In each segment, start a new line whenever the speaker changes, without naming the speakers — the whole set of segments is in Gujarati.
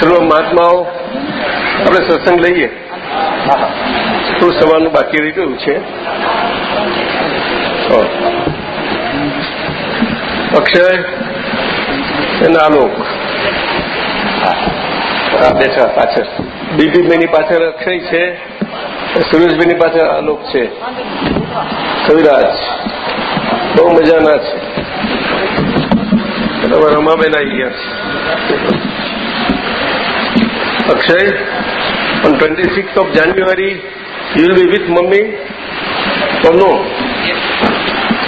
સર્વ મહાત્માઓ, આપણે સત્સંગ લઈએ. શું સવારનું બાકી રહી ગયું છે? અક્ષય અને આલોક. આ બેઠા, પાછળ. બીબીભાઈની પાછળ અક્ષય છે, સુરેશભાઈની પાછળ આલોક છે. કવિરાજ, બહુ મજાના છે. બરાબર રમાબેન આવી ગયા છે. Akshay on 26th of January you will be with mummy or no?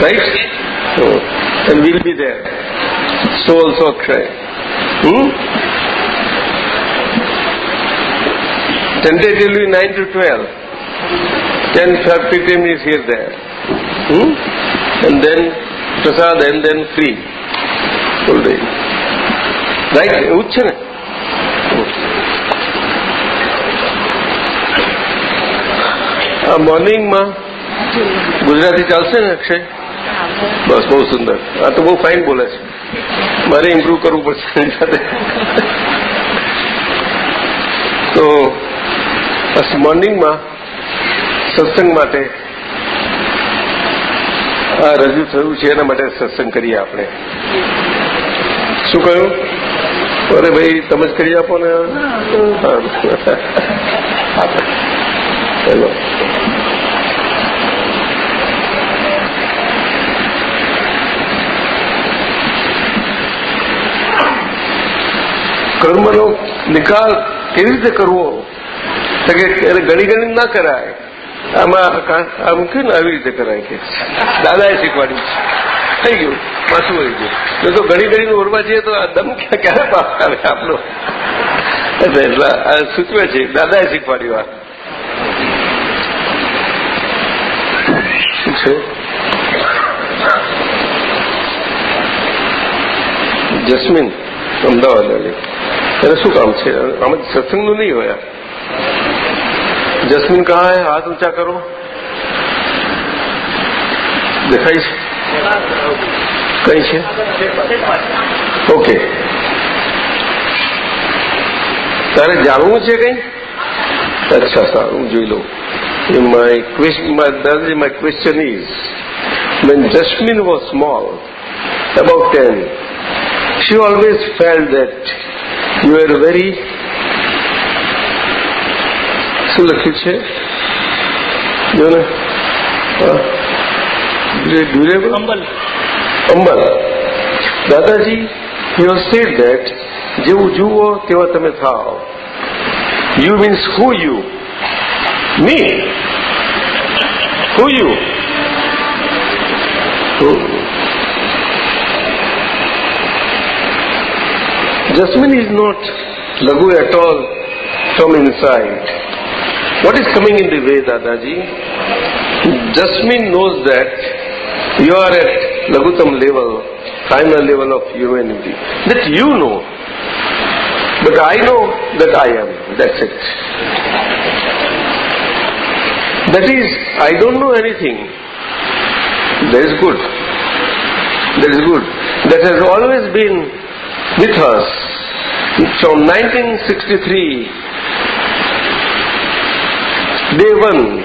Right? Oh. And we'll be there. So also Akshay. Hmm? Tentatively 9 to 12. 10 15 is here there. Hmm? And then prasad and then free. Full day. Right? એવું જ છે ને આ મોર્નિંગમાં ગુજરાતી ચાલશે ને અક્ષય? બસ બહુ સુંદર. આ તો બહુ ફાઇન બોલે છે. મારે ઇમ્પ્રુવ કરવું પડશે સાથે. તો બસ મોર્નિંગમાં સત્સંગ માટે આ રજૂ થયું છે એના માટે સત્સંગ કરીએ આપણે. શું કહ્યું? અરે ભાઈ તમે જ કરી આપો ને. ચલો. કર્મનો નિકાલ કેવી રીતે કરવો? કે એને ગણી ગણી ના કરાય. આમાં આમ કે ને આવી રીતે કરાય કે. દાદાએ શીખવાડ્યું થઈ ગયું. પાછું વળી ગયું. તો ઘણી ઘણી ઓરવા જઈએ તો આ દમ ક્યારે પાસ આવે આપણો? એટલે આ સૂચવે છે. દાદાએ શીખવાડ્યું આ. છે? જસ્મીન. અમદાવાદ આવી એને શું કામ છે? આમાં સત્સંગનું નહીં હોય જસ્મીન કહા હે હાથ ઊંચા કરો. દેખાય છે? કઈ છે? ઓકે. તારે જાણવું છે કઈ? અચ્છા સારું જોઈ લઉં. my question, my, my question is, when Jasmine was small, about 10, she always felt that you were very શું લખ્યું છે જો ને ડ્યુરેબલ અંબલ અંબલ દાદાજી યુ સેડ દેટ જેવું જુઓ તેવા તમે થાઓ you means who you me who you Jasmine is not lagu at all from inside. What is coming in the way, Dadaji? Jasmine knows that you are at lagutam level, final level of humanity. That you know. But I know that I am. That's it. That is, I don't know anything. That is good. That is good. That has always been with us so 1963, day one,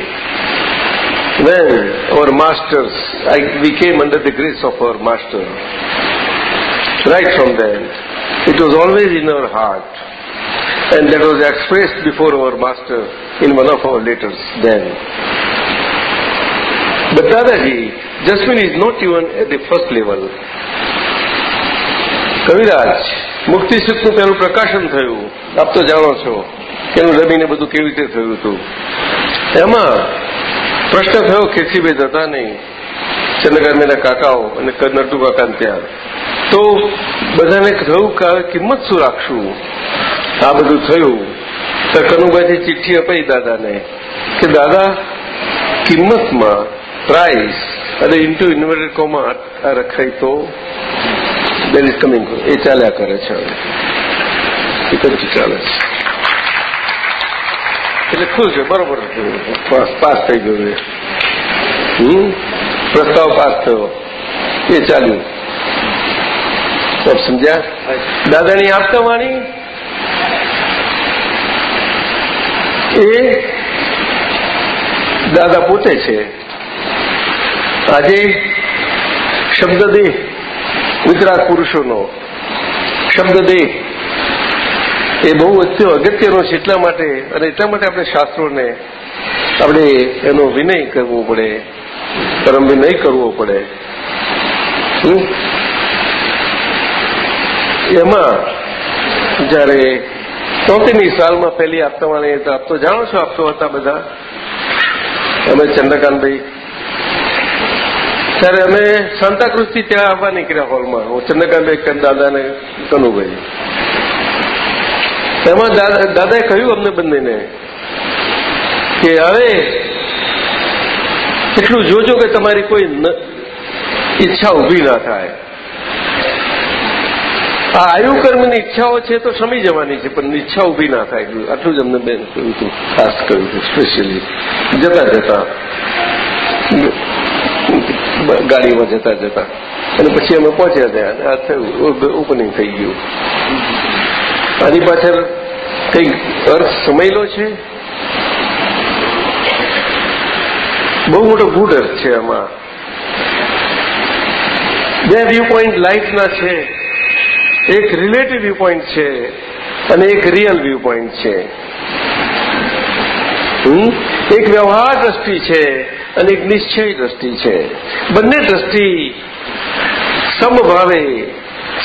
when our masters, I, we came under the grace of our master. Right from then, it was always in our heart. And that was expressed before our master in one of our letters then. But Dadaji, Jasmine is not even at the first level. Kaviraj, મુક્તિ સુખનું પેલું પ્રકાશન થયું. આપ તો જાણો છો એનું રમીને બધું કેવી રીતે થયું હતું. એમાં પ્રશ્ન થયો કેસીભાઈ જતા નહીં. ચંદ્રકાંતના કાકાઓ અને નરતુ કાકા ત્યાં. તો બધાને થયું કે કિંમત શું રાખશું? આ બધું થયું. તો કનુભાઈથી ચિઠ્ઠી અપાઈ દાદાને કે દાદા, કિંમતમાં પ્રાઇસ અને ઇન્ટુ ઇન્વર્ટેડ કોમાં આ રખાય તો? દેર ઇઝ કમિંગ એ ચાલ્યા કરે છે એ પછી ચાલે છે. એટલે ખુશ છે બરોબર પાસ થઈ ગયું હમ? પ્રસ્તાવ પાસ થયો. એ ચાલ્યું. સબ સમજ્યા દાદાની આપતા વાણી? એ દાદા પોતે છે. આજે શબ્દદેહ ગુજરાત પુરુષોનો શબ્દદેહ એ બહુ અગત્યનો છે એટલા માટે અને એટલા માટે આપણે શાસ્ત્રોને આપણે એનો વિનય કરવો પડે, પરમ વિનય કરવો પડે. એમાં જ્યારે ચોથીની સાલમાં પહેલી આપતાવાળી આપ તો જાણો છો આપતો હતા બધા. અમે ચંદ્રકાંતભાઈ ત્યારે અમે સાંતાક્રુઝથી ત્યાં આવવા નીકળ્યા હોલમાં. હું ચંદ્રકાંતભાઈ દાદાને કનુભાઈ. એમાં દાદાએ કહ્યું અમને બંનેને કે હવે એટલું જોજો કે તમારી કોઈ ઈચ્છા ઊભી ના થાય. આ આયુ કર્મની ઈચ્છાઓ છે તો શમી જવાની છે, પણ ઈચ્છા ઊભી ના થાય. આટલું જ અમને બેન કહ્યું હતું, ખાસ કહ્યું હતું સ્પેશિયલી જતા જતા. ગાડીમાં જતા જતા. અને પછી અમે પહોંચ્યા ત્યાં. આ થયું. ઓપનિંગ થઈ ગયું. આની પાછળ કઈ અર્થ સમયલો છે? બહુ મોટો ગુડ અર્થ છે આમાં. બે વ્યૂ પોઈન્ટ લાઈફના છે. એક રિલેટિવ વ્યૂ પોઈન્ટ છે અને એક રિયલ વ્યૂ પોઈન્ટ છે એક વ્યવહાર દ્રષ્ટિ છે. અને એક નિશ્ચય દ્રષ્ટિ છે. બંને દ્રષ્ટિ સમભાવે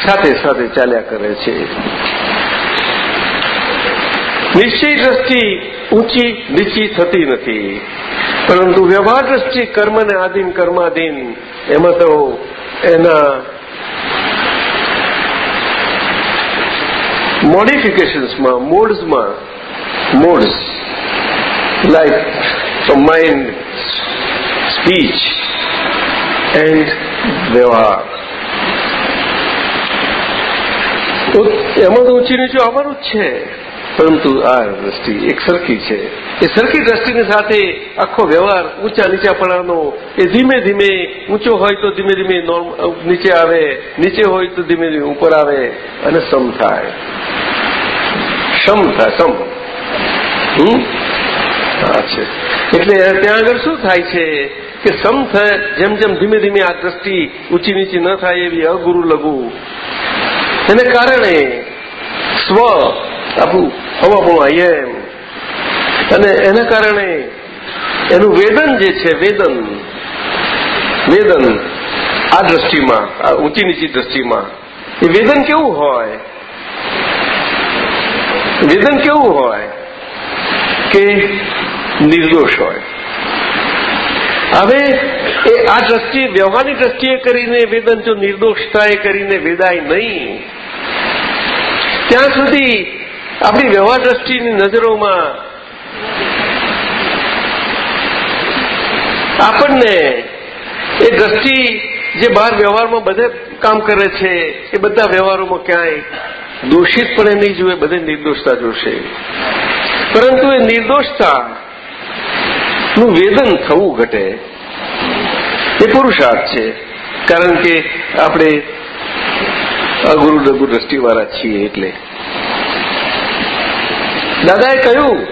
સાથે સાથે ચાલ્યા કરે છે. નિશ્ચય દ્રષ્ટિ ઊંચી નીચી થતી નથી. પરંતુ વ્યવહાર દ્રષ્ટિ કર્મને આધીન કર્માધીન, એમાં તો એના મોડિફિકેશન્સમાં મોડ્સમાં modes like mind speech and વ્યવહાર એમાં તો ઊંચી નીચું આવવાનું જ છે. પરંતુ આ દ્રષ્ટિ એક સરખી છે. એ સરખી દ્રષ્ટિની સાથે આખો વ્યવહાર ઊંચા નીચાપણાનો એ ધીમે ધીમે ઊંચો હોય તો ધીમે ધીમે નીચે આવે નીચે હોય તો ધીમે ધીમે ઉપર આવે અને સમ થાય. સમ થાય સમ. હમ? હા છે. એટલે ત્યાં આગળ શું થાય છે? કે થાય જેમ જેમ ધીમે ધીમે આ દ્રષ્ટિ ઊંચી નીચી ન થાય એવી અગુરુ લઘુ. એને કારણે સ્વ આપણું હવાપણું એમ. અને એના કારણે એનું વેદન જે છે, વેદન વેદન આ દ્રષ્ટિમાં, આ ઊંચી નીચી દ્રષ્ટિમાં, એ વેદન કેવું હોય? વેદન કેવું હોય? કે નિર્દોષ હોય. હવે એ આ દ્રષ્ટિએ, વ્યવહારની દ્રષ્ટિએ કરીને વેદન જો નિર્દોષતાએ કરીને વેદાય નહીં, ત્યાં સુધી આપણી વ્યવહાર દ્રષ્ટિની નજરોમાં આપણને એ દ્રષ્ટિ જે બહાર વ્યવહારમાં બધે કામ કરે છે, એ બધા વ્યવહારોમાં ક્યાંય દોષિતપણે નહીં જુએ, બધે નિર્દોષતા જોશે. પરંતુ એ નિર્દોષતા નું વેદન થવું ઘટે. એ પુરુષાર્થ છે. કારણ કે આપણે અગુરુ ડગુ દ્રષ્ટિવાળા છીએ એટલે. દાદાએ કહ્યું,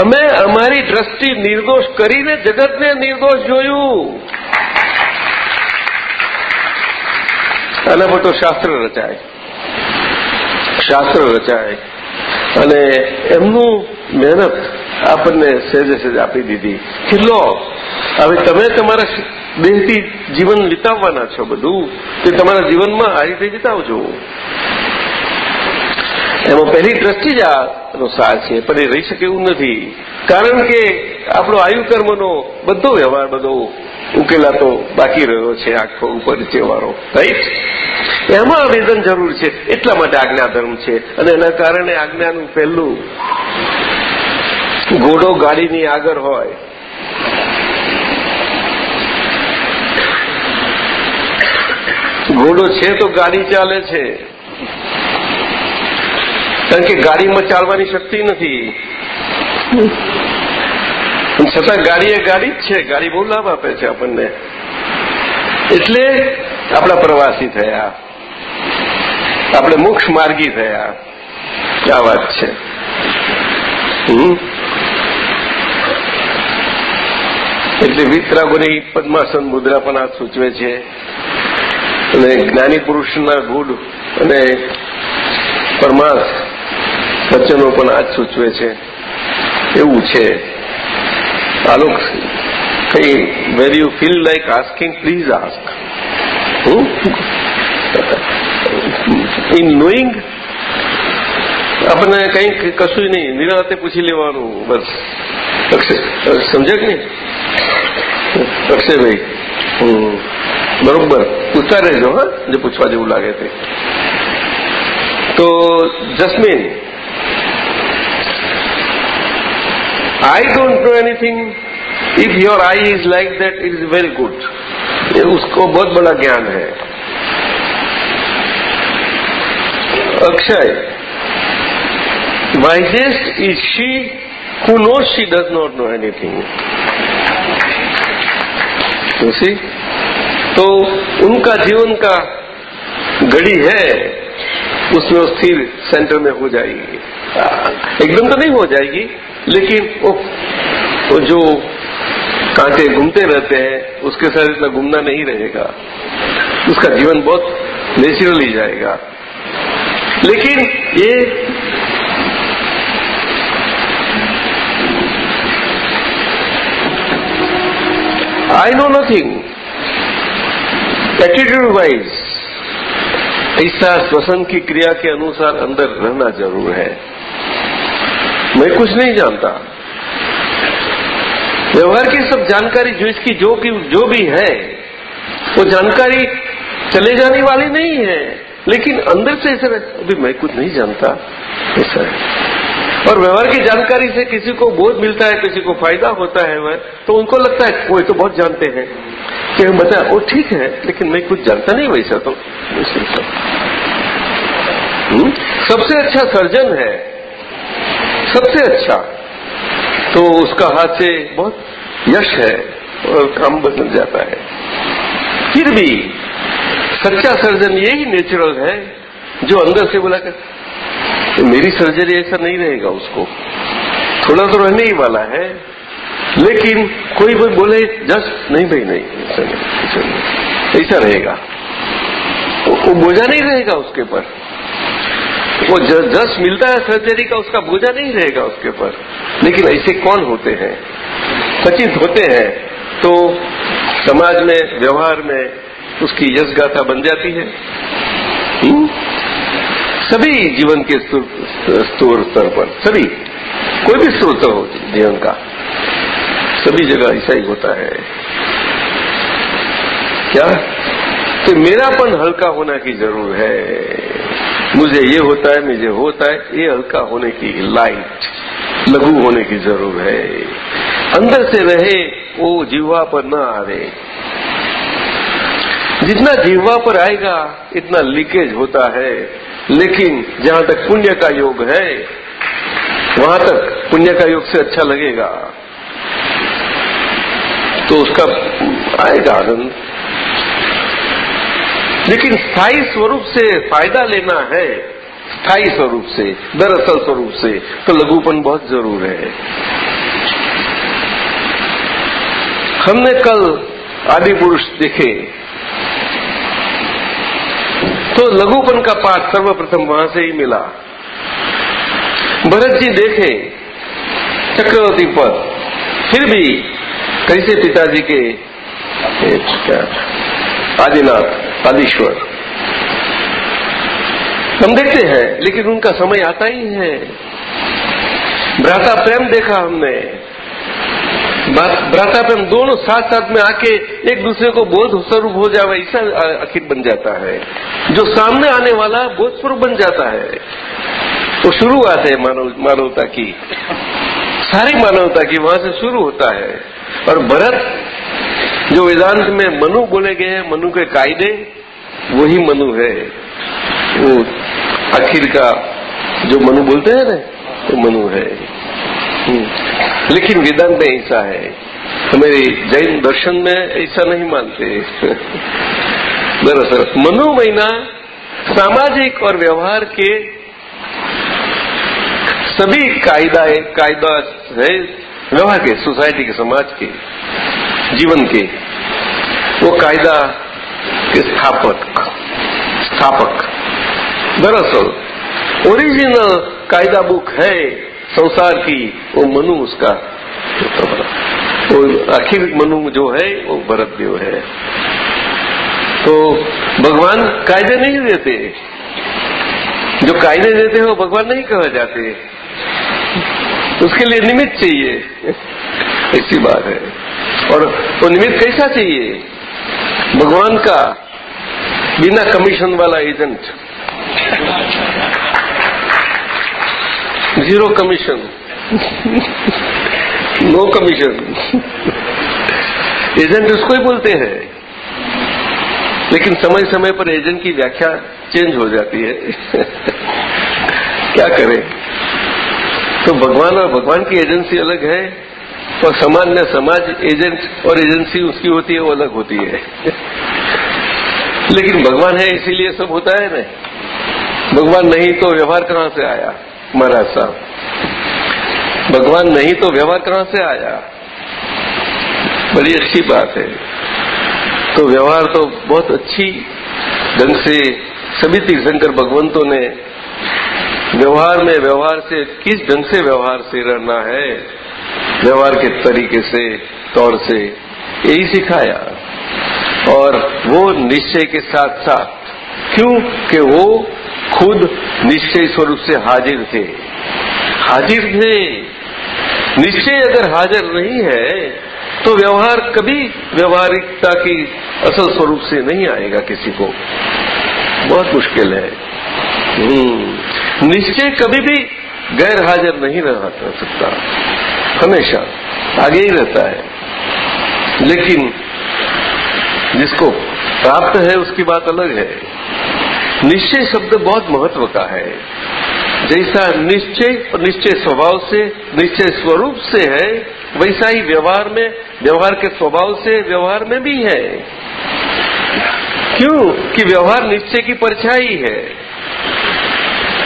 અમે અમારી દ્રષ્ટિ નિર્દોષ કરીને જગતને નિર્દોષ જોયું. આના તો શાસ્ત્ર રચાય. શાસ્ત્ર રચાય. અને એમનું મહેનત આપણને સહેજે સહેજ આપી દીધી. છેલ્લો હવે તમે તમારા દેહથી જીવન વિતાવવાના છો બધું. તે તમારા જીવનમાં આ રીતે વિતાવજો. એમાં પહેલી દ્રષ્ટિ જ આનો સાર છે, પણ એ રહી શકે એવું નથી. કારણ કે આપણો આયુ કર્મનો બધો વ્યવહાર, બધો ઉકેલાતો બાકી રહ્યો છે, આખો ઉપર તહેવારો રાઈટ એમાં આવેદન જરૂર છે, એટલા માટે આજ્ઞાધર્મ છે. અને એના કારણે આજ્ઞાનું પહેલું ઘોડો ગાડીની આગળ હોય. ઘોડો છે તો ગાડી ચાલે છે. કારણ કે ગાડીમાં ચાલવાની શક્તિ નથી. છતાં ગાડી એ ગાડી જ છે. ગાડી બહુ લાભ આપે છે આપણને. એટલે આપણા પ્રવાસી થયા. આપણે મોક્ષ માર્ગી થયા. આ વાત છે. એટલે વિતરાગોની પદ્માસન મુદ્રા પણ આ સૂચવે છે. અને જ્ઞાની પુરુષના ગુડ અને પરમાર્થ વચનો પણ આ જ સૂચવે છે. એવું છે. આલોક, કઈ where you feel like asking please ask in knowing આપણને કંઈક કશું નહીં, નિરાતે પૂછી લેવાનું, બસ. સમજે કે અક્ષયભાઈ બરોબર. પૂછતા રહેજો, હા? જે પૂછવા જેવું લાગે તે. તો Jasmine I don't know anything if your I is like that it is very good उसको बहुत बड़ा ज्ञान है। Akshay wisest is she who knows she does not know anything तो उनका जीवन का घड़ी है, उसमें स्थिर सेंटर में हो जाएगी। एकदम तो नहीं हो जाएगी। लेकिन वो, वो जो कांटे घूमते रहते हैं उसके साथ इतना घूमना नहीं रहेगा। उसका जीवन बहुत नेचुरली जाएगा। लेकिन ये I know nothing attitude wise ऐसा श्वसन की क्रिया के अनुसार अंदर रहना ज़रूर है। मैं कुछ नहीं जानता। व्यवहार की सब जानकारी जो इसकी, जो की, जो भी है, वो जानकारी चले जाने वाली नहीं है। लेकिन अंदर से ऐसा अभी मैं कुछ नहीं जानता। ऐसा है और व्यवहार की जानकारी से किसी को बोध मिलता है, किसी को फ़ायदा होता है वह तो उनको लगता है, वो तो बहुत जानते हैं। कि हम बताया वो ठीक है, लेकिन मैं कुछ जानता नहीं वैसा तो। सबसे अच्छा सर्जन है। सबसे अच्छा। तो उसका हाथ से बहुत यश है और काम बदल जाता है। फिर भी सच्चा सर्जन यही नेचुरल है जो अंदर से बोला कर तो मेरी सर्जरी ऐसा नहीं रहेगा उसको। थोड़ा तो रहने ही वाला है। लेकिन कोई कोई बोले जस्ट नहीं भाई, नहीं, ऐसा नहीं, ऐसा रहेगा। वो बोझा नहीं रहेगा उसके पर। वो जस्ट मिलता है सर्जरी का, उसका बोझा नहीं रहेगा उसके पर लेकिन ऐसे कौन होते हैं? सचित होते हैं तो समाज में, व्यवहार में उसकी यश गाथा बन जाती है। हुँ? सभी जीवन के स्तर स्तर पर, सभी। कोई भी स्रोत हो, जीवन का। सभी जगह ऐसा ही होता है। क्या? तो मेरापन हल्का होना की ज़रूर है। मुझे ये होता है, मुझे होता है, ये हल्का होने की लाइट लघु होने की ज़रूर है। अंदर से रहे, वो जीवा पर न आवे। जितना जीवा पर आएगा, इतना लीकेज होता है। लेकिन जहाँ तक पुण्य का योग है, वहाँ तक पुण्य का योग से अच्छा लगेगा। तो उसका आएगा आनंद। लेकिन स्थायी स्वरूप से फ़ायदा लेना है, स्थायी स्वरूप से, दरअसल स्वरूप से तो लघुपन बहुत ज़रूर है। हमने कल आदि पुरुष देखे। तो लघुपन का पाठ सर्वप्रथम वहाँ से ही मिला। भरत जी देखे चक्रवर्ती पद फिर भी कैसे पिताजी के आदिनाथ। आदिश्वर हम देखते हैं, लेकिन उनका समय आता ही है। भ्राता प्रेम देखा हमने। भ्राता प्रेम दोनों साथ साथ में आके एक दूसरे को बोध स्वरूप हो जाए ऐसा आखिर बन जाता है। जो सामने आने वाला बोध स्वरूप बन जाता है। वो तो शुरुआत है मानव, मानवता की। सारी मानवता की वहाँ से शुरू होता है। और भरत जो वेदांत में मनु बोले गए हैं, मनु के कायदे, वही मनु है। वो आखिर का जो मनु बोलते हैं ना, वो मनु है। लेकिन वेदांत में ऐसा है। हमारे जैन दर्शन में ऐसा नहीं मानते। दरअसल, मनु महीना सामाजिक और व्यवहार के सभी कायदा कायदा है, व्यवहार के सोसाइटी के, समाज के। जीवन के वो कायदा के स्थापक स्थापक। दरअसल ओरिजिनल कायदा बुक है, संसार की, वो मनु उसका तो आखिर मनु जो है, वो भरत देव है। तो भगवान कायदे नहीं देते। जो कायदे देते हैं, वो भगवान नहीं कहा जाते। उसके लिए निमित्त चाहिए। ऐसी बात है। और वो निमित्त कैसा चाहिए। भगवान का बिना कमीशन वाला agent zero commission no commission agent उसको ही बोलते हैं। लेकिन समय समय पर एजेंट की व्याख्या चेंज हो जाती है। क्या करें? तो भगवान और भगवान की एजेंसी अलग है। और सामान्य समाज एजेंट और एजेंसी उसकी होती है, वो अलग होती है। लेकिन भगवान है, इसीलिए सब होता है ना। भगवान नहीं तो व्यवहार कहाँ से आया, महाराज साहब? भगवान नहीं तो व्यवहार कहाँ से आया? बड़ी अच्छी बात है। तो व्यवहार तो बहुत अच्छी ढंग से सभी तीर्थंकर भगवंतों ने व्यवहार में व्यवहार से, किस ढंग से व्यवहार से रहना है? व्यवहार के तरीके से, तौर से यही सिखाया। और वो निश्चय के साथ साथ क्यों कि वो खुद निश्चय स्वरूप से हाजिर थे। हाजिर थे। निश्चय अगर हाजिर नहीं है तो व्यवहार कभी व्यवहारिकता की असल स्वरूप से नहीं आएगा किसी को। बहुत मुश्किल है। हम्म। निश्चय कभी भी गैर हाजिर नहीं रह सकता। हमेशा आगे ही रहता है। लेकिन जिसको प्राप्त है, उसकी बात अलग है। निश्चय शब्द बहुत महत्व का है। जैसा निश्चय निश्चय स्वभाव से, निश्चय स्वरूप से है, वैसा ही व्यवहार में, व्यवहार के स्वभाव से व्यवहार में भी है। क्यों? कि व्यवहार निश्चय की परछाई है।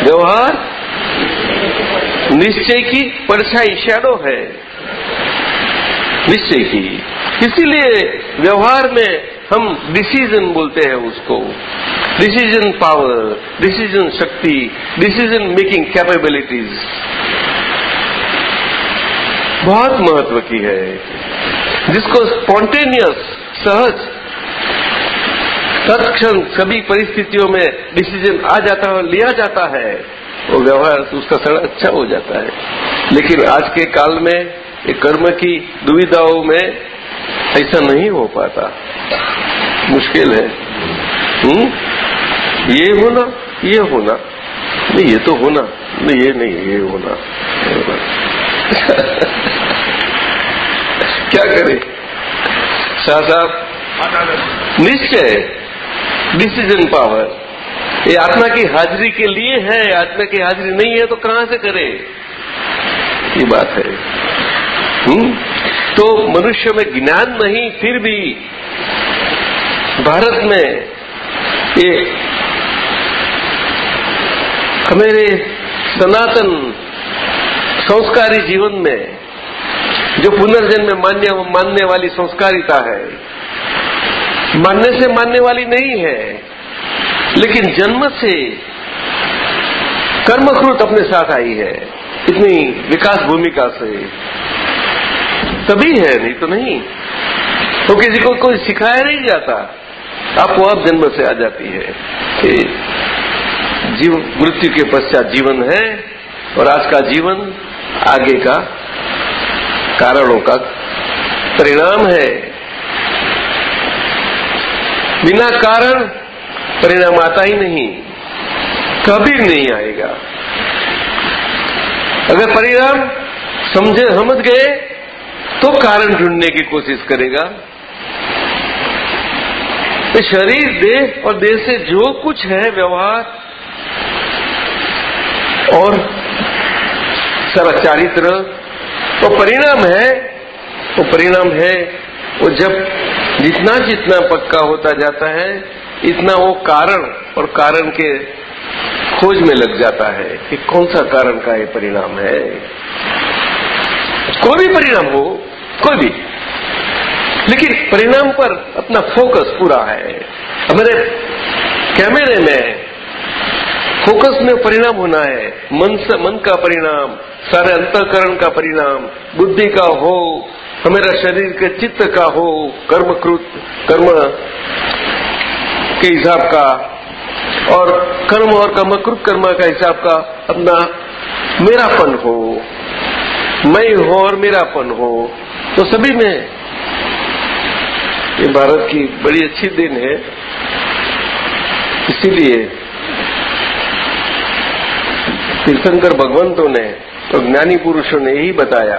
व्यवहार निश्चय की परछाई शैडो है। निश्चय की। इसीलिए व्यवहार में हम डिसीज़न बोलते हैं उसको। डिसीज़न पावर डिसीज़न शक्ति डिसीज़न मेकिंग कैपेबिलिटीज बहुत महत्व की है। जिसको स्पॉन्टेनियस सहज, तत्क्षण सभी परिस्थितियों में डिसीज़न आ जाता है, लिया जाता है। वो व्यवहार उसका सड़ा अच्छा हो जाता है। लेकिन आज के काल में कर्म की दुविधाओं में ऐसा नहीं हो पाता। मुश्किल है। हुँ? ये होना ये होना। नहीं ये तो होना। नहीं ये नहीं ये होना, क्या करे? शाह साहब निश्चय डिसीज़न पावर ये आत्मा की हाजिरी के लिए है आत्मा की हाजिरी नहीं है तो कहाँ से करे? ये बात है। हुँ? तो मनुष्य में ज्ञान नहीं, फिर भी भारत में ये हमारे सनातन संस्कारी जीवन में जो पुनर्जन्म मान्य, मानने वाली संस्कारिता है, मानने से मानने वाली नहीं है। लेकिन जन्म से कर्मकृत अपने साथ आई है। इतनी विकास भूमिका से। तभी है, नहीं तो नहीं। तो किसी को कोई सिखाया नहीं जाता। आपको अब जन्म से आ जाती है कि जीव, मृत्यु के पश्चात जीवन है और आज का जीवन आगे का कारणों का परिणाम है। बिना कारण परिणाम आता ही नहीं। कभी नहीं आएगा। अगर परिणाम समझे, समझ गए तो कारण ढूँढने की कोशिश करेगा। तो शरीर, देह और देह से जो कुछ है, व्यवहार और सारा चारित्र तो परिणाम है, वो तो परिणाम है, वो जब जितना जितना पक्का होता जाता है इतना वो कारण और कारण के खोज में लग जाता है कि कौन सा कारण का ये परिणाम है। कोई भी परिणाम हो, कोई भी। लेकिन परिणाम पर अपना फोकस पूरा है। हमारे कैमरे में फोकस में परिणाम होना है। मन से, मन का परिणाम, सारे अंतकरण का परिणाम, बुद्धि का हो, हमारा शरीर के चित्त का हो, कर्मकृत, कर्म के हिसाब का और कर्म और कर्मकृत कर्म का हिसाब का अपना मेरापन हो मैं हो और मेरापन हो तो सभी में ये भारत की बड़ी अच्छी दिन है। इसीलिए तीर्थंकर भगवंतों ने और ज्ञानी पुरुषों ने यही बताया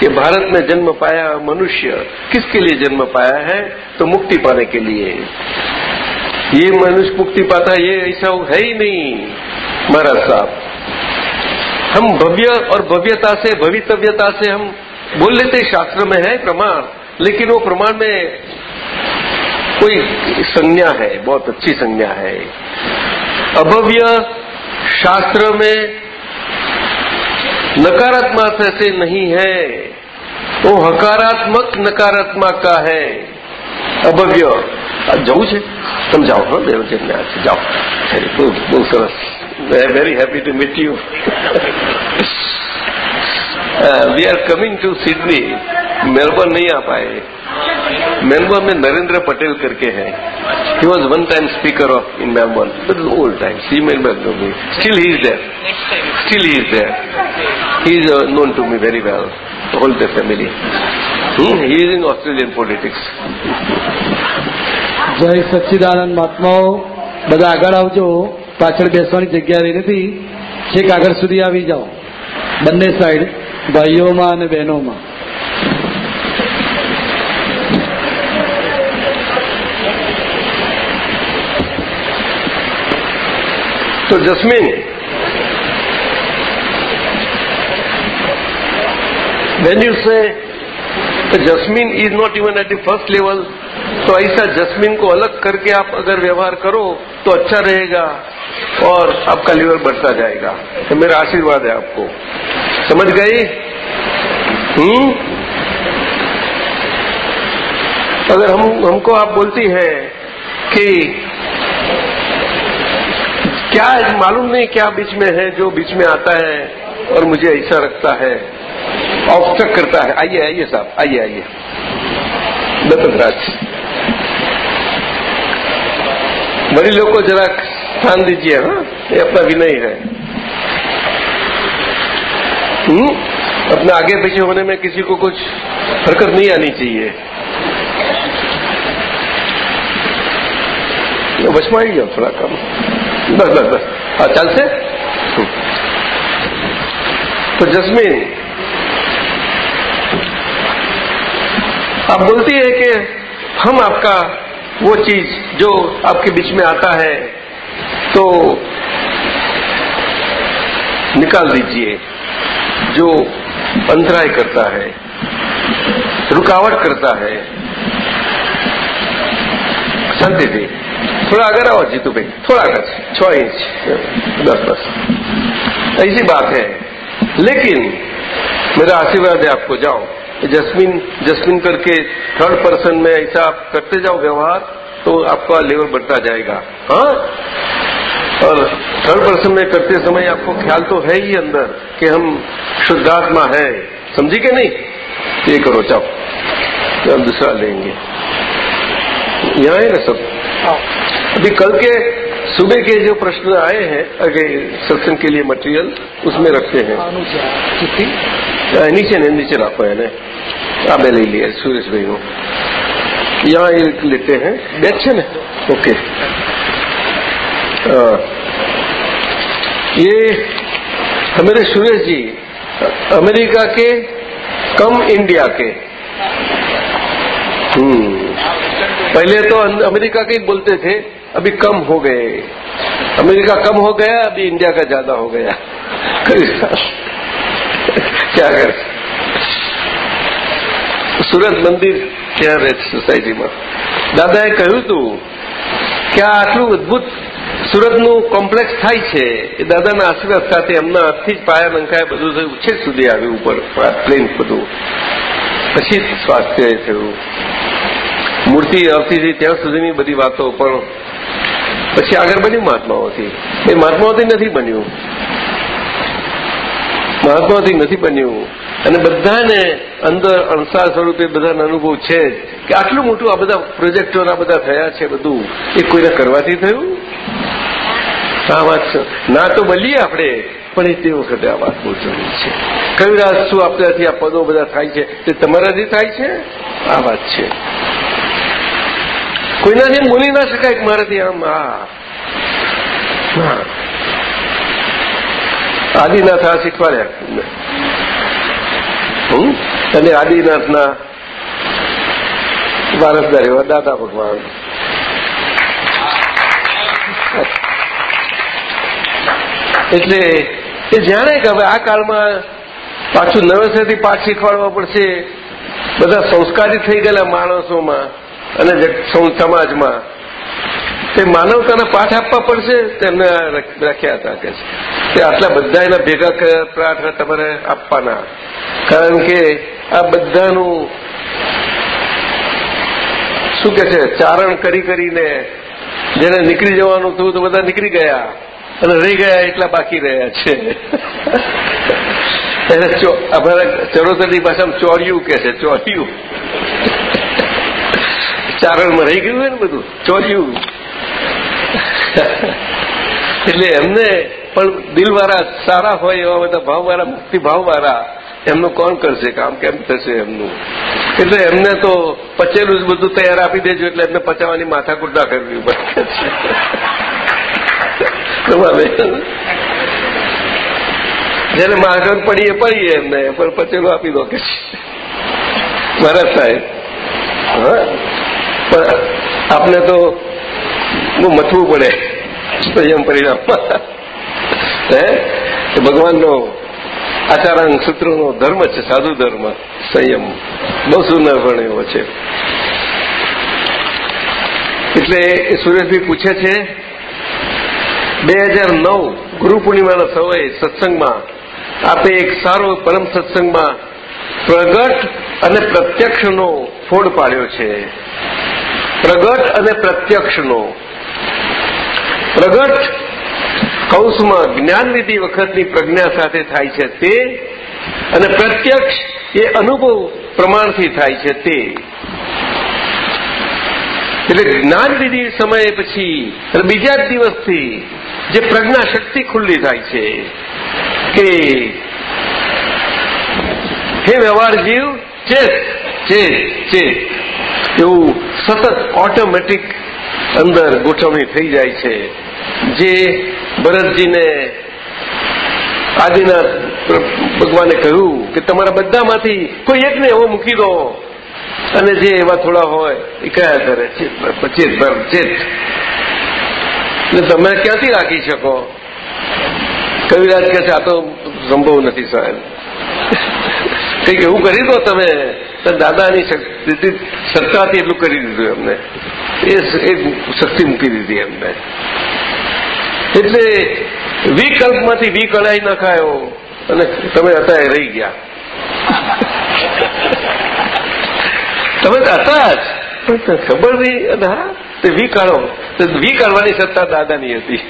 कि भारत में जन्म पाया मनुष्य किसके लिए जन्म पाया है? तो मुक्ति पाने के लिए। ये मनुष्य मुक्ति पाता ये ऐसा है ही नहीं, महाराज साहब। हम भव्य और भव्यता से, भवितव्यता से हम बोल लेते शास्त्र में है प्रमाण, लेकिन वो प्रमाण में कोई संज्ञा है, बहुत अच्छी संज्ञा है। अभव्य शास्त्र में नकारात्मक ऐसे नहीं है, वो हकारात्मक नकारात्मक का है, अभव्य। જવું છે તમે જાઓ હા દેવચંદ જાઓ બહુ બહુ સરસ very happy to meet you we are coming to Sydney Melbourne नहीं आ पाए मेलबर्न में नरेंद्र पटेल करके हैं he was one time speaker of in Melbourne but old time see Melbourne me still he is there still he is there he is known to me very well whole the family he is in Australian politics
જય સચ્ચિદાનંદ મહાત્માઓ બધા આગળ આવજો. પાછળ બેસવાની જગ્યા રહી નથી. છેક આગળ સુધી આવી જાઓ. બંને સાઈડ ભાઈઓમાં અને બહેનોમાં.
તો Jasmine. When you say the jasmine is not even at the first level तो ऐसा जस्मीन को अलग करके आप अगर व्यवहार करो तो अच्छा रहेगा और आपका लेवल बढ़ता जाएगा। तो मेरा आशीर्वाद है आपको। समझ गई हम्म? अगर हम, हमको आप बोलती हैं कि क्या मालूम नहीं क्या बीच में है, जो बीच में आता है। और मुझे ऐसा रखता है ऑफ़ करता है। आइए आइए साहब, आइए आइए। दत्तराज बड़ी लोग को जरा स्थान दीजिए हाँ? ये अपना विनय है। हुँ? अपना आगे पीछे होने में किसी को कुछ हरकत नहीं आनी चाहिए। बचमाइए थोड़ा कम बस बस बस। हाँ चलते। तो जस्मीन। आप बोलती है कि हम आपका वो चीज़ जो आपके बीच में आता है तो निकाल दीजिए, जो अंतराय करता है, रुकावट करता है। शांति थी थोड़ा अगर आओ जीतू भाई, थोड़ा अगर, छह इंच, दस दस। ऐसी बात है। लेकिन मेरा आशीर्वाद है आपको जाओ। जस्मिन जस्मिन करके थर्ड पर्सन में ऐसा आप करते जाओ व्यवहार तो आपका लेवल बढ़ता जाएगा। हाँ? और थर्ड पर्सन में करते समय आपको ख्याल तो है ही अंदर कि हम शुद्धात्मा है। समझी के नहीं? ये करो चाओ तो हम दूसरा लेंगे। यहाँ है ना सब? अभी कल के सुबह के जो प्रश्न आए हैं आगे सत्संग के लिए मटेरियल उसमें रखते हैं। नीचे नहीं नीचे रखो है ना। आप ले लिए सुरेश भाई को यहाँ एक लेते हैं। है ना ओके। आ, ये हमारे सुरेश जी अमेरिका के कम इंडिया के। हम्म। पहले तो अमेरिका के ही बोलते थे अभी कम हो गए अमेरिका कम हो गया अभी इंडिया का ज्यादा हो गया क्या कर સુરત મંદિર ત્યાં રહે સોસાયટીમાં દાદાએ કહ્યું હતું કે આ આટલું અદભુત સુરતનું કોમ્પ્લેક્સ થાય છે એ દાદાના આશીર્વાદ સાથે એમના હાથથી જ પાયા નંખાય બધું થયું છેક સુધી આવ્યું ઉપર પ્લેન બધું પછી સ્વાસ્થ્ય થયું મૂર્તિ આવતી ત્યાં સુધીની બધી વાતો, પણ પછી આગળ બન્યું મહાત્માઓથી. એ મહાત્માઓથી નથી બન્યું. મહાત્માઓથી નથી બન્યું. અને બધાને અંદર અણસાર સ્વરૂપે બધાને અનુભવ છે કે આટલું મોટું આ બધા પ્રોજેક્ટોના બધા થયા છે બધું, એ કોઈને કરવાથી થયું? આ વાત ના તો બલીએ આપણે, પણ એ તે વખતે આ વાત બહુ જરૂરી છે. કયું રાજ શું આપણાથી આ પદો બધા થાય છે, તે તમારાથી થાય છે? આ વાત છે. કોઈના જેમ બોલી ના શકાય કે મારાથી આમ આદિનાથ આ શીખવાડ્યા. અને આદિનાથના વારસદાર એવા દાદા ભગવાન. એટલે એ જાણે કે હવે આ કાળમાં પાછું નવેસરથી પાઠ શીખવાડવા પડશે. બધા સંસ્કારી થઈ ગયેલા માણસોમાં. અને સમાજમાં તે માનવતાના પાઠ આપવા પડશે તેમને રાખ્યા હતા કે તે આટલા બધા એના ભેગા પાઠ તમારે આપવાના. કારણ કે આ બધાનું શું કે છે, ચારણ કરી કરીને જેને નીકળી જવાનું થયું તો બધા નીકળી ગયા. અને રહી ગયા એટલા બાકી રહ્યા છે. એને અમારા ચરોતરની ભાષામાં ચોર્યું કે છે, ચોર્યું. ચારણમાં રહી ગયું ને બધું, ચોર્યું. એટલે એમને પણ દિલવાળા સારા હોય એવા બધા ભાવવાળા મુક્તિ ભાવવાળા એમનું કોણ કરશે? કામ કેમ થશે એમનું? એટલે એમને તો પચેલું જ બધું તૈયાર આપી દેજો, એટલે એમને પચાવવાની માથાકૂટ ના કરવી પડે. જેને માગણ પડીએ પડીએ એમને, પણ પચેલું આપી દો કે મહારાજ સાહેબ પણ આપને તો બહુ મથવું પડે. સંયમ પરિણામમાં હે? ભગવાનનો આચારાંગ સૂત્રોનો ધર્મ છે, સાધુ ધર્મ, સંયમ. બહુ સુંદર ભણ્યો છે. એટલે સુરેશભાઈ પૂછે છે, બે હજાર નવ ગુરુ પૂર્ણિમાના સમયે સત્સંગમાં આપે એક સારો પરમ સત્સંગમાં પ્રગટ અને પ્રત્યક્ષનો ફોડ પાડ્યો છે. પ્રગટ અને પ્રત્યક્ષનો. પ્રગટ કૌશમાં જ્ઞાનવિધિ વખતની પ્રજ્ઞા સાથે થાય છે તે અને પ્રત્યક્ષ એ અનુભવ પ્રમાણથી થાય છે તે. એટલે જ્ઞાનવિધિ સમયે પછી અને બીજા જ દિવસથી જે પ્રજ્ઞા શક્તિ ખુલ્લી થાય છે કે હે વ્યવહાર જીવ ચેત ચેત ચેત. એવું સતત ઓટોમેટિક અંદર ગોઠવણી થઈ જાય છે. જે ભરતજીને આદિનાથ ભગવાને કહ્યું કે તમારા બધામાંથી કોઈ એકને એવો મૂકી દો અને જે એવા થોડા હોય, એ કયા કરે ચેત ભર ચેત એટલે તમે ક્યાંથી રાખી શકો? કવિરાજ કે છે, આ તો સંભવ નથી સાહેબ. કંઈક એવું કરી દો તમે. દાદાની શક્તિ સત્તાથી એટલું કરી દીધું એમને. એ શક્તિ મૂકી દીધી એમને. એટલે વિકલ્પમાંથી વિકળાઈ નખાયો અને તમે હતા રહી ગયા. તમે હતા જ. પણ ખબર નહીં? અને હા, તે વિકાળો વિકાળવાની સત્તા દાદાની હતી.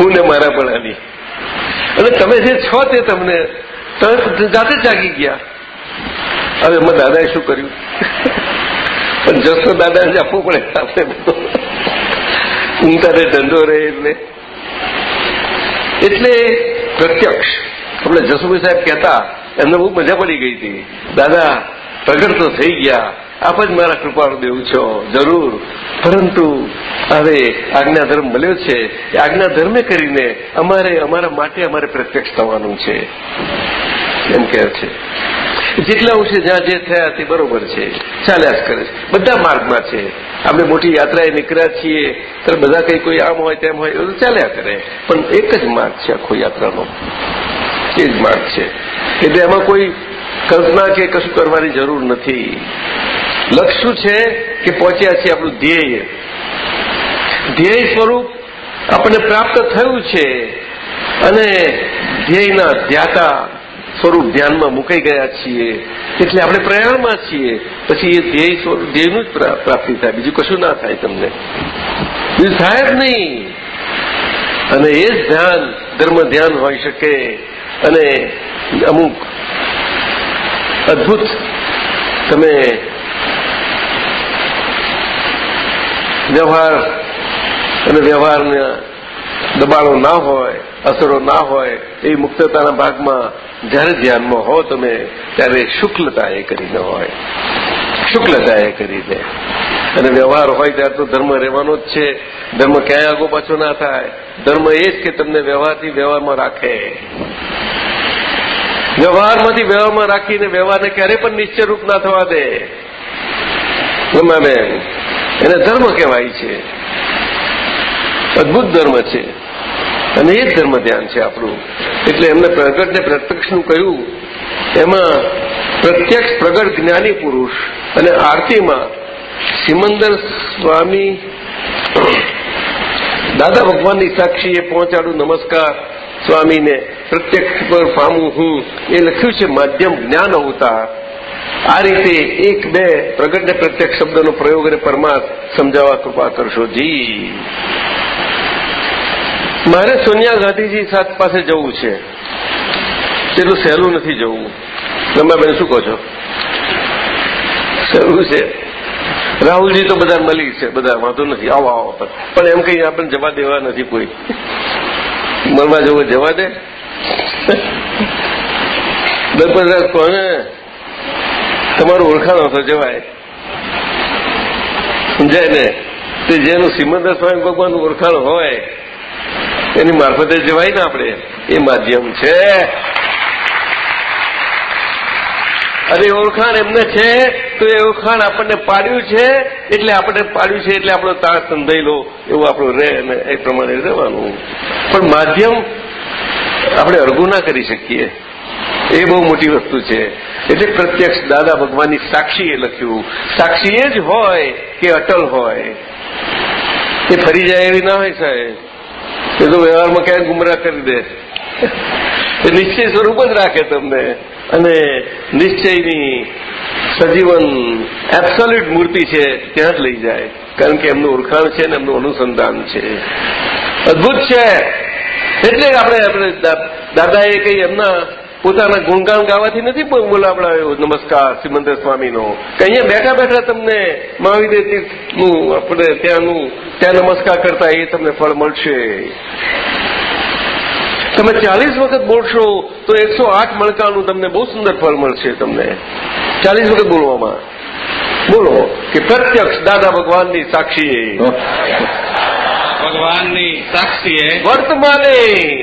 હું ને મારા પણાની અને તમે જે છો તે તમને જાતે જાગી ગયા. હવે એમાં દાદાએ શું કર્યું? પણ જશો દાદાને આપવું પડે, આપણે બધો. ઊંઘતાને ધંધો રહે એટલે. એટલે પ્રત્યક્ષ. આપણે જસુભાઈ સાહેબ કહેતા, એમને બહુ મજા પડી ગઈ હતી. દાદા, પ્રગટ તો થઈ ગયા. આપ જ મારા કૃપાળુ દેવ છો. જરૂર. પરંતુ હવે આજ્ઞાધર્મ મળ્યો છે. એ આજ્ઞાધર્મે કરીને અમારે, અમારા માટે અમારે પ્રત્યક્ષ થવાનું છે. એમ કહે છે. જેટલા અંશે જે થયા તે બરોબર છે. ચાલ્યા જ કરે છે. બધા માર્ગમાં છે. આપણે મોટી યાત્રાએ નીકળ્યા છીએ. ત્યારે બધા કંઈ કોઈ આમ હોય તેમ હોય એવું ચાલ્યા કરે. પણ એક જ માર્ગ છે આખો યાત્રાનો. એ જ માર્ગ છે. એટલે એમાં કોઈ કલ્પના કે કશું કરવાની જરૂર નથી. લક્ષ્ય છે કે પહોંચ્યા છે આપણું ધ્યેય. ધ્યેય સ્વરૂપ આપણને પ્રાપ્ત થયું છે. અને ધ્યેયના ધ્યાતા સ્વરૂપ ધ્યાનમાં મુકાઈ ગયા છીએ. એટલે આપણે પ્રયાણમાં છીએ. પછી એ ધ્યેય સ્વરૂપ ધ્યેયનું જ પ્રા- પ્રાપ્તિ થાય. બીજું કશું ના થાય તમને. બીજું થાય જ નહીં. અને એ જ ધ્યાન, ધર્મ ધ્યાન હોઈ શકે. અને અમુક અદભુત તમે વ્યવહાર અને વ્યવહારના દબાણો ના હોય, અસરો ના હોય, એ મુક્તતાના ભાગમાં જ્યારે ધ્યાનમાં હો તમે, ત્યારે શુક્લતા એ કરીને હોય. શુક્લતા એ કરીને અને વ્યવહાર હોય ત્યારે તો ધર્મ રહેવાનો જ છે. ધર્મ ક્યાંય આગો પાછો ના થાય. ધર્મ એ જ કે તમને વ્યવહારથી વ્યવહારમાં રાખે. વ્યવહારમાંથી વ્યવહારમાં રાખીને વ્યવહારને ક્યારે પણ નિશ્ચયરૂપ ના થવા દે. ગમાબેન એને ધર્મ કહેવાય છે. અદભુત ધર્મ છે. અને એ જ ધર્મ ધ્યાન છે આપણું. એટલે એમને પ્રગટને પ્રત્યક્ષનું કહ્યું, એમાં પ્રત્યક્ષ પ્રગટ જ્ઞાની પુરુષ અને આરતીમાં સિમંદર સ્વામી, દાદા ભગવાનની સાક્ષીએ પહોંચાડું નમસ્કાર સ્વામીને. પ્રત્યક્ષ પર પામું હું. એ લખ્યું છે, માધ્યમ જ્ઞાન અવતાર. આ રીતે એક, બે પ્રગટ ને પ્રત્યક્ષ શબ્દનો પ્રયોગ અને પરમાર્થ સમજાવવા કૃપા કરશો. જી. મારે સોનિયા ગાંધીજી પાસે જવું છે. એટલું સહેલું નથી જવું. રમાબેન શું કહો છો? સહેલું છે. રાહુલજી તો બધા મળી છે, બધા વાંધો નથી. આવો આવો પણ એમ કઈ આપણને જવા દેવા નથી કોઈ. મનમાં જવું જવા દે. દરપતરાજ કોને તમારું ઓળખાણ તો જવાય. સમજાય ને? તે જેનું સિમંદર સ્વામી ભગવાન ઓળખાણ હોય, એની મારફતે જવાય ને આપણે? એ માધ્યમ છે. અને ઓળખાણ એમને છે, તો એ ઓળખાણ આપણને પાડ્યું છે, એટલે આપણે પાડ્યું છે, એટલે આપણો તાર લો, એવું આપણું રહે અને એ પ્રમાણે રહેવાનું. પણ માધ્યમ આપણે અર્ગું ના કરી શકીએ. એ બહુ મોટી વસ્તુ છે. એટલે પ્રત્યક્ષ દાદા ભગવાનની સાક્ષીએ લખ્યું. સાક્ષી એ જ હોય કે અટલ હોય? એ ફરી જાય એવી ના હોય સાહેબ. એ તો વ્યવહારમાં ક્યાંય ગુમરાહ કરી દે. એ નિશ્ચય સ્વરૂપ જ રાખે તમને. અને નિશ્ચયની સજીવન એબ્સોલ્યુટ મૂર્તિ છે, ત્યાં જ લઈ જાય. કારણ કે એમનું ઓળખાણ છે ને એમનું અનુસંધાન છે. અદભુત છે. એટલે આપણે આપણે દાદાએ કંઈ એમના પોતાના ગુણગાન ગાવાથી નથી બોલાવડાવ્યો. નમસ્કાર, સિમંદર સ્વામીનો. કે અહીંયા બેઠા બેઠા તમને મહાવીર તીર્થનું આપણે ત્યાંનું, ત્યાં નમસ્કાર કરતા એ તમને ફળ મળશે. તમે ચાલીસ વખત બોલશો તો એકસો આઠ મણકાનું તમને બહુ સુંદર ફળ મળશે તમને. ચાલીસ વખત બોલવામાં. બોલો કે પ્રત્યક્ષ દાદા ભગવાનની સાક્ષીએ.
ભગવાનની સાક્ષીએ
વર્તમાને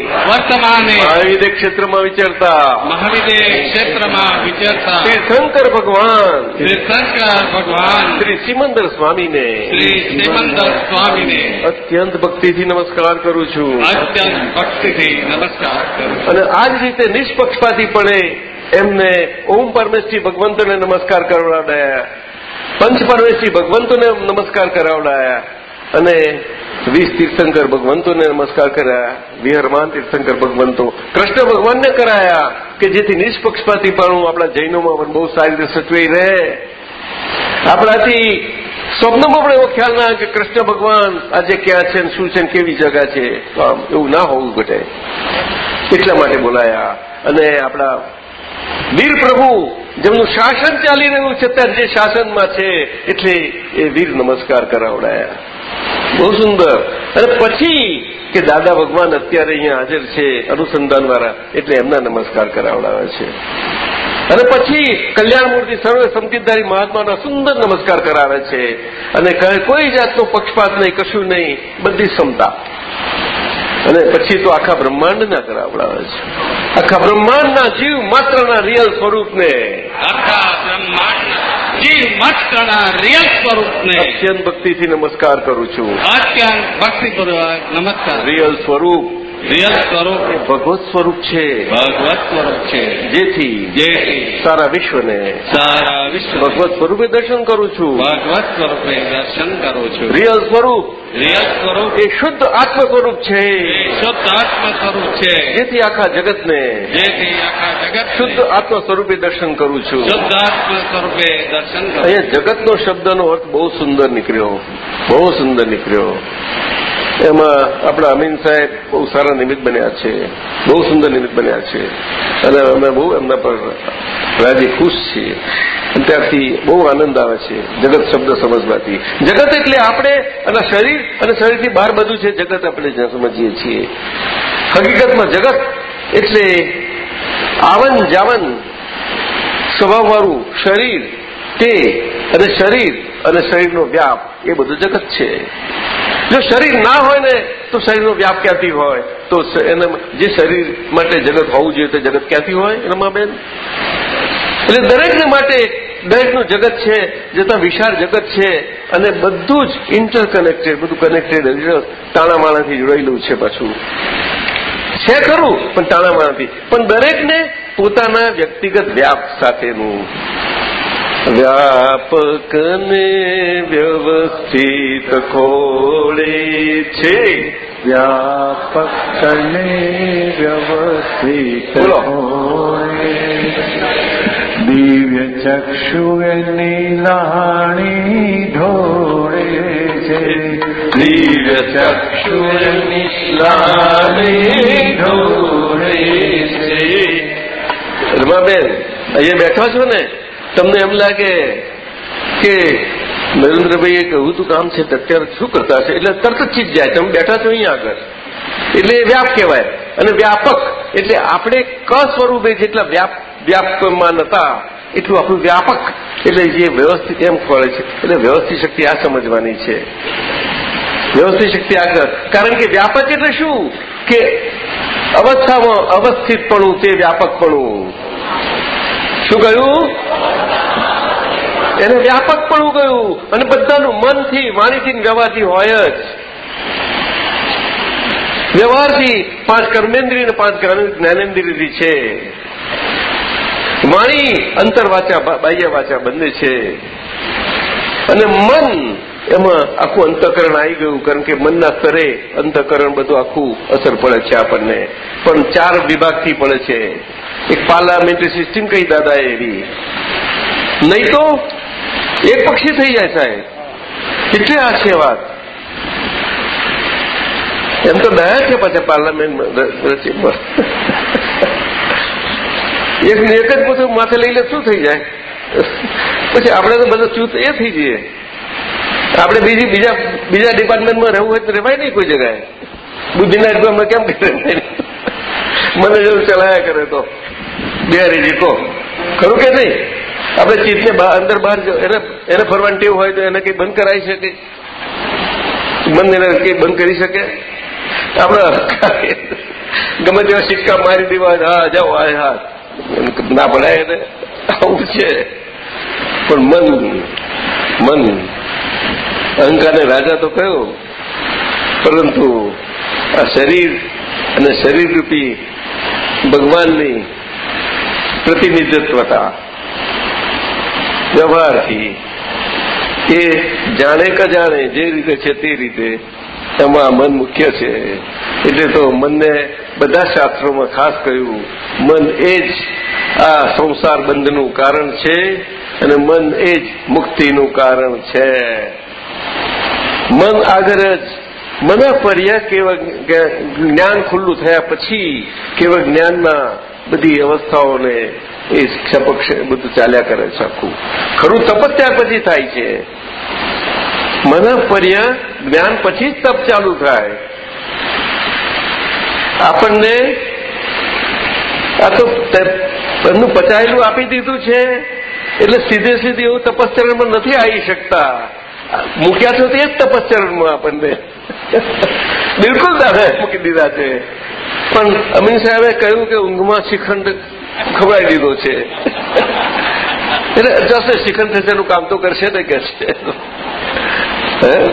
વર્તમાને
મહાવિદ્ય ક્ષેત્રમાં વિચારતા.
મહાવિદે ક્ષેત્રમાં વિચારતા.
શ્રી શંકર ભગવાન.
શ્રી શંકર ભગવાન.
શ્રી સિમંદર સ્વામીને.
શ્રી સિમંદર સ્વામીને.
અત્યંત ભક્તિથી નમસ્કાર કરું છું.
અત્યંત ભક્તિથી નમસ્કાર કરું
અને આ જ રીતે નિષ્પક્ષપાતીપણે એમને ઓમ પરમેશજી ભગવંતોને નમસ્કાર કરાવડાયા. પંચ પરમેશજી ભગવંતોને નમસ્કાર કરાવડાયા. અને વીસ તીર્થંકર ભગવંતોને નમસ્કાર કર્યા, વિહરમાન તીર્થંકર ભગવંતો. કૃષ્ણ ભગવાનને કરાયા કે જેથી નિષ્પક્ષપાતીપણું આપણા જૈનોમાં બહુ સારી રીતે સચવાઈ રહે. આપણાથી સ્વપ્નમાં પણ એવો ખ્યાલ ના કે કૃષ્ણ ભગવાન આજે ક્યાં છે શું છે કેવી જગા છે. આમ એવું ના હોવું ઘટે. એટલા માટે બોલાયા. અને આપણા વીર પ્રભુ, જેમનું શાસન ચાલી રહ્યું છે ત્યાં જે શાસનમાં છે, એટલે એ વીર નમસ્કાર કરાવડાયા. બહુ સુંદર. અને પછી કે દાદા ભગવાન અત્યારે અહીંયા હાજર છે, અનુસંધાન વાળા, એટલે એમના નમસ્કાર કરાવડાવે છે. અને પછી કલ્યાણમૂર્તિ સર્વે સંતિધારી મહાત્માના સુંદર નમસ્કાર કરાવે છે. અને કોઈ જાતનો પક્ષપાત નહીં, કશું નહીં, બધી ક્ષમતા અને પછી તો આખા બ્રહ્માંડના કરાવડાવે છે. આખા બ્રહ્માંડના જીવ માત્રના રિયલ સ્વરૂપને.
આખા બ્રહ્માંડના. જીવ માત્રના રિયલ સ્વરૂપને
અત્યંત ભક્તિથી નમસ્કાર કરું છું.
અત્યંત ભક્તિપૂર્વક નમસ્કાર.
રિયલ સ્વરૂપ.
સ્વરૂપ
ભગવત સ્વરૂપ છે.
ભગવત સ્વરૂપ છે.
જેથી
જેથી
સારા વિશ્વને
સારા વિશ્વ
ભગવત સ્વરૂપે દર્શન કરું છું.
ભગવત સ્વરૂપે દર્શન કરું છું.
રિયલ સ્વરૂપ
રિયલ સ્વરૂપ
એ શુદ્ધ આત્મ સ્વરૂપ છે.
શુદ્ધ આત્મ સ્વરૂપ છે.
જેથી આખા જગતને
જેથી આખા જગત
શુદ્ધ આત્મ સ્વરૂપે દર્શન કરું છું.
શુદ્ધ આત્મ સ્વરૂપે દર્શન કરું
અહીંયા જગતનો શબ્દનો અર્થ બહુ સુંદર નીકળ્યો. બહુ સુંદર નીકળ્યો. એમાં આપણા અમીન સાહેબ બહુ સારા નિમિત્ત બન્યા છે, બહુ સુંદર નિમિત્ત બન્યા છે. અને અમે બહુ એમના પર રાજી ખુશ છીએ. ત્યારથી બહુ આનંદ આવે છે, જગત શબ્દ સમજવાથી. જગત એટલે આપણે અને શરીર, અને શરીરથી બહાર બધું છે, જગત આપણે જ્યાં સમજીએ છીએ. હકીકતમાં જગત એટલે આવન જાવન સ્વભાવવાળું શરીર તે અને શરીર અને શરીરનો વ્યાપ એ બધું જગત છે. જો શરીર ના હોય ને, તો શરીરનો વ્યાપ ક્યાંથી હોય? તો એને જે શરીર માટે જગત હોવું જોઈએ તે જગત ક્યાંથી હોય, રમાબેન? એટલે દરેકને માટે દરેકનું જગત છે, જતાં વિશાળ જગત છે, અને બધું જ ઇન્ટરકનેક્ટેડ બધું કનેક્ટેડ તાણામાણાથી જોડાયેલું છે પાછું. છે ખરું, પણ તાણામાણાથી. પણ દરેકને પોતાના વ્યક્તિગત વ્યાપ સાથેનું. વ્યાપકને વ્યવસ્થિત ખોળે છે.
વ્યાપકને વ્યવસ્થિત. દિવ્ય ચક્ષુ એની લાણી ઢોળે છે.
દિવ્ય ચક્ષુરની લાલી ઢોળે છે. રમાબેન અહીંયા બેઠા છો ને? તમને એમ લાગે કે નરેન્દ્રભાઈએ કહ્યું તું કામ છે, અત્યારે શું કરતા છે એટલે તરત જ જાય. તમે બેઠા છો અહીંયા આગળ. એટલે વ્યાપ કહેવાય. અને વ્યાપક. એટલે આપણે ક સ્વરૂપે જેટલા વ્યાપ વ્યાપમાં નતા, એટલું આપણું વ્યાપક. એટલે જે વ્યવસ્થિત એમ ખોળે છે. એટલે વ્યવસ્થિત શક્તિ આ સમજવાની છે. વ્યવસ્થિત શક્તિ આગળ. કારણ કે વ્યાપક એટલે શું? કે અવસ્થામાં અવસ્થિતપણું તે વ્યાપકપણું. શું કહ્યું? એને વ્યાપક પણ ગયું અને બધાનું મનથી, વાણીથી ગવાથી હોય જ. વ્યવહારથી પાંચ કર્મેન્દ્રિય અને પાંચ જ્ઞાનેન્દ્રિયથી છે. વાણી અંતરવાચા બાહ્ય વાચા બંને છે. અને મન એમાં આખું અંતકરણ આવી ગયું, કારણ કે મનના સ્તરે અંતકરણ બધું આખું અસર પડે છે આપણને. પણ ચાર વિભાગથી પડે છે. એક પાર્લામેન્ટરી સિસ્ટમ કઈ દાદા એવી. નહીં તો એક પક્ષી થઈ જાય સાહેબ. એટલે આ છે વાત. એમ તો દયા છે પાછા પાર્લામેન્ટમાં એક ને એક જ બધું માથે લઈ લે, શું થઈ જાય? પછી આપણે તો બધું ચૂત એ થઈ જઈએ. આપણે બીજી, બીજા બીજા ડિપાર્ટમેન્ટમાં રહેવું હોય તો રહેવાય નહીં કોઈ જગાએ બુદ્ધિના એક્ઝામમાં કેમ કરે મને જેવું ચલાયા કરે તો. બિહારીજી, કહો. ખરું કે નહીં? આપણે ચિત્તને અંદર બહાર એને એને ફરવાની ટેવ હોય તો એને કંઈ બંધ કરાવી શકે? બંધ એને કંઈ બંધ કરી શકે? આપણે ગમે તેવા સિક્કા મારી દેવા હા, જાઓ હા. હા ના પડાય એને આવું છે. પણ મન મન અહંકારને રાજા તો કયો, પરંતુ આ શરીર અને શરીરરૂપી ભગવાનની પ્રતિનિધિત્વતા વ્યવહારથી એ જાણે કે જાણે જે રીતે છે તે રીતે એમાં મન મુખ્ય છે. એટલે તો મનને બધા શાસ્ત્રોમાં ખાસ કહ્યું, મન એ જ આ સંસાર બંધનું કારણ છે અને મન એ જ મુક્તિનું કારણ છે. મન આગળ જ મના પર્યા કેવા જ્ઞાન ખુલ્લું થયા પછી કેવા જ્ઞાનના બધી અવસ્થાઓને એ ક્ષપક્ષ બધું ચાલ્યા કરે છે આખું. ખરું તપસ્યા પછી થાય છે. મન પર્યા જ્ઞાન પછી જ તપ ચાલુ થાય. આપણને આ તો એમનું પચાયેલું આપી દીધું છે. એટલે સીધે સીધી એવું તપશ્ચરણમાં નથી આવી શકતા. મૂક્યા છો તે જ તપશ્ચરણમાં આપણને. બિલકુલ દાદા મૂકી દીધા છે. પણ અમીન સાહેબે કહ્યું કે ઊંઘમાં શ્રીખંડ ખવડાવી દીધો છે. એટલે જશે શ્રીખંડ થશે એનું કામ તો કરશે ને કે છે. હે?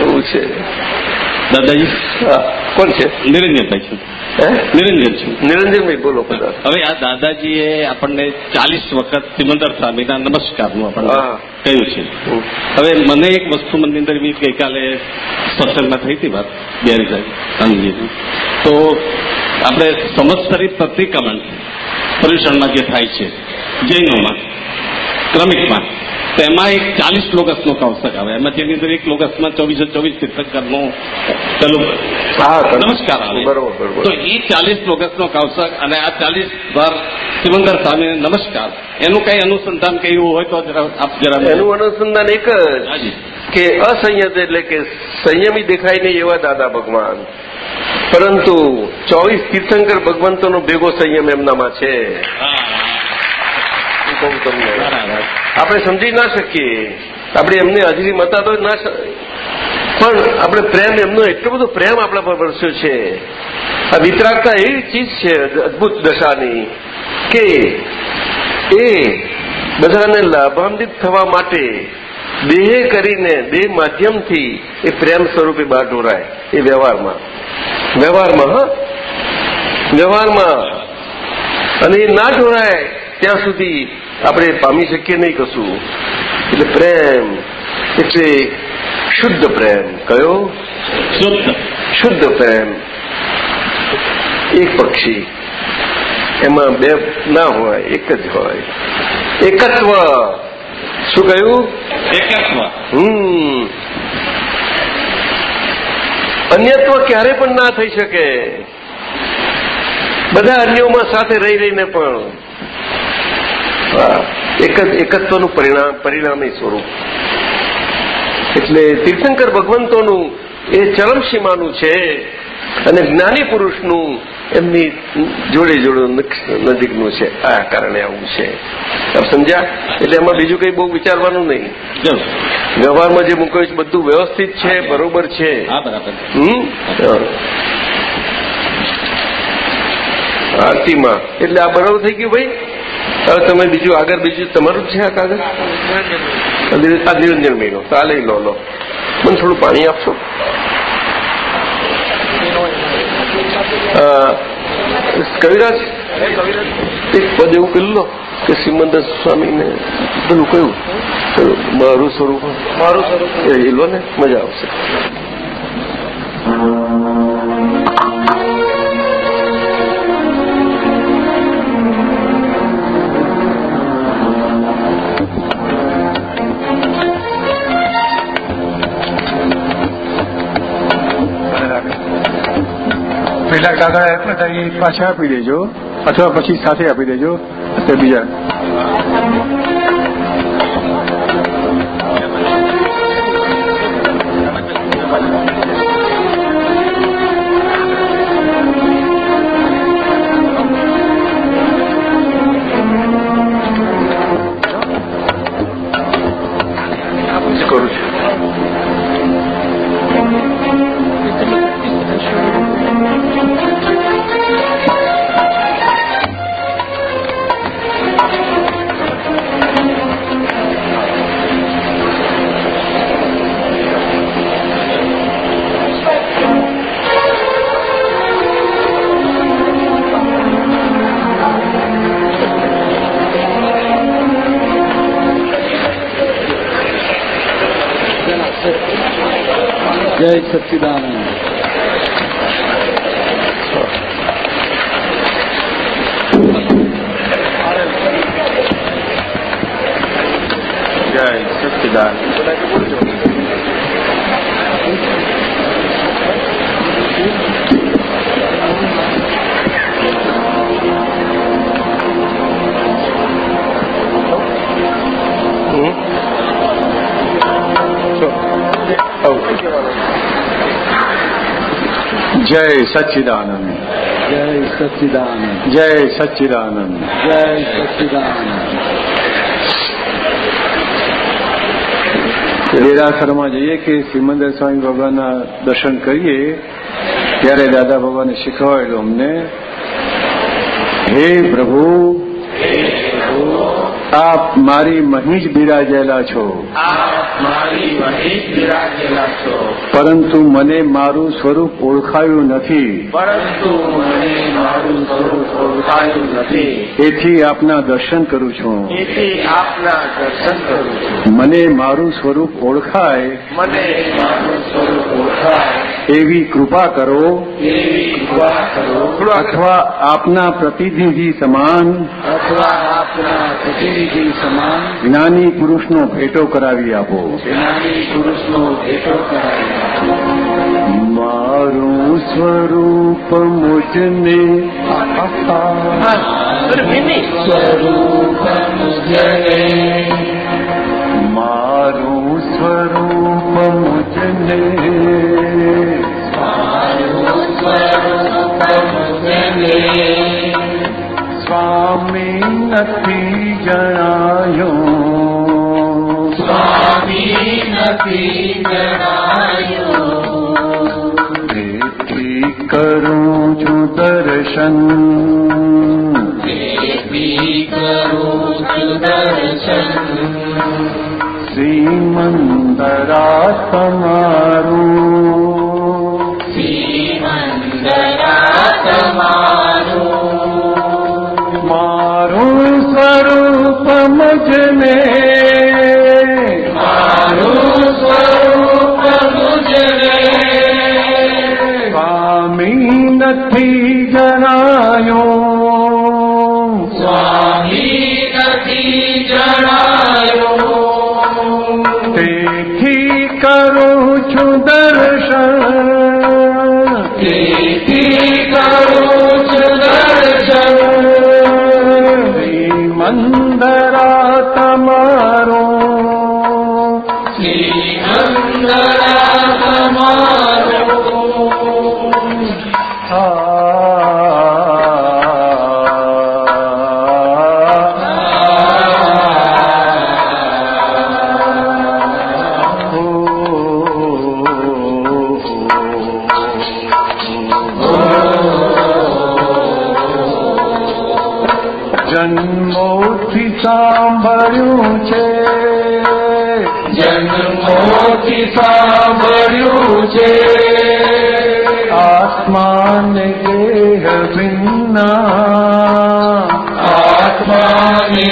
એવું છે.
દાદાજી?
કોણ છે?
નિરંજનભાઈ છું. નિરંજન
નિરંજનભાઈ બોલો
હવે આ દાદાજીએ આપણને ચાલીસ વખત સિમંદર સ્વામીના નમસ્કારનું આપણને
હા.
કહ્યું છે. હવે મને એક વસ્તુ મંદિર અંદર એવી ગઈકાલે સત્સંગમાં થઈ હતી વાત બિહારી સાહેબ તો આપણે સંવત્સરી પ્રતિક્રમણ પર્યુષણમાં જે થાય છે જૈનોમાં ક્રમિકમાં. તો એમાં એક ચાલીસ લોગસનો કૌશક આવે. એમાં જેની અંદર એક લોગસમાં ચોવીસો ચોવીસ તીર્થંકરનો
ચલો.
નમસ્કાર આવે
બરોબર બરોબર.
તો એ ચાલીસ લોગસનો કૌશક અને આ ચાલીસ વાર સિમંદર સ્વામીને નમસ્કાર. એનું કઈ અનુસંધાન કહ્યું હોય તો જરા આપ જરા
એનું અનુસંધાન એક જ
હાજી.
કે અસંયત એટલે કે સંયમી દેખાય નહીં એવા દાદા ભગવાન. પરંતુ ચોવીસ તીર્થંકર ભગવંતોનો ભેગો સંયમ એમનામાં છે. કહું તમને આપણે સમજી ના શકીએ. આપણે એમને હાજરી મતા તો ના પણ આપણે પ્રેમ એમનો એટલો બધો પ્રેમ આપણા પર વરસ્યો છે. આ વિતરાગતા એવી ચીજ છે અદભુત દશાની કે એ બધાને લાભાન્વિત થવા માટે દેહ કરીને દેહ માધ્યમથી એ પ્રેમ સ્વરૂપે બહાર ઢોરાય. એ વ્યવહારમાં. વ્યવહારમાં હા? વ્યવહારમાં. અને એ ના ઢોરાય ત્યાં સુધી આપણે પામી શકીએ નહીં કશું. એટલે પ્રેમ એટલે શુદ્ધ પ્રેમ. કયો?
શુદ્ધ.
શુદ્ધ પ્રેમ. એક પક્ષી. એમાં બે ના હોય એક જ હોય. એકત્વ. શું કહ્યું?
એકત્વ.
હમ. અન્યત્વ ક્યારે પણ ના થઈ શકે. બધા અન્યોમાં સાથે રહી રહીને પણ. એક જ એકત્વનું પરિણામ પરિણામી સ્વરૂપ. એટલે તીર્થંકર ભગવંતોનું એ ચરમસીમાનું છે અને જ્ઞાની પુરુષનું એમની જોડે જોડે નજીકનું છે. આ કારણે આવું છે. સમજ્યા? એટલે એમાં બીજું કંઈ બહુ વિચારવાનું નહીં. વ્યવહારમાં જે મૂક્યું છે બધું વ્યવસ્થિત છે બરોબર છે.
હા બરાબર.
આરતીમાં. એટલે આ બરાબર થઈ ગયું ભાઈ? હવે તમે બીજું આગળ બીજું તમારું છે આ કાગળ? આ નિરંજન મહિનો. તો આ લઈ લો લો. મને થોડું પાણી આપશો? કવિરાજ એક પદ એવું કહી લો કે સિમંદર સ્વામીને પેલું બધું કયું? મારું સ્વરૂપ. મારું સ્વરૂપ. એ લો ને મજા આવશે.
પેલા કાગળ આપ્યા પાછા આપી દેજો. અથવા પછી સાથે આપી દેજો. તે બીજા.
જય સચ્ચિદાનંદ
જય સચ્ચિદાનંદ.
જય સચ્ચિદાનંદ.
જય સચ્ચિદાનંદ.
જય સચ્ચિદાનંદ.
દેરાસરમાં જઈએ કે સિમંદર સ્વામી ભગવાનના દર્શન કરીએ ત્યારે દાદા ભગવાને શીખવાડેલું અમને હે પ્રભુ આપ મારી મહી જ બિરાજેલા છો. પરંતુ મને મારું સ્વરૂપ ઓળખાયું નથી.
પરંતુ મને મારું સ્વરૂપ ઓળખાયું નથી.
એથી આપના દર્શન કરું છું.
તેથી આપના દર્શન કરું છું.
મને મારું સ્વરૂપ ઓળખાય.
મને મારું સ્વરૂપ ઓળખાય.
એવી કૃપા કરો અથવા આપના પ્રતિનિધિ સમાન
અથવા આપના પ્રતિનિધિ સમાન
જ્ઞાની પુરુષનો ભેટો કરાવી આપો.
જ્ઞાની પુરુષનો ભેટો કરાવી
મારું સ્વરૂપ મુજને
સ્વરૂપ મુજને
મારું સ્વરૂપ મુજને સ્વામી નથી જણાયો
સ્વામી નથી જણાયો
તેથી કરું છું દર્શન
દેવી કરું છું દર્શન
શ્રીમંદરા તમારું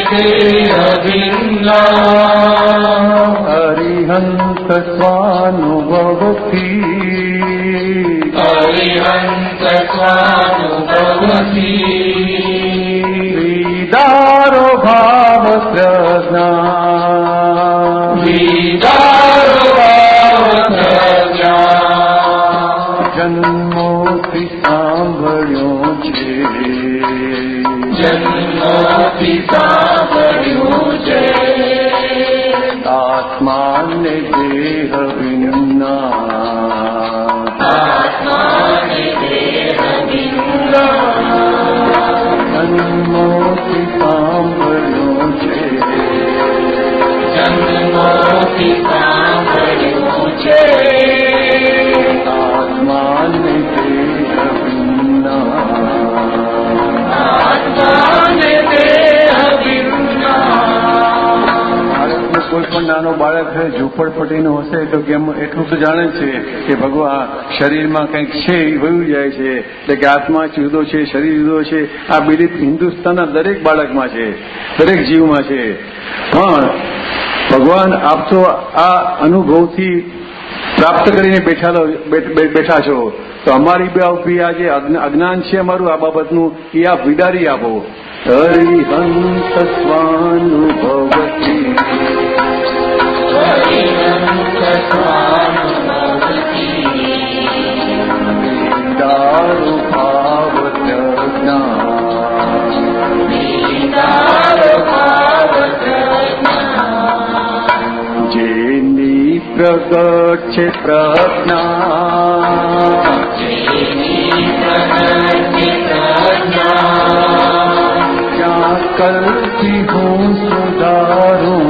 આત્માની દેહ ભિન્ના હરિહંત સ્વાનુભવથી
હરિહંત સ્વાનુભવતી
વિદારો ભાવ પ્રજ્ઞા
વિદારો ભાવના
જન્મોથી કોઈ પણ નાનો બાળક ઝૂંપડપટ્ટીનું હશે તો કેમ એટલું તો જાણે છે કે ભગવાન શરીરમાં કંઈક છે, એ વયું જાય છે. એટલે કે આત્મા જુદો છે, શરીર જુદો છે. આ બિલીફ હિન્દુસ્તાનના દરેક બાળકમાં છે, દરેક જીવમાં છે. પણ ભગવાન આપ તો આ અનુભવથી પ્રાપ્ત કરીને બેઠા બેઠા છો. તો અમારી બી આ જે અજ્ઞ- અજ્ઞાન છે અમારું, આ બાબતનું, એ આપ વિદારી આપો. હરિહંત સ્વાનુભવતી
સ્વાનુભવતી
ભાવ પ્રજ્ઞા પ્રગટ છે પ્રજ્ઞા
જેની
ક્યાં કલથી હું સુધારું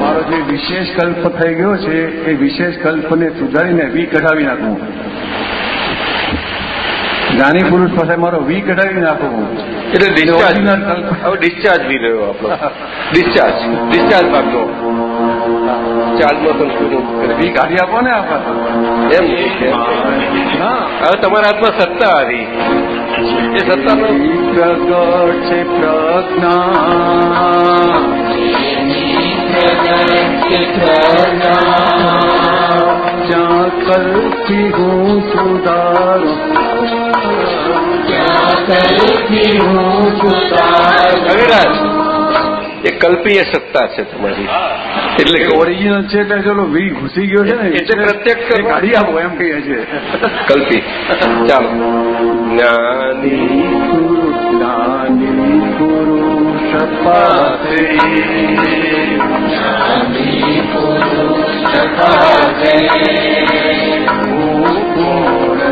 મારો જે વિશેષ કલ્પ થઈ ગયો છે એ વિશેષ કલ્પને સુધારીને વી કઢાવી નાખું। જ્ઞાની પુરુષ પાસે મારો વી કઢાવી નાખું
એટલે ડિસ્ચાર્જ હવે ડિસ્ચાર્જ વી રહ્યો આપણો. ડિસ્ચાર્જ ડિસ્ચાર્જ ભાગનો ચાર્જમાં પણ
વી કાઢી આપો ને
એમ.
હા.
હવે તમારા હાથમાં સત્તા આવી. એ સત્તાનો
પ્રગટ છે પ્રજ્ઞા. જ્યાં કલ્પી હું
કવિરાજ એ કલ્પીય સત્તા છે તમારી. એટલે કે
ઓરિજિનલ છે એટલે ચલો વી ઘૂસી ગયો છે ને
એટલે પ્રત્યક્ષ
કાઢી આપો એમ કહીએ છીએ.
કલ્પી ચાલો. જ્ઞાની
જ્ઞાની પુરુષ પાસે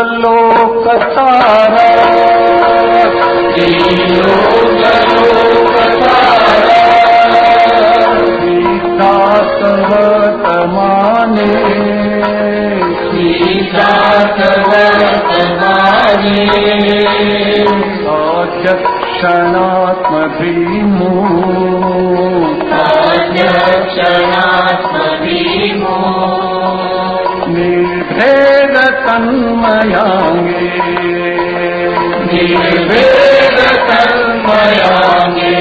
દર્શન શ્રીમંદરા તમારું પ્રિયો ગલો કતારા સીતા સવતમાને અચક્ષણાત્મ ભીમો तन्मयाङ्गे निर्भेद तन्मयाङ्गे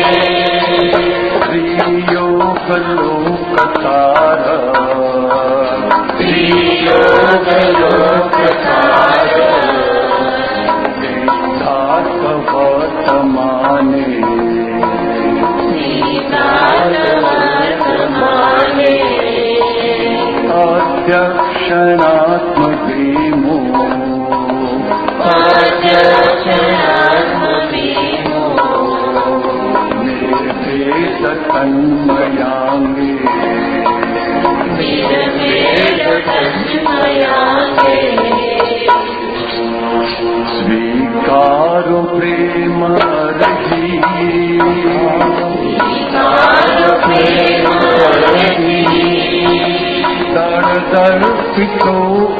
દર પિતો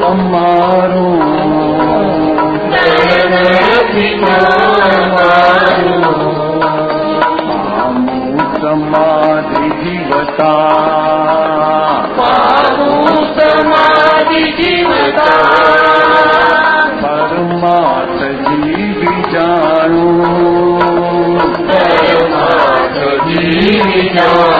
અમારું સમાધિ જીવતા પરમાર્થ જીવી જાણું સ્વીકારો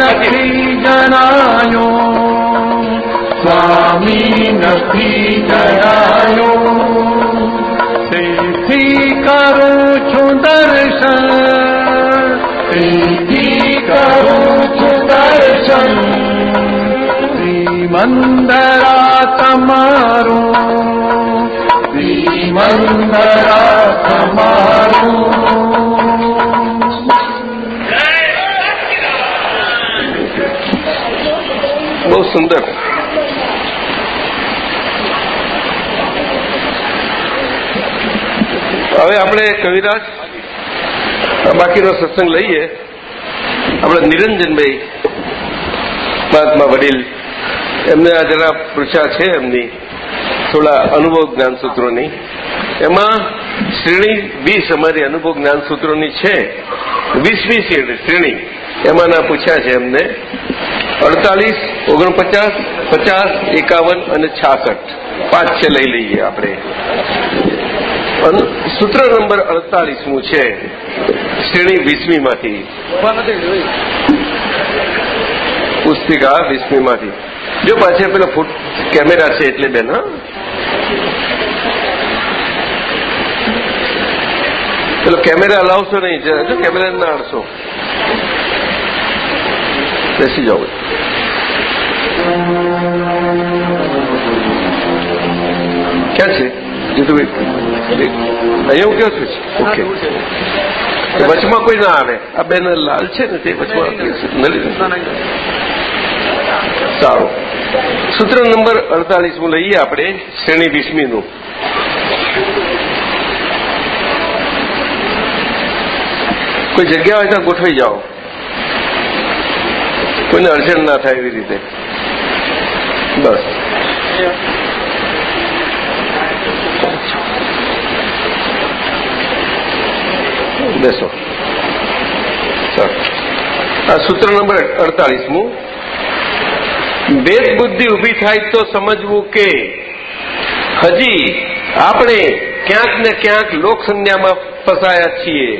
નથી
જણાયો
સ્વામી નથી જણાયો
તેથી કરું છું દર્શન તેથી કરું છું દર્શન મંદરા તમારું મંદરા તમારું
બહુ સુંદર હવે આપણે કવિરાજ બાકીનો સત્સંગ લઈએ આપણે નિરંજનભાઈ મહાત્મા વડીલ એમને આ જરા પૃચ્છા છે એમની, થોડા અનુભવ જ્ઞાનસૂત્રોની એમાં શ્રેણી વીસ અમારી અનુભવ જ્ઞાનસૂત્રોની છે. વીસમી શ્રેણી એમાંના પૂછ્યા છે એમને. અડતાલીસ, ઓગણપચાસ, પચાસ, એકાવન અને છાસઠ. પાંચ છે લઈ લઈએ આપણે. સૂત્ર નંબર અડતાલીસમું છે. શ્રેણી વીસમીમાંથી. પુસ્તિકા વીસમીમાંથી. જો પાછળ પેલા ફૂટ કેમેરા છે એટલે બેન હા પેલો કેમેરા લાવશો નહીં જો કેમેરા ના અડશો બેસી જાઓ ક્યાં છે જીતુભાઈ અહીંયા હું ક્યાં છું ઓકે વચમાં કોઈ ના આવે આ બેન લાલ છે ને તે વચમાં સારું સૂત્ર નંબર અડતાલીસમું લઈએ આપણે, શ્રેણી વીસમીનું. કોઈ જગ્યા હોય ત્યાં ગોઠવી જાઓ. કોઈને અડચણ ના થાય એવી રીતે. બસ. બેસો. આ સૂત્ર નંબર અડતાલીસમું. ભેદ બુદ્ધિ ઊભી થાય તો સમજવું કે હજી આપણે ક્યાંક ને ક્યાંક લોકસંજ્ઞામાં ફસાયા છીએ.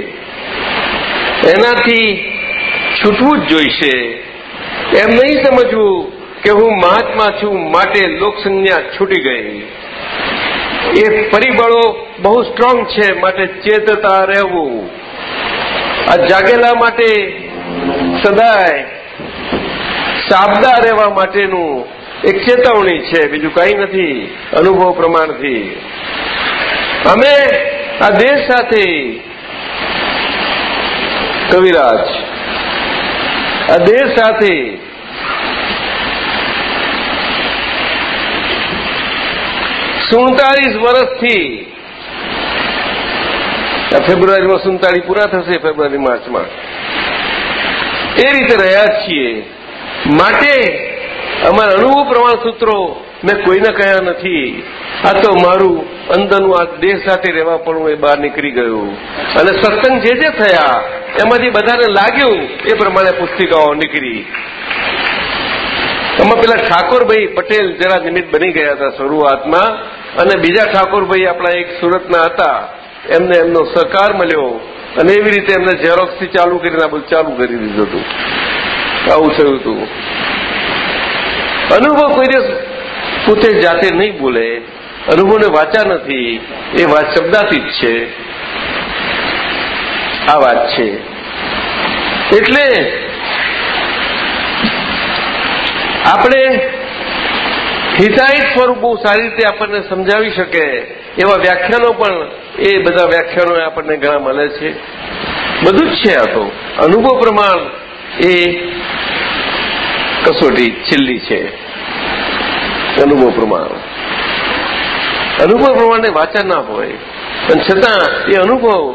એનાથી છૂટવું જ જોઈશે. એમ નહીં સમજવું કે હું મહાત્મા છું, માટે લોકસંજ્ઞા છૂટી ગઈ. એ પરિબળો બહુ સ્ટ્રોંગ છે, માટે ચેતતા રહેવું. આ જાગેલા માટે સદાય સાબદા રહેવા માટેનું એક ચેતવણી છે, બીજું કંઈ નથી, અનુભવ પ્રમાણથી. અમે આ દેશ સાથે કવિરાજ, આ દેશ સાથે સુડતાલીસ વર્ષથી ફેબ્રુઆરીમાં સુડતાલીસ પૂરા થશે ફેબ્રુઆરી, માર્ચમાં. એ રીતે રહ્યા છીએ. માટે અમારા અનુભવ પ્રમાણ સૂત્રો મેં કોઈને કહ્યા નથી. આ તો મારું અંદરનું આ દેહ સાથે રહેવા પણ એ બહાર નીકળી ગયું. અને સત્સંગ જે જે થયા, એમાંથી બધાને લાગ્યું એ પ્રમાણે પુસ્તિકાઓ નીકળી. એમાં પેલા ઠાકોરભાઈ પટેલ જરા નિમિત્ત બની ગયા હતા શરૂઆતમાં. અને બીજા ઠાકોરભાઈ આપણા એક સુરતના હતા. એમને એમનો સહકાર મળ્યો. અને એવી રીતે એમને ઝેરોક્સથી ચાલુ કરીને આ બધું ચાલુ કરી દીધું હતું. આવું થયું હતું. અનુભવ કોઈ દિવસ પોતે જાતે નહીં બોલે, અનુભવને વાંચા નથી, એ વાત શબ્દાતીત છે. આ વાત છે. એટલે આપણે હિતાહિત સ્વરૂપ બહુ સારી રીતે આપણને સમજાવી શકે, એવા વ્યાખ્યાનો પણ એ બધા વ્યાખ્યાનો આપણને ઘણા મળે છે. બધું જ છે આ તો. અનુભવ પ્રમાણ એ કસોટી છેલ્લી છે. અનુભવ પ્રમાણ. અનુભવ પ્રમાણે વાચા ના હોય, પણ છતાં એ અનુભવ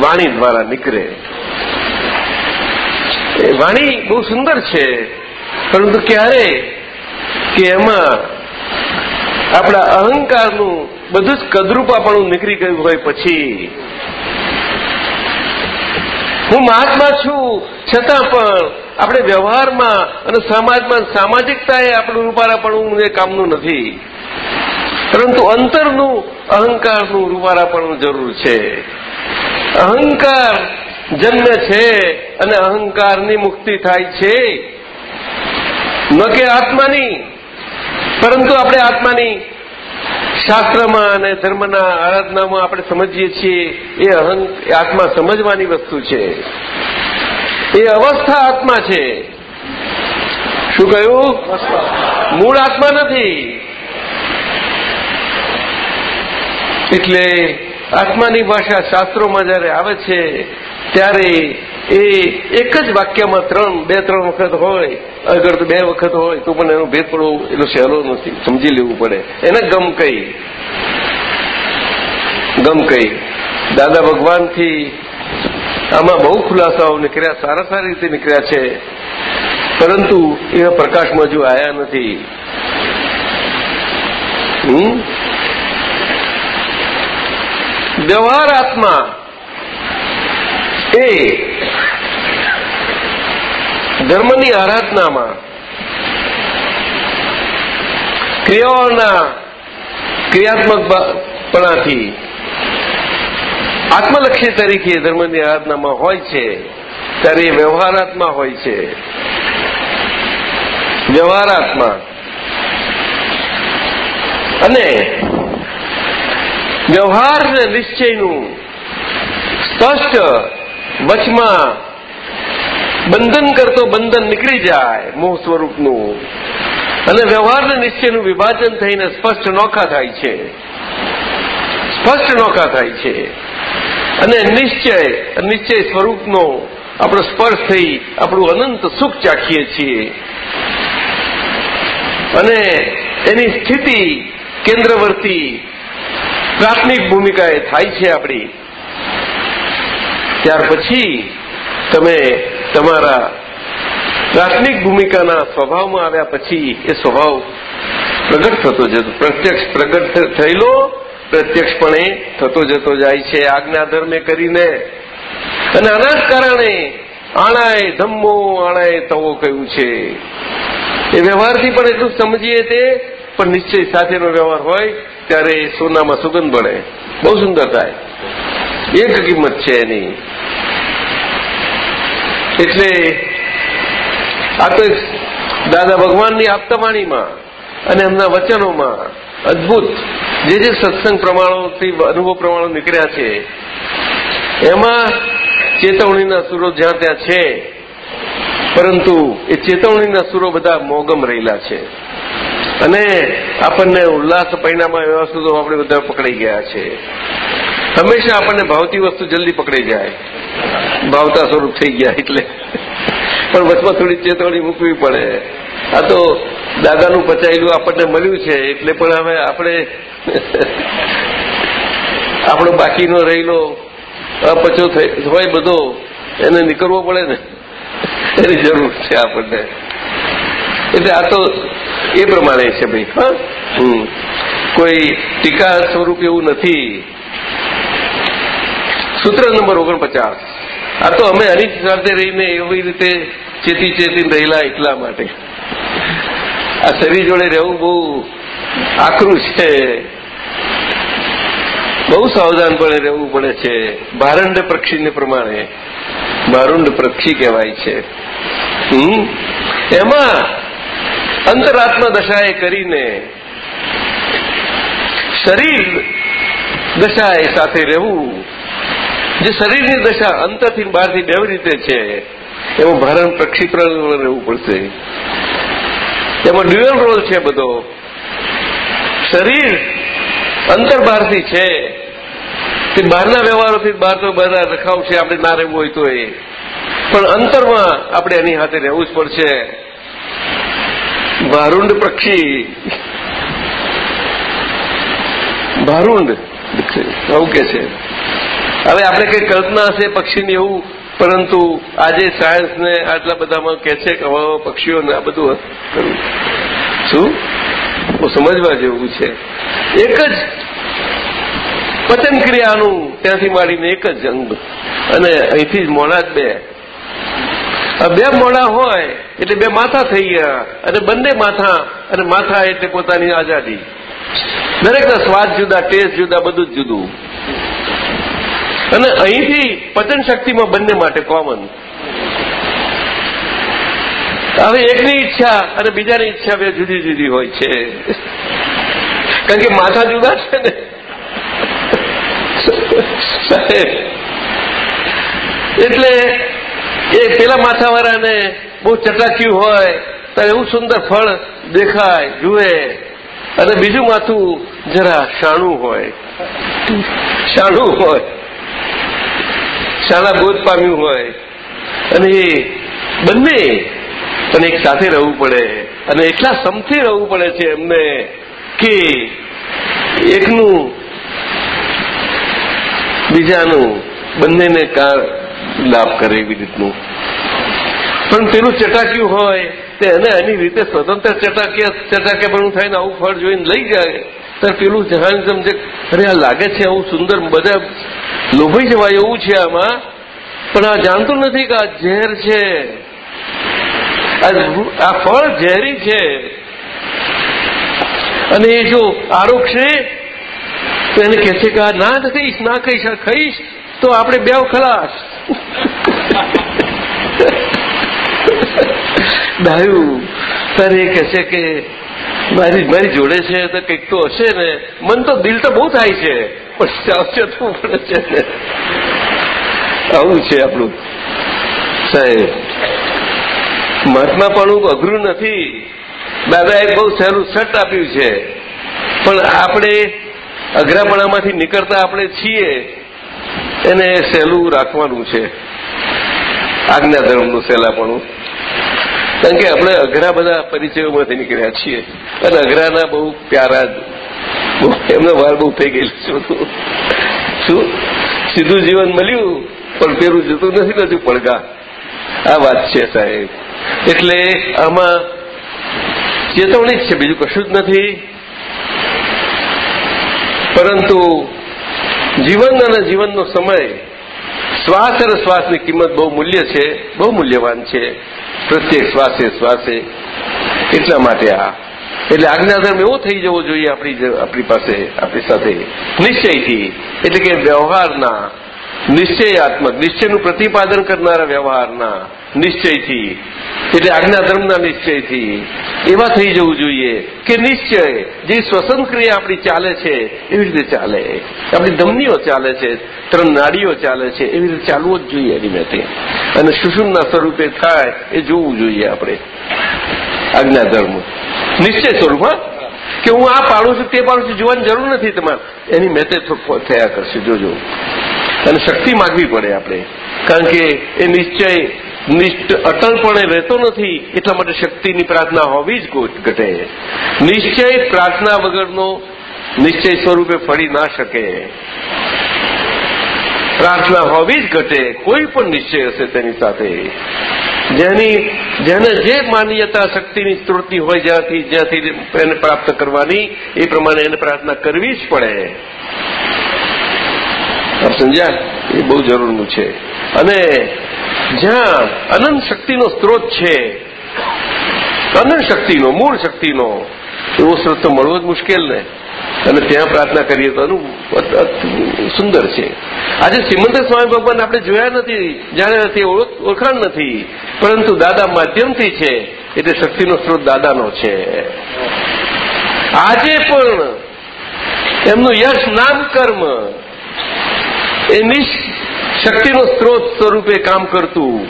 વાણી દ્વારા નીકળે. એ વાણી બહુ સુંદર છે, પરંતુ ક્યારે કે એમાં આપણા અહંકારનું બધું જ કદરૂપાપણું નીકળી ગયું હોય પછી હું મહાત્મા છું. છતાં પણ આપણે વ્યવહારમાં અને સમાજમાં સામાજિકતાએ આપણું રૂપારાપણું એ કામનું નથી. પરંતુ અંતરનું અહંકારનું રૂપારાપણું જરૂર છે. અહંકાર જન્મે છે અને અહંકારની મુક્તિ થાય છે. ન કે આત્માની. પરંતુ આપણે આત્માની શાસ્ત્રમાં અને ધર્મના આરાધનામાં આપણે સમજીએ છીએ, એ અહં, એ આત્મા સમજવાની વસ્તુ છે. એ અવસ્થા આત્મા છે. શું કહ્યું? મૂળ આત્મા નથી. એટલે આત્માની ભાષા શાસ્ત્રોમાં જયારે આવે છે, ત્યારે એ એક જ વાક્યમાં ત્રણ, બે, ત્રણ વખત હોય, અગર તો બે વખત હોય, તો પણ એનો ભેદ પડવો એટલો સહેલો નથી, સમજી લેવું પડે. એને ગમ કઈ ગમ કઈ દાદા ભગવાનથી આમાં બહુ ખુલાસાઓ નીકળ્યા, સારા સારી રીતે નીકળ્યા છે. પરંતુ એવા પ્રકાશમાં હજુ આવ્યા નથી? વ્યવહાર આત્મા એ ધર્મની આરાધનામાં ક્રિયાઓના ક્રિયાત્મકપણાથી આત્મલક્ષી તરીકે ધર્મની આરાધનામાં હોય છે, ત્યારે એ વ્યવહારાત્મા હોય છે. વ્યવહારાત્મા. અને વ્યવહાર નિશ્ચયનું સ્પષ્ટ વચમાં બંધન કરતો બંધન નીકળી જાય મોહ સ્વરૂપનું. અને વ્યવહારને નિશ્ચયનું વિભાજન થઈને સ્પષ્ટ નોખા થાય છે. સ્પષ્ટ નોખા થાય છે. અને નિશ્ચય નિશ્ચય સ્વરૂપનો આપણો સ્પર્શ થઈ આપણું અનંત સુખ ચાખીએ છીએ. અને એની સ્થિતિ કેન્દ્રવર્તી પ્રાથમિક ભૂમિકા એ થાય છે આપણી. ત્યાર પછી તમે તમારા પ્રાથમિક ભૂમિકાના સ્વભાવમાં આવ્યા પછી એ સ્વભાવ પ્રગટ થતો જતો, પ્રત્યક્ષ પ્રગટ થયેલો, પ્રત્યક્ષપણે થતો જતો જાય છે, આજ્ઞા ધર્મે કરીને. અને આના જ કારણે આણાએ ધમ્મો આણાએ તવો કહ્યું છે. એ વ્યવહારથી પણ એટલું સમજીએ તે, પણ નિશ્ચય સાથેનો વ્યવહાર હોય ત્યારે સોનામાં સુગંધ બને. બહુ સુંદર થાય. એક કિંમત છે એની. એટલે આ તો દાદા ભગવાનની આપતાવાણીમાં અને એમના વચનોમાં અદભુત જે જે સત્સંગ પ્રમાણોથી અનુભવ પ્રમાણો નીકળ્યા છે, એમાં ચેતવણીના સુરો જ્યાં ત્યાં છે, પરંતુ એ ચેતવણીના સુરો બધા મોગમ રહેલા છે. અને આપણને ઉલ્લાસ પરિણામ એવા સુરો આપણે બધા પકડાઈ ગયા છે. હંમેશા આપણને ભાવતી વસ્તુ જલ્દી પકડી જાય. ભાવતા સ્વરૂપ થઈ ગયા એટલે. પણ વચમાં થોડી ચેતવણી મૂકવી પડે. આ તો દાદાનું પચાયેલું આપણને મળ્યું છે, એટલે પણ હવે આપણે આપણો બાકીનો રહેલો, અપચો હોય બધો, એને નીકળવો પડે ને. એની જરૂર છે આપણને. એટલે આ તો એ પ્રમાણે છે ભાઈ, હા? કોઈ ટીકા સ્વરૂપ એવું નથી. સૂત્ર નંબર ઓગણપચાસ. આ તો અમે અનિત સાથે રહીને એવી રીતે ચેતી ચેતી રહેલા એટલા માટે. આ શરીર જોડે રહેવું બહુ આકરું છે. બહુ સાવધાનપણે રહેવું પડે છે. ભારંડ પક્ષીને પ્રમાણે. ભારુંડ પક્ષી કહેવાય છે. એમાં અંતરાત્મા દશાએ કરીને શરીર દશાએ સાથે રહેવું જે શરીરની દશા અંતરથી બહારથી બે રીતે છે એમાં ભારણ પક્ષી રહેવું પડશે. એમાં ડ્યુઅલ રોલ છે બધો. શરીર અંતર બહારથી છે તે બહારના વ્યવહારોથી બહાર તો બધા રખાવ છે, આપણે ના રહેવું હોય તો એ પણ અંતરમાં આપણે એની હાથે રહેવું જ પડશે. ભારુંડ પક્ષી. ભારુંડ, આવું કે છે. હવે આપણે કઈ કલ્પના હશે પક્ષીની એવું? પરંતુ આજે સાયન્સને આટલા બધામાં કે છે કે હવા પક્ષીઓને આ બધું શું? સમજવા જેવું છે. એક જ પચન ક્રિયાનું ત્યાંથી માંડીને એક જ અંગ. અને અહીંથી જ મોડા જ બે. બે મોડા હોય એટલે બે માથા થઈ ગયા. અને બંને માથા, અને માથા એટલે પોતાની આઝાદી. દરેકના સ્વાદ જુદા, ટેસ્ટ જુદા, બધું જ જુદું. અને અહીંથી પચન શક્તિમાં બંને માટે કોમન હવે એકની ઈચ્છા અને બીજાની ઈચ્છા બે જુદી જુદી હોય છે. કારણ કે માથા જુદા છે ને. એટલે એ પેલા માથાવાળાને બહુ ચટાક્યું હોય, તો એવું સુંદર ફળ દેખાય, જુએ. અને બીજું માથું જરા શાણું હોય. શાણું હોય. શાળા બોધ પામ્યું હોય અને એ બંને પણ એક સાથે રહેવું પડે અને એટલા સમથી રહેવું પડે છે એમને કે એકનું બીજાનું બંનેને લાભ કરે એવી રીતનું. પણ પેલું ચટાક્યું હોય તે એને એની રીતે સ્વતંત્ર ચટાક્યા ચટાક્યાપણું થાય ને આવું ફળ જોઈને લઈ જાય. ત્યારે પેલું જહાન સમજે. અરે, આ લાગે છે આવું સુંદર, બધા લોભાઈ જવાય એવું છે આમાં. પણ આ જાણતું નથી કે આ ઝેર છે. આ ફળ ઝેરી છે. અને એ જો આરોગશે તો એને કહે છે કે આ ના કહીશ ના કહીશ, આ ખાઈશ, તો આપણે બે ખલાસ. ડાયું તારે એ કહે છે કે મારી મારી જોડે છે તો કંઈક તો હશે ને. મન તો દિલ તો બહુ થાય છે. પણ સાવચેતવું પડે છે આવું છે આપણું. સાહેબ મહાત્માપણું અઘરું નથી. દાદાએ બહુ સહેલું સટ આપ્યું છે. પણ આપણે અઘરાપણામાંથી નીકળતા આપણે છીએ. એને સહેલું રાખવાનું છે. આજ્ઞા ધર્મનું સહેલાપણું. કારણ કે આપણે અઘરા બધા પરિચયોમાંથી નીકળ્યા છીએ. અને અઘરાના બહુ પ્યારા એમનો વાર બહુ થઈ ગયેલું છું. શું? સીધું જીવન મળ્યું, પણ પેલું જતું નથી નથી પડઘા. આ વાત છે સાહેબ. એટલે આમાં ચેતવણી જ છે, બીજું કશું જ નથી. પરંતુ જીવન અને જીવનનો સમય શ્વાસ અને શ્વાસની કિંમત બહુ મૂલ્ય છે, બહુ મૂલ્યવાન છે. પ્રત્યેક શ્વાસે શ્વાસે. એટલા માટે આ. એટલે આજ્ઞાધર્મ એવો થઈ જવો જોઈએ આપણી આપણી પાસે, આપણી સાથે. નિશ્ચયથી. એટલે કે વ્યવહારના. નિશ્ચયાત્મક. નિશ્ચયનું પ્રતિપાદન કરનારા વ્યવહારના. નિશ્ચયથી. એટલે આજ્ઞાધર્મના નિશ્ચયથી. એવા થઈ જવું જોઈએ કે નિશ્ચય જે શ્વસન ક્રિયા આપણી ચાલે છે, એવી રીતે ચાલે. આપણી ધમનીઓ ચાલે છે, ત્રણ નાડીઓ ચાલે છે, એવી રીતે ચાલવું જ જોઈએ મેતે અને સુષુમના સ્વરૂપે થાય એ જોવું જોઈએ આપણે. આજ્ઞાધર્મ નિશ્ચય સ્વરૂપ કે હું આ પાડું છું, તે પાડું છું, જોવાની જરૂર નથી તમારે. એની મેતે થયા કરશે. જોજો. અને શક્તિ માગવી પડે આપણે. કારણ કે એ નિશ્ચય નિષ્ઠ અટલપણે રહેતો નથી, એટલા માટે શક્તિની પ્રાર્થના હોવી જ ઘટે. નિશ્ચય પ્રાર્થના વગરનો નિશ્ચય સ્વરૂપે ફળી ના શકે. પ્રાર્થના હોવી જ ઘટે, કોઈ પણ નિશ્ચય હશે તેની સાથે. જેની, જેને જે માન્યતા શક્તિની સ્ત્રોતિ હોય જ્યાંથી જ્યાંથી એને પ્રાપ્ત કરવાની, એ પ્રમાણે એને પ્રાર્થના કરવી જ પડે. સમજ્યા? એ બહુ જરૂરનું છે. અને જ્યાં અનંત શક્તિનો સ્ત્રોત છે, અનંત શક્તિનો, મૂળ શક્તિનો, એવો સ્ત્રોત તો મળવો જ મુશ્કેલ ને. અને ત્યાં પ્રાર્થના કરીએ તો સુંદર છે. આજે શ્રીમંત સ્વામી ભગવાન આપણે જોયા નથી જાણે નથી ઓળખાણ નથી. પરંતુ દાદા માધ્યમથી છે, એટલે શક્તિનો સ્ત્રોત દાદાનો છે. આજે પણ એમનું યશ નામ કર્મ એ શક્તિનો સ્ત્રોત સ્વરૂપે કામ કરતું.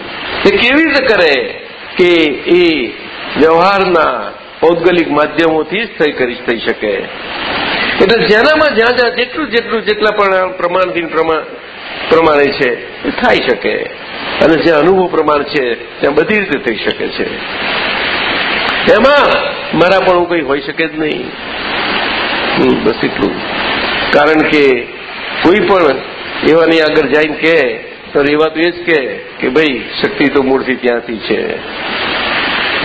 એ કેવી રીતે કરે કે એ વ્યવહારના પૌદ્ગલિક માધ્યમોથી જ થઈ થઈ શકે? એટલે જેનામાં જ્યાં જ્યાં જેટલું જેટલું જેટલા પણ પ્રમાણથી પ્રમાણે છે, એ થઈ શકે. અને જ્યાં અનુભવ પ્રમાણ છે, ત્યાં બધી રીતે થઈ શકે છે. એમાં મારા પણ કંઈ હોઈ શકે જ નહીં. બસ એટલું. કારણ કે કોઈ પણ એવાની આગળ જઈને કે તો રેવા તો એ જ કે ભાઈ, શક્તિ તો મૂળથી ત્યાંથી છે.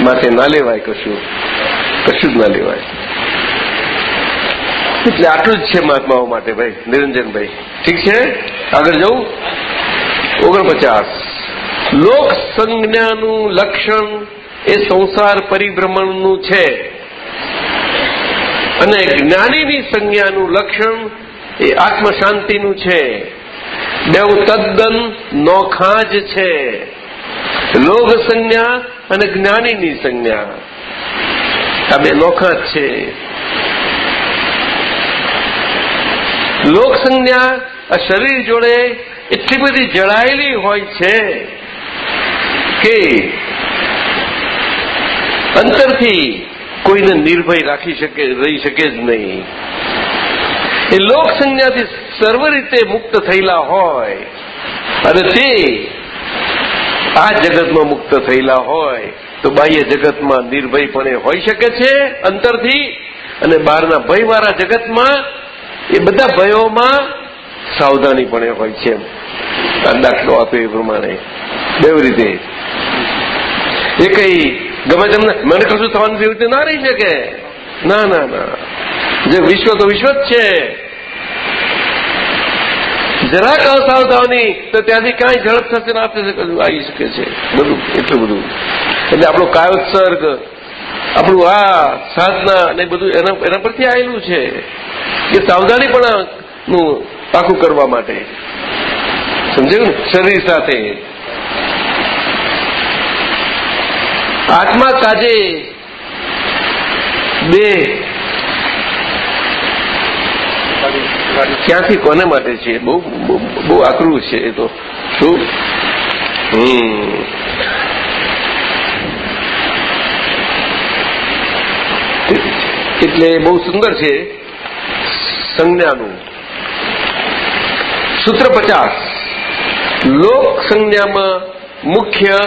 માટે ના લેવાય કશું. કશું જ ના લેવાય. એટલે આટલું જ છે મહાત્માઓ માટે ભાઈ, નિરંજનભાઈ. ઠીક છે? આગળ જવું ઓગણપચાસ. લોક સંજ્ઞાનું લક્ષણ એ સંસાર પરિભ્રમણનું છે. અને જ્ઞાનીની સંજ્ઞાનું લક્ષણ એ આત્મશાંતિનું છે. બેઉ તદ્દન નોખા જ છે. લોભ સંજ્ઞા અને જ્ઞાનીની સંજ્ઞા. આ બે નોખા જ છે. લોક સંજ્ઞા આ શરીર જોડે એટલી બધી જળાયેલી હોય છે કે અંતરથી કોઈને નિર્ભય રાખી શકે, રહી શકે જ નહીં. એ લોક સંજ્ઞાથી સર્વ રીતે મુક્ત થયેલા હોય. અને તે આ જગતમાં મુક્ત થયેલા હોય તો બાહ્ય જગતમાં નિર્ભયપણે હોઈ શકે છે અંતરથી. અને બહારના ભયવાળા જગતમાં એ બધા ભયોમાં સાવધાનીપણે હોય છે એમ. દાખલો આપ્યો એ પ્રમાણે. બેવ રીતે. એ કઈ ગમે તેમને મને કશું થવાનું એવી રીતે ના રહી શકે. ના ના ના. જે વિશ્વ તો વિશ્વ જ છે. જરાક અસાવધાની, તો ત્યાંથી કાંઈ ઝડપ થશે ને આપશે આવી શકે છે. બધું, એટલું બધું. એટલે આપણો કાયોત્સર્ગ, આપણું આ સાધના ને બધું એના પરથી આવેલું છે. એ સાવધાની પણ નું પાકું કરવા માટે. સમજાયું શરીર સાથે. આત્મા કાજે બે ક્યાંથી, કોને માટે છે? બહુ બહુ આકરું છે એ તો. શું? એટલે બહુ સુંદર છે સંજ્ઞાનું. સૂત્ર પચાસ. લોક સંજ્ઞામાં મુખ્ય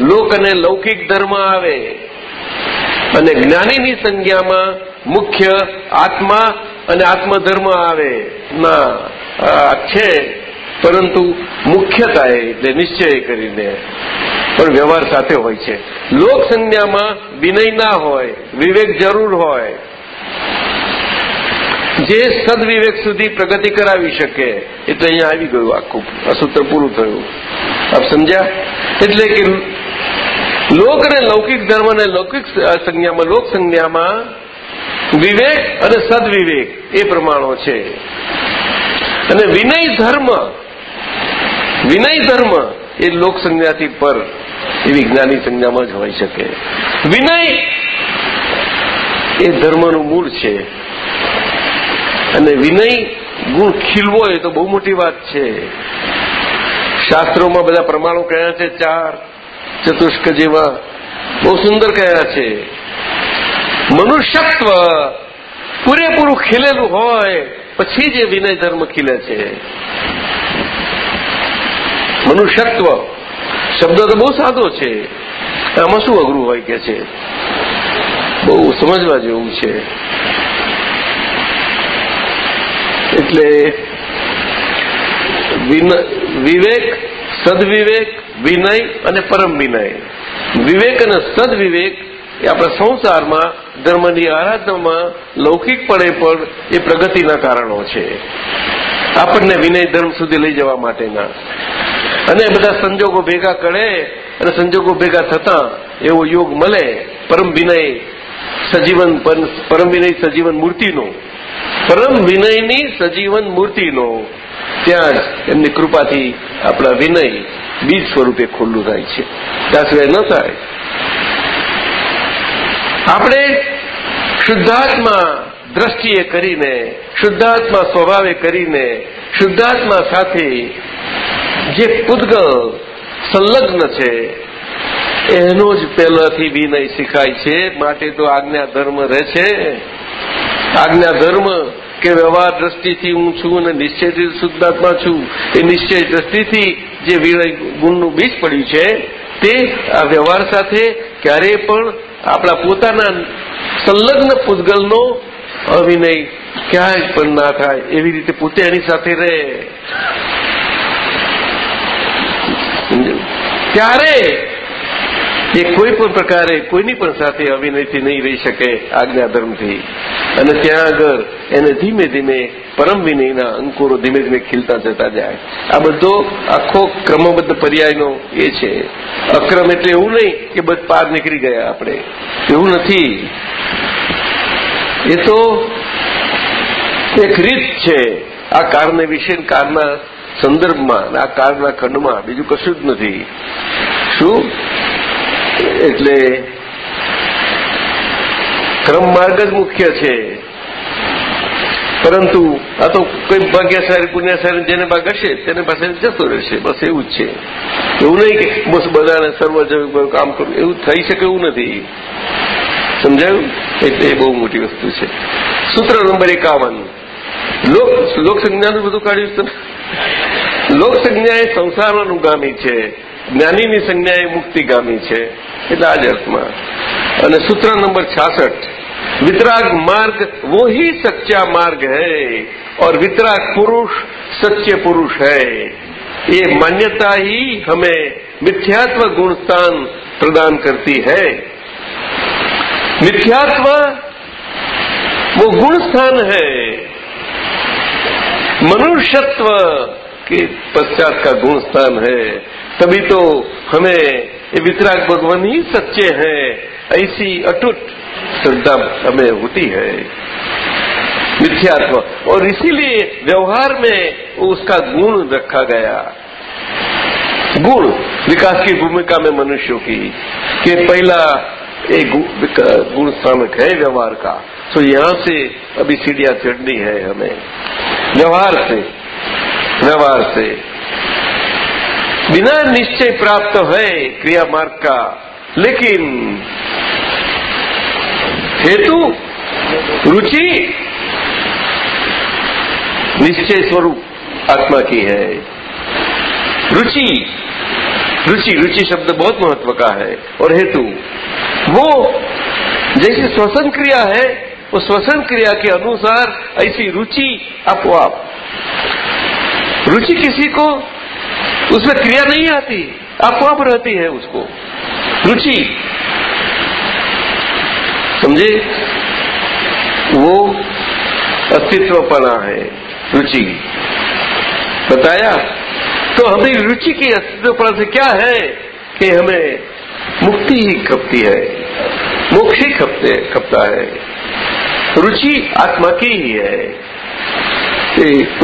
લોક અને લૌકિક ધર્મ આવે. અને જ્ઞાનીની સંજ્ઞામાં મુખ્ય આત્મા અને આત્મધર્મ આવે ના છે. પરંતુ મુખ્યતા એટલે નિશ્ચય કરીને. પણ વ્યવહાર સાથે હોય છે. લોક સંજ્ઞામાં વિનય ના હોય, વિવેક જરૂર હોય. જે સદવિવેક સુધી પ્રગતિ કરાવી શકે, એટલે અહીંયા આવી ગયું આખું. આ સૂત્ર પૂરું થયું. આપ સમજ્યા? એટલે કે લોક અને લૌકિક ધર્મ અને લૌકિક સંજ્ઞામાં, લોક સંજ્ઞામાં વિવેક અને સદવિવેક એ પ્રમાણો છે. અને વિનય ધર્મ વિનય ધર્મ એ લોક સંજ્ઞાથી પર એવી જ્ઞાની સંજ્ઞામાં જ હોઈ શકે. વિનય એ ધર્મનું મૂળ છે. અને વિનય ગુણ ખીલવો એ તો બહુ મોટી વાત છે. શાસ્ત્રોમાં બધા પ્રમાણો કયા છે? ચાર ચતુષ્ક જેવા બહુ સુંદર કયા છે. મનુષ્યત્વ પૂરેપૂરું ખીલેલું હોય, પછી જે વિનય ધર્મ ખીલે છે. મનુષ્યત્વ શબ્દ તો બહુ સાદો છે. આમાં શું અઘરું હોય કે છે? બહુ સમજવા જેવું છે. એટલે વિવેક, સદવિવેક વિનય અને પરમ વિનય. વિવેક અને સદવિવેક એ આપણા સંસારમાં, ધર્મની આરાધનામાં લૌકિકપણે પણ એ પ્રગતિના કારણો છે. આપણને વિનય ધર્મ સુધી લઈ જવા માટેના. અને બધા સંજોગો ભેગા કરે અને સંજોગો ભેગા થતા એવો યોગ મળે પરમ વિનય સજીવન પરમ વિનય સજીવન મૂર્તિનો. પરમ વિનયની સજીવન મૂર્તિનો ત્યાં જ એમની કૃપાથી આપણા વિનય બીજ સ્વરૂપે ખુલ્લું થાય છે. ત્યાં સિવાય ન થાય. આપણે શુદ્ધાત્મા દ્રષ્ટિએ કરીને, શુદ્ધાત્મા સ્વભાવે કરીને, શુદ્ધાત્મા સાથે જે પૂદગલ સંલગ્ન છે, એનો જ પહેલાથી વિનય શીખાય છે. માટે તો આજ્ઞા ધર્મ રહે છે. આજ્ઞા ધર્મ કે વ્યવહાર દ્રષ્ટિથી હું છું અને નિશ્ચયથી શુદ્ધાત્મા છું, એ નિશ્ચય દ્રષ્ટિથી જે વિનય ગુણનું બીજ પડ્યું છે, તે આ વ્યવહાર સાથે ક્યારેય પણ આપણા પોતાના સંલગ્ન પૂતગલનો અવિનય ક્યાંય પણ ના થાય, એવી રીતે પોતે એની સાથે રહે. ત્યારે એ કોઈ પણ પ્રકારે કોઈની પણ સાથે અવિનયથી નહીં રહી શકે આજ્ઞાધર્મથી અને ત્યાં આગળ એને ધીમે ધીમે પરમ વિનયના અંકુરો ધીમે ધીમે ખીલતા જતા જાય. આ બધો આખો ક્રમબદ્ધ પર્યાયનો એ છે. અક્રમ એટલે એવું નહીં કે બધ પાર નીકળી ગયા આપણે. એવું નથી. એ તો એક રીત છે આ કારને વિશે કારના સંદર્ભમાં આ કારના ખંડમાં. બીજું કશું જ નથી. શું? એટલે ક્રમ માર્ગ જ મુખ્ય છે. પરંતુ આ તો કોઈ ભાગ્યશાળી, પુણ્યશાળી જેને ભાગ હશે તેને પાસે જતો રહેશે. બસ એવું જ છે. એવું નહીં કે બસ બધાને સર્વ કામ કરવું એવું થઈ શકે એવું નથી. સમજાયું? એટલે એ બહુ મોટી વસ્તુ છે. સૂત્ર નંબર એકાવન. લોક સંજ્ઞાનું બધું કાઢ્યું છે સંજ્ઞા એ સંસારનુગામી છે. જ્ઞાનીની સંજ્ઞા એ મુક્તિગામી છે એટલે આ જ અર્થમાં અને સૂત્ર નંબર છાસઠ वितराग मार्ग वो ही सच्चा मार्ग है और वितराग पुरुष सच्चे पुरुष है ये मान्यता ही हमें मिथ्यात्व गुण स्थान प्रदान करती है मिथ्यात्व वो गुण स्थान है मनुष्यत्व के पश्चात का गुण स्थान है तभी तो हमें ये वितराग भगवान ही सच्चे हैं, ऐसी अटूट श्रद्धा हमें होती है। मिथ्यात्व और इसीलिए व्यवहार में उसका गुण रखा गया। गुण विकास की भूमिका में मनुष्यों की, कि पहला एक गुण स्थानक है व्यवहार का। तो यहाँ से अभी सीढ़ियाँ चढ़नी है हमें। व्यवहार से व्यवहार से। बिना निश्चय प्राप्त है क्रिया मार्ग का। लेकिन हेतु, रुचि, निश्चय स्वरूप आत्मा की है। रुचि रुचि रुचि शब्द बहुत महत्व का है। और हेतु, वो जैसी श्वसन क्रिया है वो श्वसन क्रिया के अनुसार ऐसी रुचि आप रुचि किसी को उसमें क्रिया नहीं आती। आपो आप रहती है उसको। रुचि। समझे? वो अस्तित्वपना है, रुचि। बताया? तो हमें रुचि की अस्तित्वपना से क्या है कि हमें मुक्ति ही खपती है? मोक्ष ही खपते खपता है। रुचि आत्मा की ही है।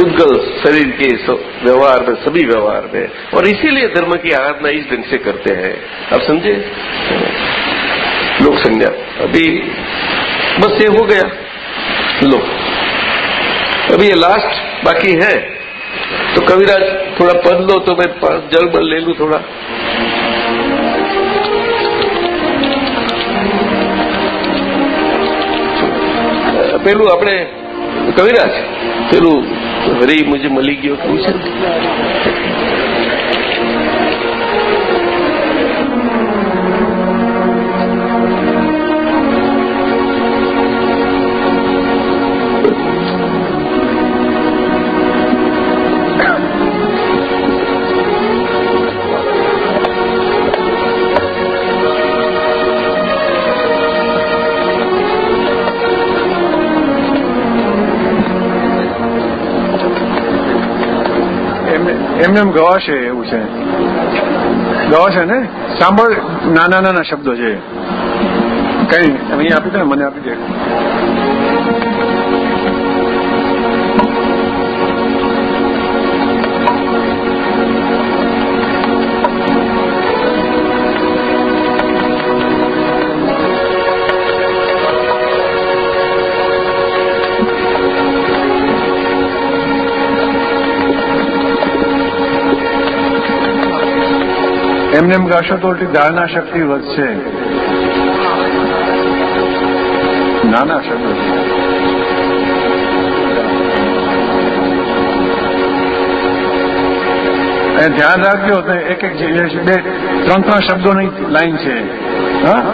उद्गल शरीर के व्यवहार में सभी व्यवहार में और इसीलिए धर्म की आराधना इस ढंग से करते हैं आप समझे लोक संज्ञा अभी बस ये हो गया लो अभी ये लास्ट बाकी है तो कविराज थोड़ा पढ़ लो तो मैं जल बल ले लू थोड़ा પેલું આપણે કવિરાજ પેલું હરી મુજે મળી ગયો કેવું છે
એમને એમ ગવાશે એવું છે. ગવાશે ને? સાંભળ, નાના નાના શબ્દો છે. કઈ અહીંયા આપી દે મને આપી દે. એમને એમ ગાશો તો ધારણા શક્તિ વધશે. નાના શબ્દો. અને ધ્યાન રાખજો, તો એક એક બે, ત્રણ ત્રણ શબ્દોની લાઈન છે. હા?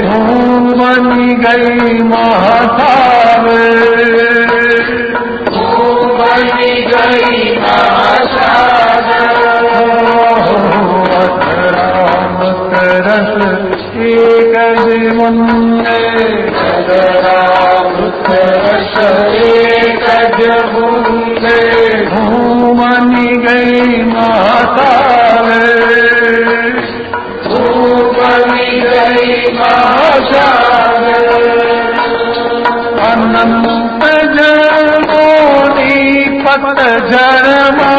धूम बनी गई महासारे बनी गई राम करस एक मन فجنوني قد جرما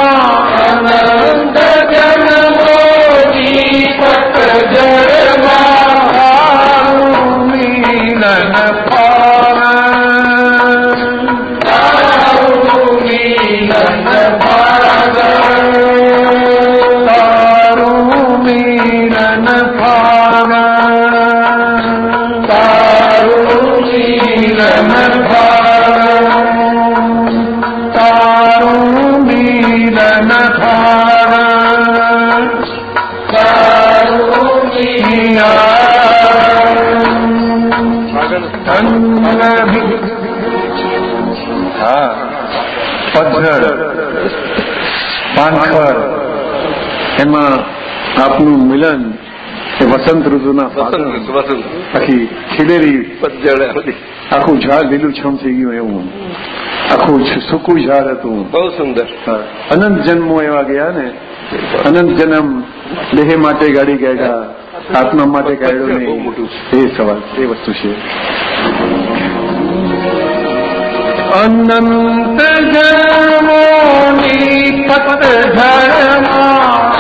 વસંત ઋતુના આખી ખીલેરી આખું ઝાડ લીલુંછમ થઈ ગયું એવું. આખું સૂકું ઝાડ હતું.
બહુ સુંદર.
અનંત જન્મો એવા ગયા ને. અનંત જન્મ દેહ માટે ગાડી ગયા આત્મા માટે
કાયડો
નહીં.
મોટું
એ સવાલ એ વસ્તુ છે. અનંત જન્મોની પત ધર્મા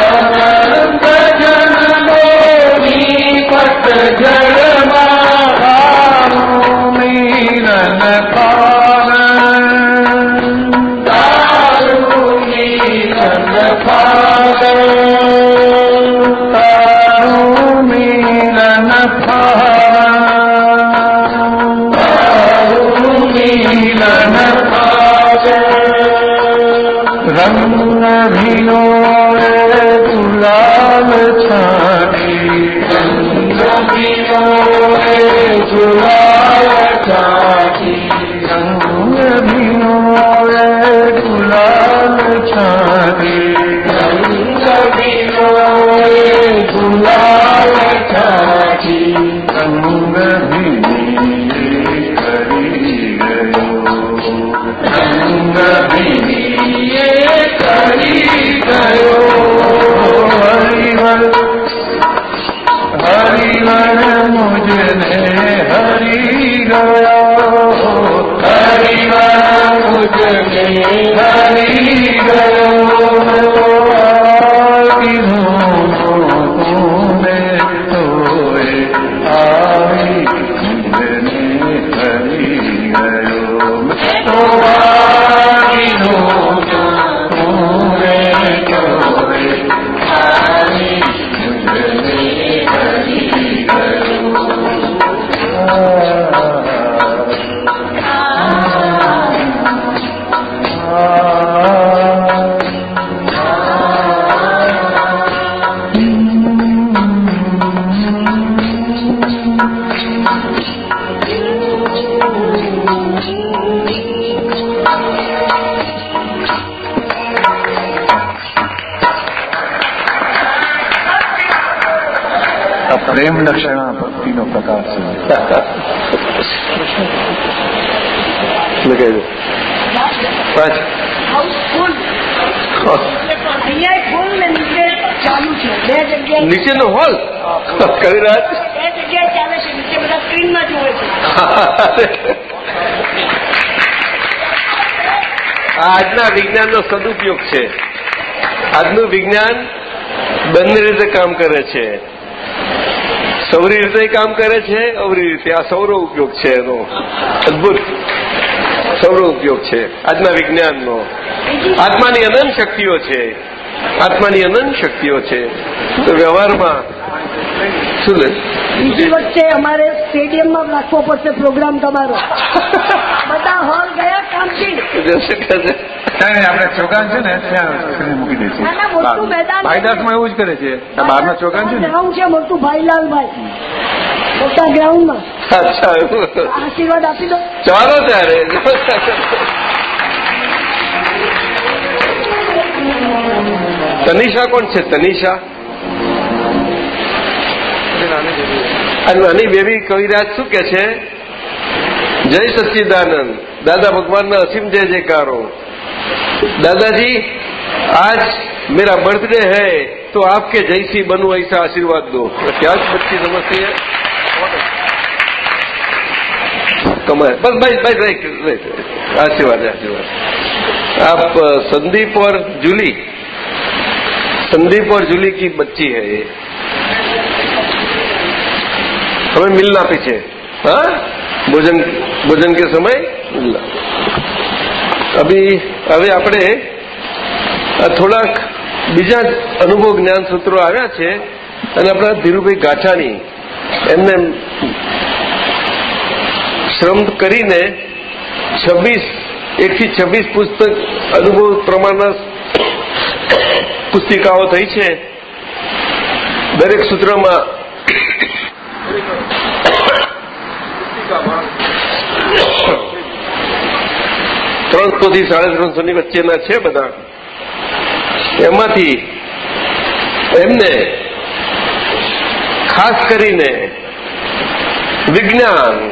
પ્રેમ લક્ષણા ભક્તિનો પ્રકાર છે.
નીચેનો હોલ?
કરી
રહ્યા આજના વિજ્ઞાનનો સદુપયોગ છે. આજનું વિજ્ઞાન બંને રીતે કામ કરે છે. સૌરી રીતે કામ કરે છે? અવરી રીતે. આ સૌરો ઉપયોગ છે એનો. અદભુત. સૌરો ઉપયોગ છે. આજના વિજ્ઞાનનો. આત્માની અનંત શક્તિઓ છે. આત્માની અનંત શક્તિઓ છે. તો વ્યવહારમાં શું લે?
બીજી વખતે અમારે સ્ટેડિયમમાં રાખવો પડશે પ્રોગ્રામ તમારો. બધા હોલ
આપણે ચોગાન છે ને ત્યાં મૂકી દે છે
ના, ના, મોટું મેદાન છે.
ભાઈદાસમાં એવું જ કરે છે. બહારના ચોગાન છે ને?
છે મોટું ભાઈલાલભાઈ. મોટા ગ્રાઉન્ડમાં.
અચ્છા એવું.
આશીર્વાદ આપી દો.
ચાલો ત્યારે. તનિષા કોણ છે? તનિષા. નાની બેબી કવિરાજ શું કે છે? જય સચ્ચિદાનંદ દાદા ભગવાનના અસીમ જય જયકારો दादाजी आज मेरा बर्थडे है तो आपके जैसी बनू ऐसा आशीर्वाद दो क्या बच्ची समझती है कमाल बस भाई भाई राइट राइट आशीर्वाद आशीर्वाद आप अ, संदीप और जूली संदीप और जूली की बच्ची है ये हमें मिलना पीछे हाँ भोजन ભજन કે સમય? અભી, હવે આપણે થોડાક બીજા અનુભવ જ્ઞાન સૂત્રો આવ્યા છે અને આપણા ધીરુભાઈ ગાછાણી એમને શ્રમ કરીને છવ્વીસ, એકથી છવ્વીસ પુસ્તક અનુભવ પ્રમાણના પુસ્તિકાઓ થઈ છે. દરેક સૂત્રમાં ત્રણસો થી સાડા ત્રણસો ની વચ્ચેના છે બધા. એમાંથી એમને ખાસ કરીને વિજ્ઞાન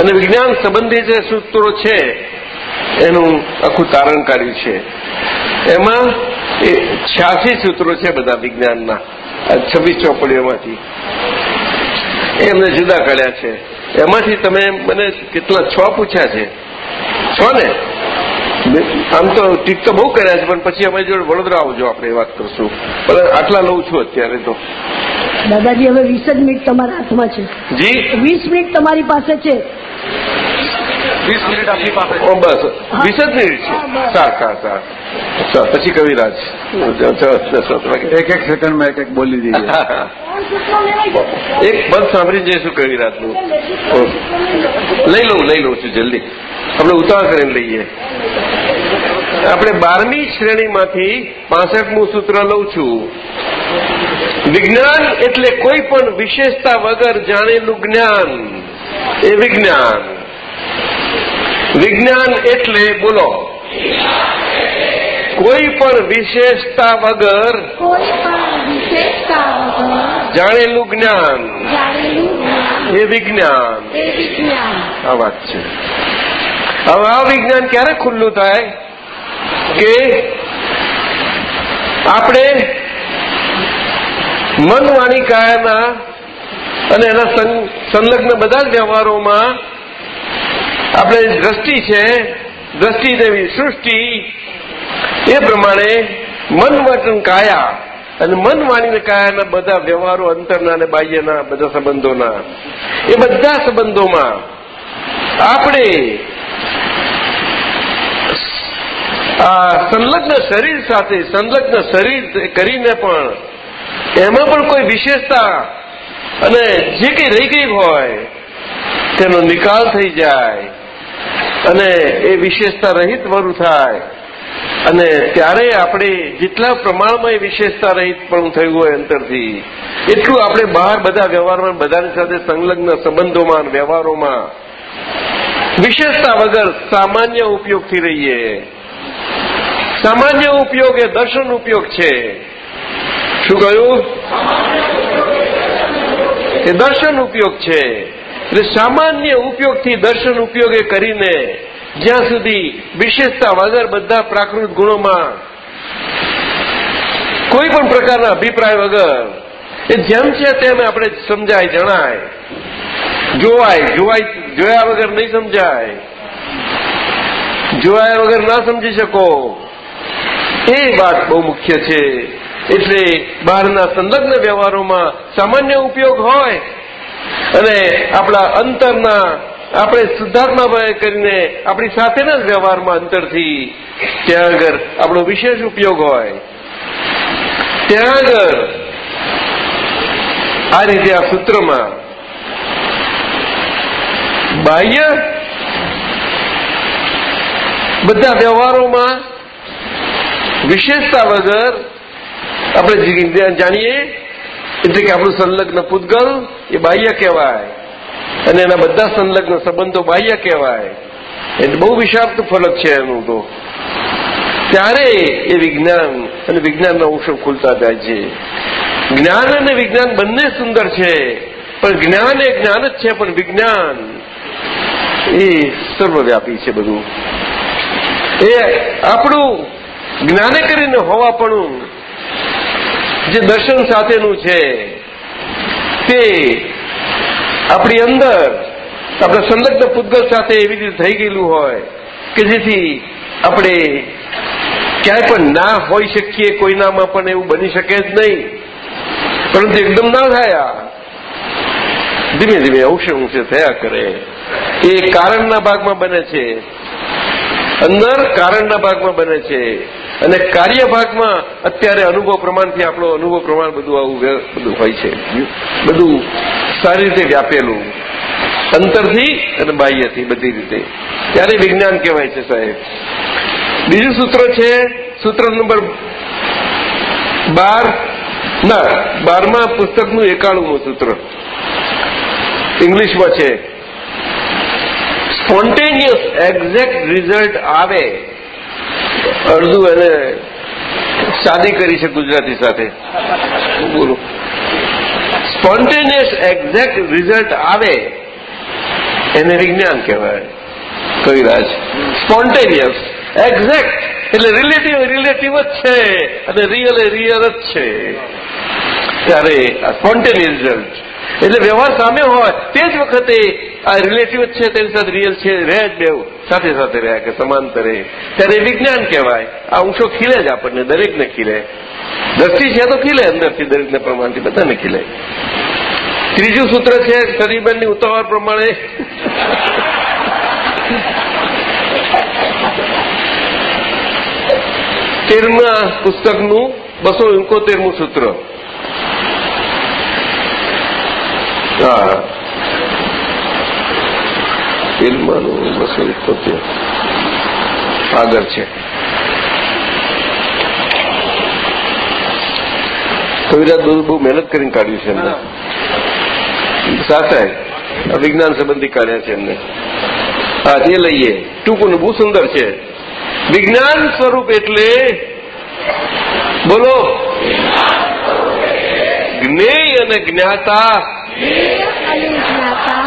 અને વિજ્ઞાન સંબંધી જે સૂત્રો છે, એનું આખું તારણ કાઢ્યું છે. એમાં એ છ્યાસી સૂત્રો છે બધા વિજ્ઞાનના છવ્વીસ ચોપડીઓમાંથી. એમને જુદા કાઢ્યા છે. એમાંથી તમે મને કેટલા છ પૂછ્યા છે? છો ને? આમ તો ટીક તો બહુ કર્યા છે પણ પછી અમે જોડે વડોદરા આવજો આપણે વાત કરશું. પણ આટલા લઉં છું અત્યારે તો.
દાદાજી હવે વીસ જ મિનિટ તમારા હાથમાં છે.
જી?
વીસ મિનિટ તમારી પાસે છે.
વીસ મિનિટ આપણી પાસે
ઓ બસ. વીસ જ મિનિટ છે. સારું સારું સારું. ચાલ પછી કવિરાજ.
એક એક સેકન્ડમાં એક એક બોલી દઈએ.
એક બંધ સાંભળી જઈશું કવિરાજનું. લઈ લઉં લઈ લઉં છું જલ્દી. આપણે ઉતાવળ કરીને લઈએ. આપણે બારમી શ્રેણીમાંથી પાસઠમું સૂત્ર લઉં છું. વિજ્ઞાન એટલે કોઈ પણ વિશેષતા વગર જાણેલું જ્ઞાન. એ વિજ્ઞાન. વિજ્ઞાન એટલે બોલો. કોઈ પણ વિશેષતા વગર જાણેલું જ્ઞાન એ વિજ્ઞાન. આ વાત છે. હવે આ વિજ્ઞાન ક્યારે ખુલ્લું થાય? કે આપણે મન વાણી કાયાના અને એના સંલગ્ન બધા જ વ્યવહારોમાં આપણે દ્રષ્ટિ છે, દ્રષ્ટિ દેવી સૃષ્ટિ, એ પ્રમાણે મન વચન કાયા અને મન વાણીને કાયાના બધા વ્યવહારો અંતરના અને બાહ્યના, બધા સંબંધોના. એ બધા સંબંધોમાં આપણે આ સંલગ્ન શરીર સાથે, સંલગ્ન શરીર કરીને પણ એમાં પણ કોઈ વિશેષતા અને જે કંઈ રહી ગઈ હોય, તેનો નિકાલ થઈ જાય. અને એ વિશેષતા રહિત વરું થાય. અને ત્યારે આપણે જેટલા પ્રમાણમાં એ વિશેષતા રહિત પણ થયું હોય અંતરથી, એટલું આપણે બહાર બધા વ્યવહારમાં, બધાની સાથે સંલગ્ન સંબંધોમાં વ્યવહારોમાં વિશેષતા વગર સામાન્ય ઉપયોગથી રહીએ. સામાન્ય ઉપયોગ એ દર્શન ઉપયોગ છે. શું કહ્યું? એ દર્શન ઉપયોગ છે. એટલે સામાન્ય ઉપયોગથી દર્શન ઉપયોગે કરીને જ્યાં સુધી વિશેષતા વગર બધા પ્રાકૃત ગુણોમાં કોઈ પણ પ્રકારના અભિપ્રાય વગર એ જેમ છે તેમ આપણે સમજાય, જણાય. જોવાય જોવાય, જોયા વગર નહીં સમજાય. જોયા વગર ના સમજી શકો. એ વાત બહુ મુખ્ય છે. એટલે બહારના સંલગ્ન વ્યવહારોમાં સામાન્ય ઉપયોગ હોય અને આપણા અંતરના, આપણે શુદ્ધાત્મા કરીને આપણી સાથેના જ વ્યવહારમાં અંતરથી ત્યાં આગળ આપણો વિશેષ ઉપયોગ હોય. ત્યાં આગળ આ રીતે આ સૂત્રમાં બાહ્ય બધા વ્યવહારોમાં વિશેષતા વગર આપણે જાણીએ એટલે કે આપણું સંલગ્ન પૂતગલ એ બાહ્ય કહેવાય. અને એના બધા સંલગ્ન સંબંધો બાહ્ય કહેવાય. એટલે બહુ વિષાપ્ત ફલક છે એનું તો. ત્યારે એ વિજ્ઞાન અને વિજ્ઞાનના અંશો ખુલતા જાય છે. જ્ઞાન અને વિજ્ઞાન બંને સુંદર છે. પણ જ્ઞાન એ જ્ઞાન જ છે, પણ વિજ્ઞાન એ સર્વવ્યાપી છે બધું. એ આપણું જ્ઞાને કરીને હોવાપણું જે દર્શન સાથેનું છે, તે આપણી અંદર, આપણા સંલગ્ન પૂતગલ સાથે એવી રીતે થઈ ગયેલું હોય કે જેથી આપણે ક્યાંય પણ ના હોઈ શકીએ કોઈનામાં પણ એવું બની શકે જ નહીં. પરંતુ એકદમ ના થયા, ધીમે ધીમે અંશે અંશે થયા કરે. એ કારણના ભાગમાં બને છે. અંદર કારણના ભાગમાં બને છે. અને કાર્યભાગમાં અત્યારે અનુભવ પ્રમાણથી આપણો અનુભવ પ્રમાણ બધું આવું બધું હોય છે. બધું સારી રીતે વ્યાપેલું. અંતરથી અને બાહ્યથી બધી રીતે. ત્યારે વિજ્ઞાન કહેવાય છે સાહેબ. બીજું સૂત્ર છે, સૂત્ર નંબર બાર ના, બારમા પુસ્તકનું એકાણુંમું સૂત્ર. ઇંગ્લિશમાં છે. સ્પોન્ટેનિયસ એક્ઝેક્ટ રિઝલ્ટ આવે અડધું એને શાદી કરી છે ગુજરાતી સાથે. બોલો. સ્પોન્ટેનિયસ એક્ઝેક્ટ રિઝલ્ટ આવે એને વિજ્ઞાન કહેવાય. કવિરાજ સ્પોન્ટેનિયસ એક્ઝેક્ટ એટલે રિલેટિવ રિલેટિવ જ છે. અને રિયલ એ રિયલ જ છે. ત્યારે આ સ્પોન્ટેનિયસ રિઝલ્ટ એટલે વ્યવહાર સામે હોય, તે જ વખતે આ રિલેટિવ છે, તેની સાથે રિયલ છે, રહે જ બે સાથે સાથે રહ્યા કે સમાંતરે. ત્યારે વિજ્ઞાન કહેવાય, આ ઊંચો ખીલે જ આપણને, દરેકને ખીલે. દ્રષ્ટિ છે તો ખીલે, અંદરથી દરેકને પ્રમાણથી બધાને ખીલે. ત્રીજું સૂત્ર છે શરીબેનની ઉતાવળ પ્રમાણે. તેરના પુસ્તકનું બસો એકોતેરમું સૂત્ર. હા. તેરમાનું બસો એકોતેર આગળ છે. કવિરાજ બધું બહુ મહેનત કરીને કાઢ્યું છે એમને. સાથે વિજ્ઞાન સંબંધી કાઢ્યા છે એમને. હા તે લઈએ. ટૂંકું બહુ સુંદર છે. વિજ્ઞાન સ્વરૂપ એટલે બોલો. જ્ઞેય અને જ્ઞાતા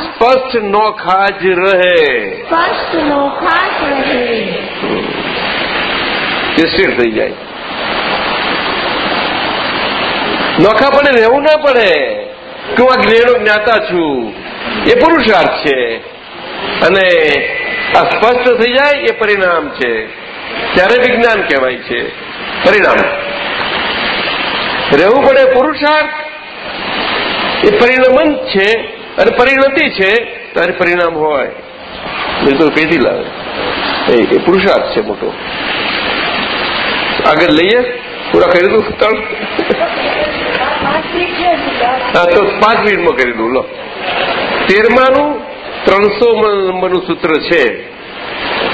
સ્પષ્ટ નોખા જ રહે
સ્પષ્ટ નોખા જ રહે
સ્થિર થઈ જાય નોખા પડે રહેવું ના પડે કે હું આ જ્ઞેયનો જ્ઞાતા છું એ પુરુષાર્થ છે અને આ સ્પષ્ટ થઈ જાય એ પરિણામ છે ત્યારે વિજ્ઞાન કહેવાય છે પરિણામ રહેવું પડે પુરુષાર્થ એ પરિણમન છે અને પરિણતિ છે ત્યારે પરિણામ હોય. નહીં તો પેથી લાવે. એ પુરુષાર્થ છે મોટો. આગળ લઈએ. પૂરા કરી દઉં ત્રણ હા તો પાંચ મિનિટમાં કરી દઉં. લો. તેરમાનું ત્રણસો નંબરનું સૂત્ર છે.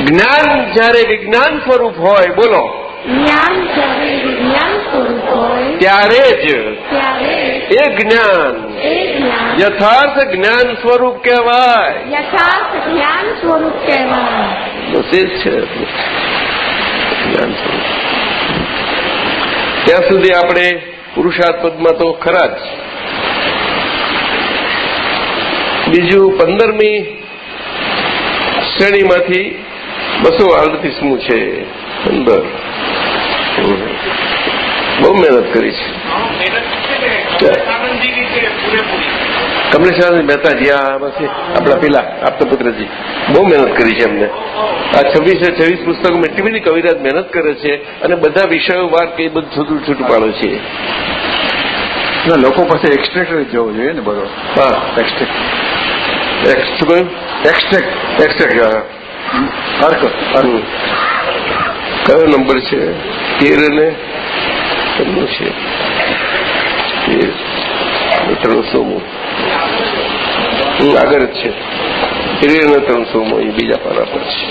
જ્ઞાન જ્યારે વિજ્ઞાન સ્વરૂપ હોય બોલો.
જ્ઞાન જ્યારે વિજ્ઞાન સ્વરૂપ હોય
ત્યારે જ
ત્યારે
એ જ્ઞાન. યથાર્થ જ્ઞાન સ્વરૂપ કહેવાય.
યથાર્થ જ્ઞાન સ્વરૂપ કહેવાય.
બસ એ છે જ્ઞાન સ્વરૂપ. ત્યાં સુધી આપણે પુરુષાર્થ પદમાં તો ખરા જ. બીજું પંદરમી શ્રેણીમાંથી બસો અડતીસમું છે. પંદર. બહુ મહેનત કરી છે.
આનંદજીની મહેતા
જી મહેતાજી આ આમાંથી આપણા પેલા આપતા પુત્રજી બહુ મહેનત કરી છે એમને આ છવ્વીસે છવ્વીસ પુસ્તકોમાં એટલી બધી કવિરાજ મહેનત કરે છે અને બધા વિષયો વાર કઈ બધું છૂટું છૂટું પાડે છે
ના લોકો પાસે એક્સ્ટ્રેક્ટ જ જવો જોઈએ ને બરોબર
હા
એક્સ્ટ્રેક્ટ
એક્સ શું કહ્યું
એક્સ્ટ્રેક્ટ
એક્સ્ટ્રેક્ટ હા
અર્ક
હમ. કયો નંબર છે તેર અને કેટલું છે. તેર ત્રણસોમું. આગળ જ છે? તેર અને ત્રણસોમું, એ બીજા પાના પર છે?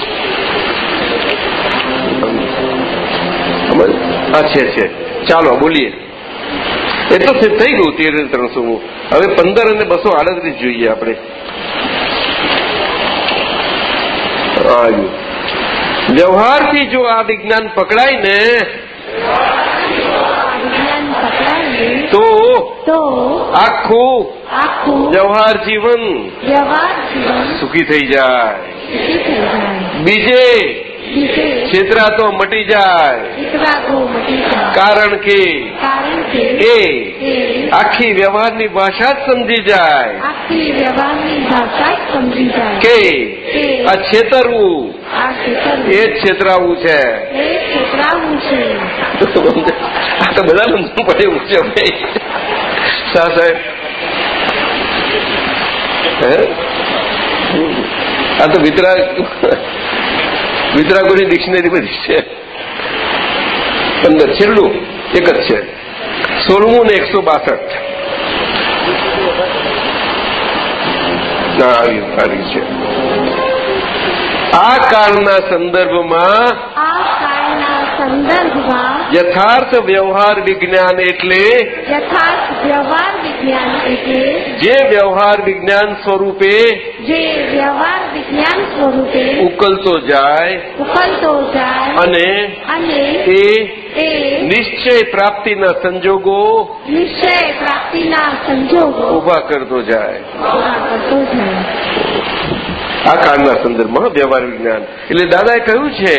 હા છે છે. ચાલો, બોલીએ. એ તો થઈ ગયું તેર અને ત્રણસોમું. હવે પંદર અને બસો આડત્રીસ જોઈએ આપણે. આવ્યું વ્યવહારથી જો આ વિજ્ઞાન પકડાય ને તો
તો
આખું
આખું
વ્યવહાર જીવન
વ્યવહાર જીવન
સુખી થઈ જાય. બીજે છેતરા તો મટી જાય. કારણ કે એ આખી વ્યવહારની ભાષા જ સમજી જાય. કે આ છેતરવું. એ જ છેતરાવું છે. આ તો બધા સમજવું પડે એવું છે ભાઈ સાહેબ? આ તો વિતરાગ. વિતરાગોની ડિક્શનરી બધી છે? પંદર, છેલ્લું એક જ છે. સોળમું ને એકસો બાસઠ. આવ્યું છે. આ કાળના સંદર્ભમાં
સંદર્ભમાં
યથાર્થ વ્યવહાર વિજ્ઞાન એટલે
યથાર્થ વ્યવહાર વિજ્ઞાન એટલે
જે વ્યવહાર વિજ્ઞાન સ્વરૂપે
જે વ્યવહાર વિજ્ઞાન સ્વરૂપે
ઉકલતો જાય
ઉકલતો જાય
અને
અને
એ નિશ્ચય પ્રાપ્તિના સંજોગો
નિશ્ચય પ્રાપ્તિના સંજોગો
ઊભા કરતો જાય.
કરતો જાય.
આ કાળના સંદર્ભમાં વ્યવહાર વિજ્ઞાન. એટલે દાદાએ કહ્યું છે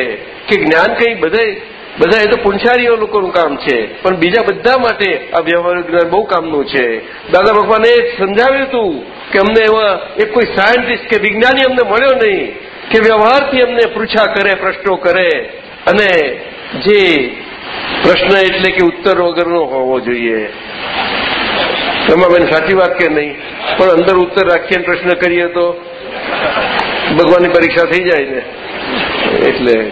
કે જ્ઞાન કઈ બધે બધા એ તો પુંછારીઓ લોકોનું કામ છે. પણ બીજા બધા માટે આ વ્યવહાર જ્ઞાન બહુ કામનું છે. દાદા ભગવાને સમજાવ્યું હતું કે અમને એવા એક કોઈ સાયન્ટિસ્ટ કે વિજ્ઞાની અમને મળ્યો નહીં કે વ્યવહારથી અમને પૂછા કરે, પ્રશ્નો કરે. અને જે પ્રશ્ન એટલે કે ઉત્તર વગરનો હોવો જોઈએ. રમાબેન, સાચી વાત કે નહીં? પણ અંદર ઉત્તર રાખીને પ્રશ્ન કરીએ તો ભગવાનની પરીક્ષા થઈ જાય ને. એટલે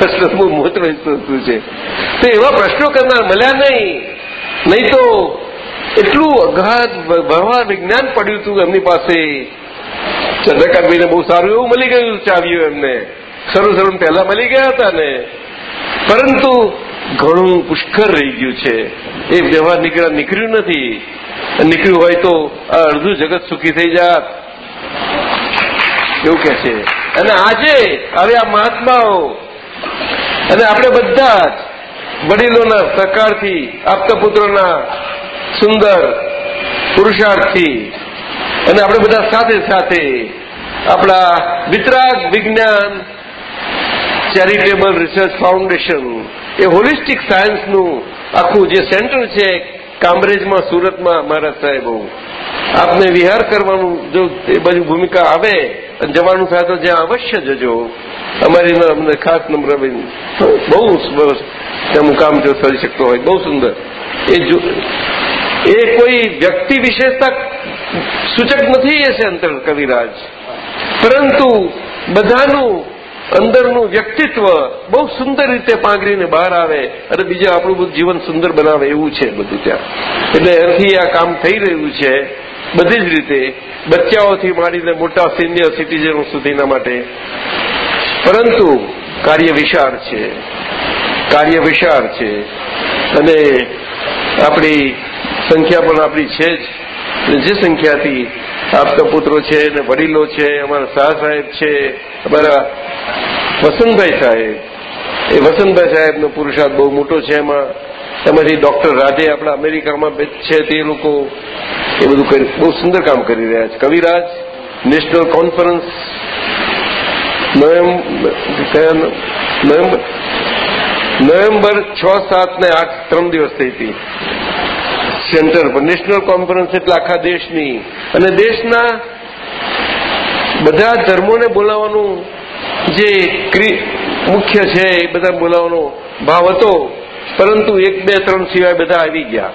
પ્રશ્ન બહુ વસ્તુ છે? તો એવા પ્રશ્નો કરનાર મળ્યા નહીં. નહીં તો એટલું અઘાત ભરવા વિજ્ઞાન પડ્યું હતું એમની પાસે. ચંદ્રકાંતભાઈને બહુ સારું એવું મળી ગયું ચાવ્યું એમને. શરૂ શરૂ પહેલા મળી ગયા હતા ને. પરંતુ ઘણું પુષ્કર રહી ગયું છે. એ વ્યવહાર નીકળ્યા, નીકળ્યું નથી. નીકળ્યું હોય તો આ અડધું જગત સુખી થઈ જાત. એવું કે છે. અને આજે, હવે આ મહાત્માઓ અને આપણે બધા જ વડીલોના સહકારથી આપતા પુત્રોના સુંદર પુરુષાર્થથી અને આપણે બધા સાથે સાથે આપણા Vitrag Vigyan charitable research foundation એ હોલિસ્ટિક સાયન્સનું આખું જે સેન્ટર છે કામરેજમાં, સુરતમાં મારા હું. આપને વિહાર કરવાનું જો એ બાજુ ભૂમિકા આવે, અને જવાનું થાય તો જ્યાં અવશ્ય જજો. અમારી અમને ખાસ નમ્ર બહુ સરસ તેનું કામ જો કરી શકતો હોય, બહુ સુંદર. એ એ કોઈ વ્યક્તિ વિશેષતા સૂચક નથી એ છે અંતર કવિરાજ. પરંતુ બધાનું અંદરનું વ્યક્તિત્વ બહુ સુંદર રીતે પાંગરીને બહાર આવે અને બીજા આપણું બધું જીવન સુંદર બનાવે એવું છે બધું ત્યાં. એટલે એનાથી આ કામ થઈ રહ્યું છે બધી જ રીતે, બચ્ચાઓથી માંડીને મોટા સિનિયર સિટીઝનો સુધીના માટે. પરંતુ કાર્ય વિશાળ છે, કાર્ય વિશાળ છે. અને આપણી સંખ્યા પણ આપણી છે જ. જે સંખ્યાથી આપતા પુત્રો છે ને વડીલો છે, અમારા શાહ સાહેબ છે, અમારા વસંતભાઈ સાહેબ. એ વસંતભાઈ સાહેબનો પુરુષાર્થ બહુ મોટો છે એમાં. એમાંથી ડોક્ટર રાધે આપણા અમેરિકામાં છે તે લોકો. એ બધું બહુ સુંદર કામ કરી રહ્યા છે. કવિરાજ નેશનલ કોન્ફરન્સ નવેમ્બર છ સાત ને આઠ ત્રણ દિવસ થઈ હતી. સેન્ટર પર. નેશનલ કોન્ફરન્સ એટલે આખા દેશની. અને દેશના બધા ધર્મોને બોલાવવાનું જે મુખ્ય છે એ બધા બોલાવવાનો ભાવ હતો. પરંતુ એક, બે, ત્રણ સિવાય બધા આવી ગયા.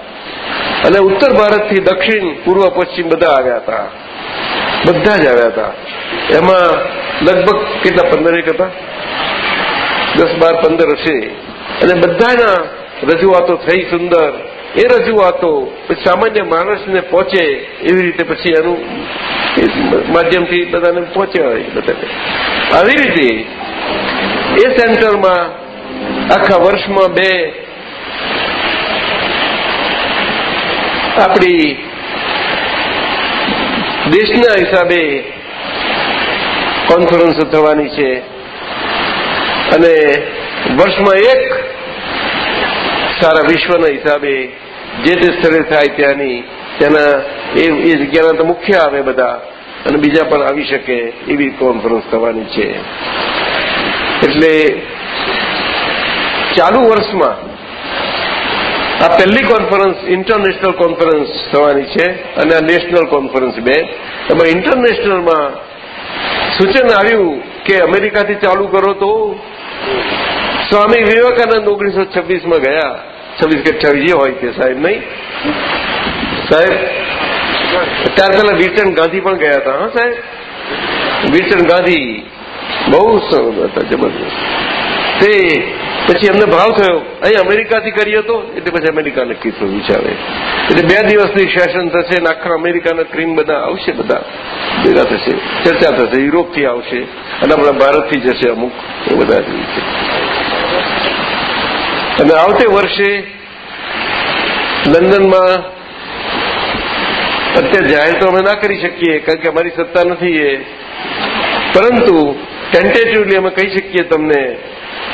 અને ઉત્તર ભારતથી દક્ષિણ, પૂર્વ, પશ્ચિમ બધા આવ્યા હતા. બધા જ આવ્યા હતા. એમાં લગભગ કેટલા? પંદરેક હતા? દસ બાર, પંદર હશે. અને બધાના રજૂઆતો થઈ સુંદર. એ રજૂઆતો સામાન્ય માણસને પહોંચે એવી રીતે પછી એનું માધ્યમથી બધાને પહોંચે બધાને. આવી રીતે એ સેન્ટરમાં આખા વર્ષમાં બે આપણી દેશના હિસાબે કોન્ફરન્સ થવાની છે. અને વર્ષમાં એક સારા વિશ્વના હિસાબે જે તે સ્થળે થાય ત્યાંની, તેના એ જગ્યાના તો મુખ્ય આવે બધા, અને બીજા પણ આવી શકે એવી કોન્ફરન્સ થવાની છે. એટલે ચાલુ વર્ષમાં આ પહેલી કોન્ફરન્સ ઇન્ટરનેશનલ કોન્ફરન્સ થવાની છે અને આ નેશનલ કોન્ફરન્સ બે. એમાં ઇન્ટરનેશનલમાં સૂચન આવ્યું કે અમેરિકાથી ચાલુ કરો તો સ્વામી વિવેકાનંદ ઓગણીસો છવ્વીસમાં ગયા. છવ્વીસ કે અઠ્યાવીસ જે હોય કે સાહેબ, નહીં? સાહેબ ત્યાર પહેલા વીરચંદ ગાંધી પણ ગયા હતા, હા સાહેબ? વીરચંદ ગાંધી બહુ હતા, જબરદસ્ત. તે પછી એમને ભાવ થયો. અહીં અમેરિકાથી કરીએ તો એટલે પછી અમેરિકા નક્કી થયું વિચારે. એટલે બે દિવસની સેશન થશે અને આખા અમેરિકાના ક્રીમ બધા આવશે, બધા. ભેગા થશે, ચર્ચા થશે, યુરોપથી આવશે, અને આપણા ભારતથી જશે અમુક, એ બધા રીતે. અને આવતે વર્ષે લંડનમાં અત્યારે જાહેર તો અમે ના કરી શકીએ, કારણ કે અમારી સત્તા નથી એ. પરંતુ ટેન્ટેટિવલી અમે કહી શકીએ તમને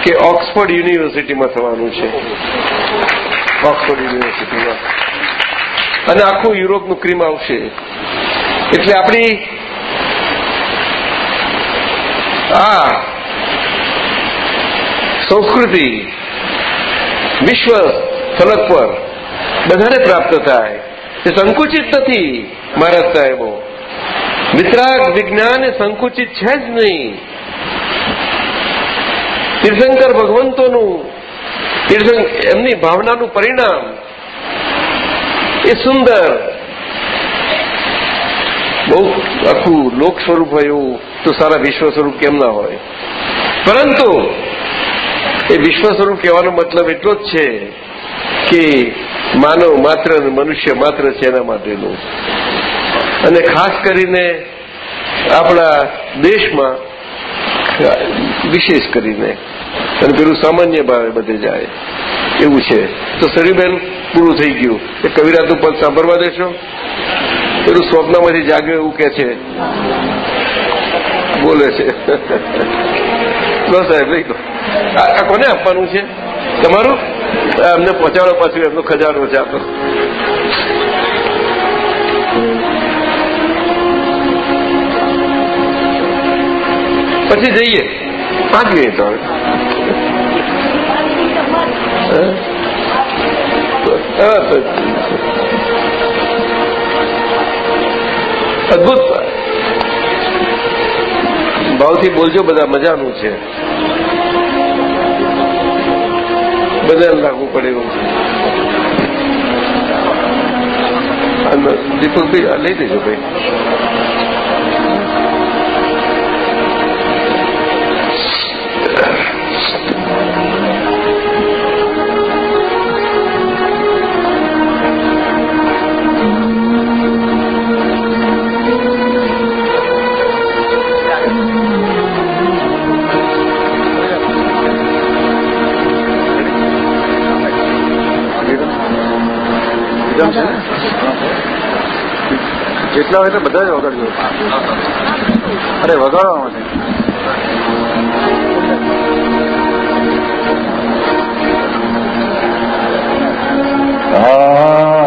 કે ઓક્સફોર્ડ યુનિવર્સિટીમાં થવાનું છે. ઓક્સફોર્ડ યુનિવર્સિટીમાં. અને આખું યુરોપનું ક્રીમ આવશે. એટલે આપણી આ સંસ્કૃતિ વિશ્વ ફલક પર બધાને પ્રાપ્ત થાય. એ સંકુચિત નથી, મહારાજ સાહેબો. વિતરાગ વિજ્ઞાન સંકુચિત છે જ નહીં. તીર્થંકર ભગવંતોનું એમની ભાવનાનું પરિણામ એ સુંદર. બહુ આખું લોક સ્વરૂપ હોય તો સારા વિશ્વ સ્વરૂપ કેમ ના હોય? પરંતુ એ વિશ્વ સ્વરૂપ કહેવાનો મતલબ એટલો જ છે કે માનવ માત્ર મનુષ્ય માત્ર છે એના માટેનું. અને ખાસ કરીને આપણા દેશમાં, વિશેષ કરીને, અને પેલું સામાન્ય ભાવે બધે જાય, એવું છે. તો સરીબેન પૂરું થઈ ગયું. એ કવિરાતું પદ સાંભળવા દેશો? પેલું સ્વપ્નમાંથી જાગ્યો એવું કે છે? બોલે છે. લો સાહેબ, લઈ આ કોને આપવાનું છે તમારું એમને પહોંચાડો પાછું એમનો ખજાનો છે આપણો પછી જઈએ પાંચ મિનિટ હવે અદભુત ભાવથી બોલજો બધા મજાનું છે બધાને લાગવું પડે એવું. દીપકભાઈ લઈ દેજો ભાઈ.
જેટલા હોય બધા જ વગાડજો. અરે વગાડવા માટે આ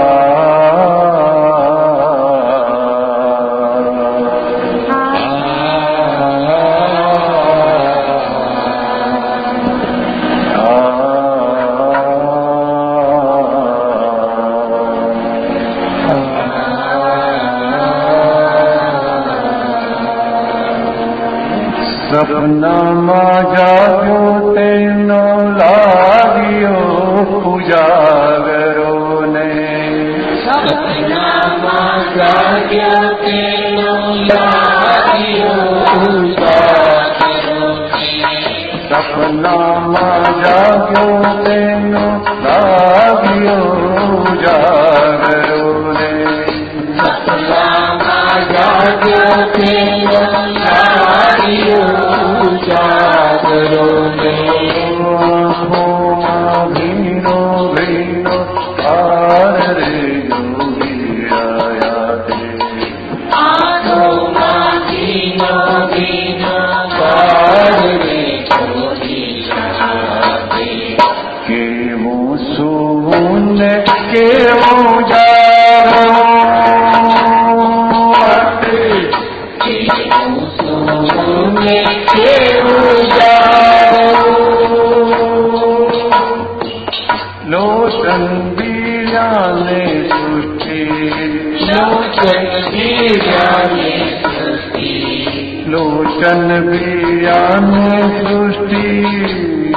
લોચન બિયાને સૃષ્ટિ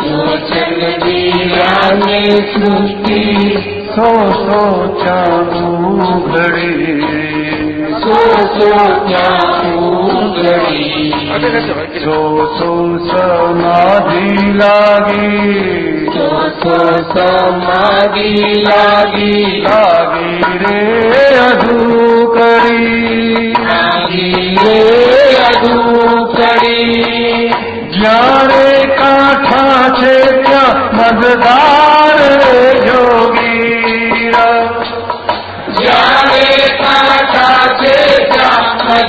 લોચન બિયાને સૃષ્ટિ સો સો ચાનું ઘડી સો સો સમાધિ લાગી
સમાધિ લાગી
લાગી રે અધુ કરી
રે અધુ કરી
જ્યારે કાંઠા છે ત્યાં
મજદાર
જોગી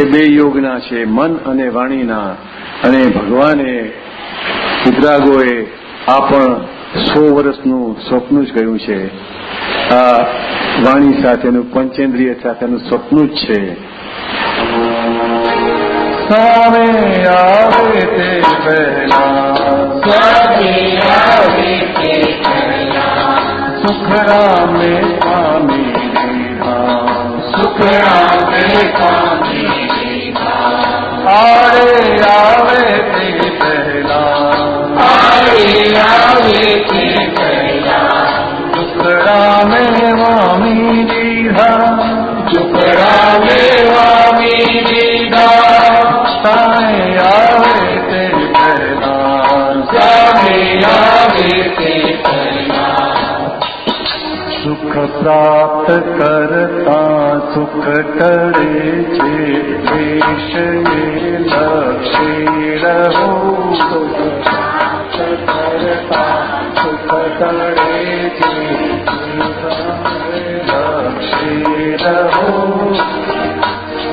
એ બે યોગના છે મન અને વાણીના. અને ભગવાને ઉદ્રાગોએ આ પણ સો વર્ષનું સ્વપ્ન જ કહ્યું છે. આ વાણી સાથેનું પંચેન્દ્રિય સાથેનું સ્વપ્ન જ છે. સામે આવે તે પહેલા. સુખરામે
સુખરામે
આડે આવે તે પહેલા
આવે આવે તે પહેલા
સુખરામે વામી દીધા
ચુકડામે વામી લીધા
સાય આવે તે પહેલા
સામે આવે તે પહેલા
સુખ પ્રાપ્ત કરતા સુખ ટળે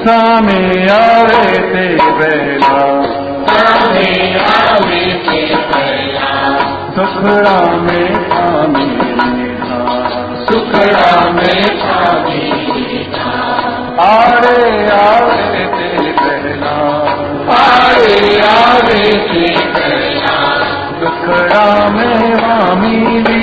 સામે આવે તે પહેલા
સામે આવે તે પહેલા
સુખરામે પામી આડે આવે તે પહેલા
આવે આવે તે પહેલા
સુખરામે વામી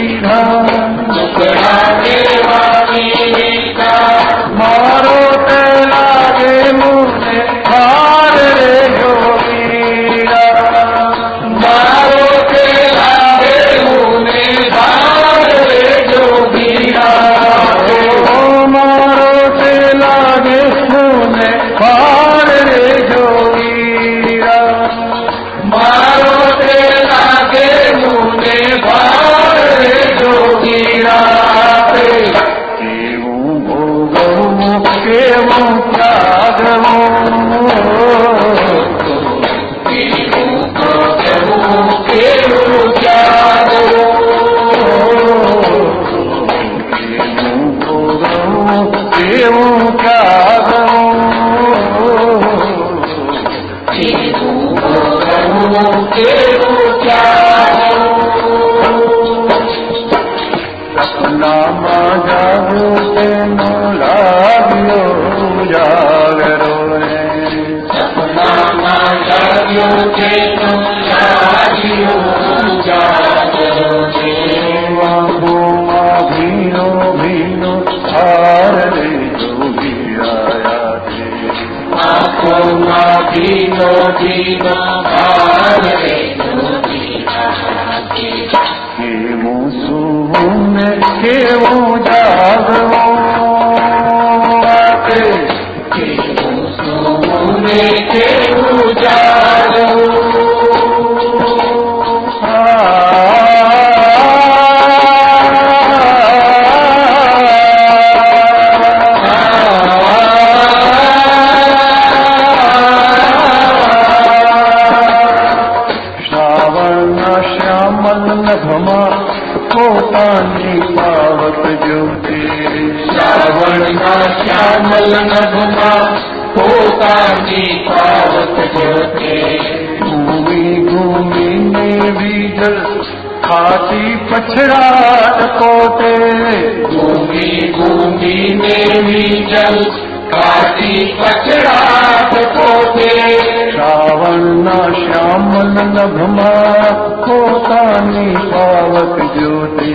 સહજાનંદ ભમા પોતાની પાવક જ્યોતિ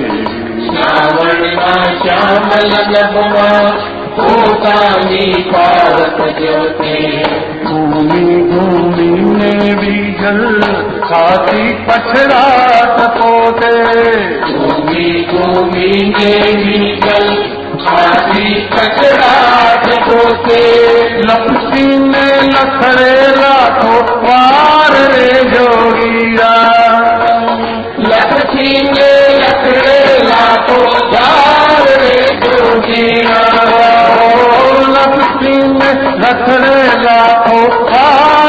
પોતાની પાવક જ્યોતિ ભૂમિ ભૂમિને બીજલ ખાતી પછડાત પોતે ભૂમિ ભૂમિને બીજલ لکھ را لپسي لٿڙي لا ٿو پار ري جهوگي لپسي ۾ لڪڙي تو پيار ري جهوڙي هو ۾ لٿڙي پار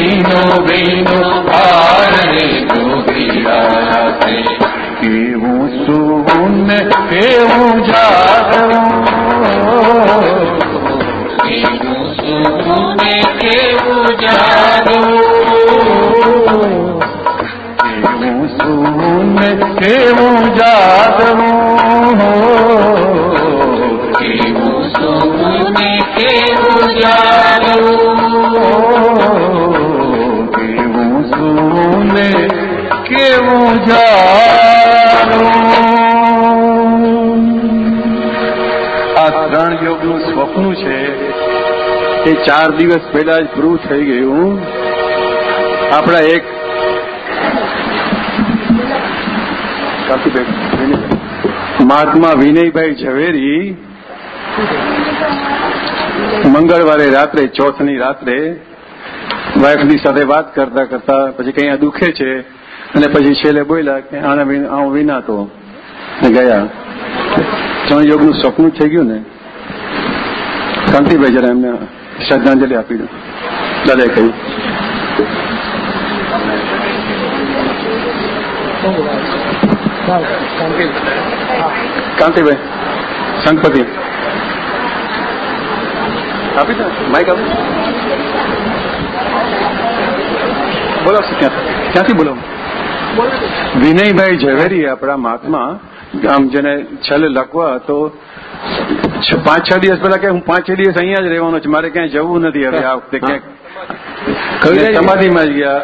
આંખોમાં ભીનો ભીનો ભાર
રે
જોગી આયા કેવું સુવું ને કેવું જાગવું
કેવું સુવું ને કેવું જાગવું
કેવું સુવું કેવું જાગવું ચાર દિવસ પહેલા જ પૂરું થઈ ગયું. આપણા એક મહાત્મા વિનયભાઈ ઝવેરી મંગળવારે રાત્રે, ચોથની રાત્રે વાઇફની સાથે વાત કરતા કરતા પછી કંઈ દુખે છે અને પછી છેલ્લે બોલ્યા કે આને આવું વિનાતો ગયા. ત્રણ યોગનું સપનું થઈ ગયું ને. શાંતિભાઈ જરા એમને શ્રદ્ધાંજલિ આપી દઉં. દાદાએ કહ્યું. કાંતિભાઈ સંતપતિ આપી દો માઇક આપી. બોલો ક્યાં ક્યાંથી બોલો વિનયભાઈ ઝવેરી આપણા મહાત્મા, આમ જેને છેલ્લે લખવા તો પાંચ છ દિવસ પહેલા કે હું પાંચ છ દિવસ અહીંયા જ રહેવાનો છું. મારે ક્યાંય જવું નથી હવે આ વખતે ક્યાંક સમાધિમાં જ ગયા.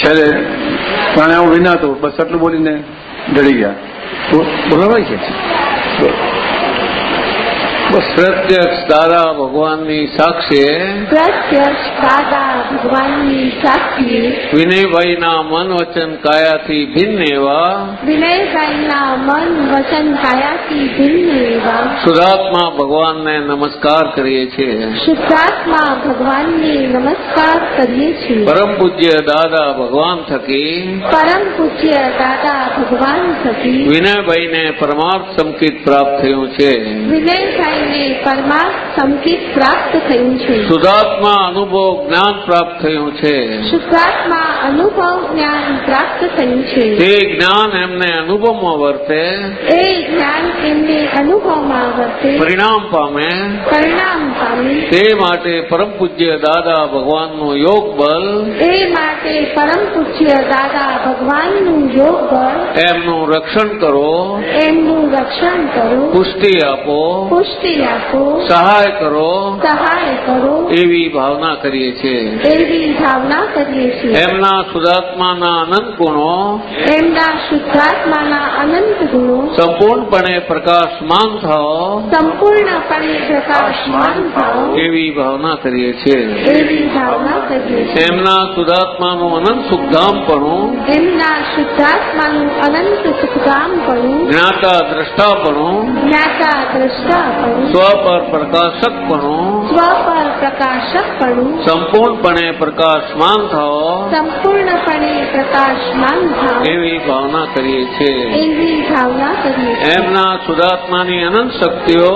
છેલ્લે પ્રાણાયામ હું વિનાતો બસ એટલું બોલીને ડળી ગયા.
બરાબર છે? પ્રત્યક્ષ દાદા ભગવાનની સાક્ષી
પ્રત્યક્ષ દાદા ભગવાનની સાક્ષી
વિનયભાઈના મન વચન કાયાથી ભિન્ન એવા
વિનયભાઈના મન વચન કાયાથી ભિન્ન એવા
શુદ્ધાત્મા ભગવાનને નમસ્કાર કરીએ છીએ
શુદ્ધાત્મા ભગવાનને નમસ્કાર કરીએ છીએ
પરમ પૂજ્ય દાદા ભગવાન થકી
પરમ પૂજ્ય દાદા ભગવાન થકી
વિનયભાઈને પરમાર્થ સંકેત પ્રાપ્ત થયું છે
વિનયભાઈને પરમાર્થ સંકેત પ્રાપ્ત થયું છે.
શુદ્ધાત્મા અનુભવ જ્ઞાન પ્રાપ્ત થયું છે.
શુદ્ધાત્મા અનુભવ જ્ઞાન પ્રાપ્ત થયું છે.
તે જ્ઞાન એમને અનુભવમાં વર્તે
એ જ્ઞાન એમને અનુભવમાં વર્તે.
પરિણામ પામે.
પરિણામ પામે.
તે માટે પરમ પૂજ્ય દાદા ભગવાનનું યોગ બલ
એ માટે પરમ પૂજ્ય દાદા ભગવાનનું યોગ બલ
એમનું રક્ષણ કરો
એમનું રક્ષણ કરો.
પુષ્ટિ આપો
પુષ્ટિ આપો
સહાય કરો.
સહાય કરો.
એવી ભાવના કરીએ છીએ.
એવી ભાવના કરીએ છીએ.
એમના શુદ્ધાત્માના અનંત ગુણો
એમના શુદ્ધાત્માના અનંત ગુણો
સંપૂર્ણપણે પ્રકાશમાન થાઓ.
સંપૂર્ણપણે પ્રકાશમાન થાઓ.
એવી ભાવના કરીએ છીએ.
એવી ભાવના કરીએ છીએ.
એમના શુદ્ધાત્માનું અનંત સુખધામપણું
એમના શુદ્ધાત્માનું અનંત સુખધામપણું
જ્ઞાતા દ્રષ્ટાપણું
જ્ઞાતા દ્રષ્ટાપણું
સ્વ પર પ્રકાશકપણું
સ્વ પર પ્રકાશકપણું
સંપૂર્ણપણે પ્રકાશમાન થાઓ
સંપૂર્ણપણે પ્રકાશમાન થાવ
એવી ભાવના કરીએ છીએ
એવી ભાવના કરીએ છીએ
એમના શુદ્ધાત્માની અનંત શક્તિઓ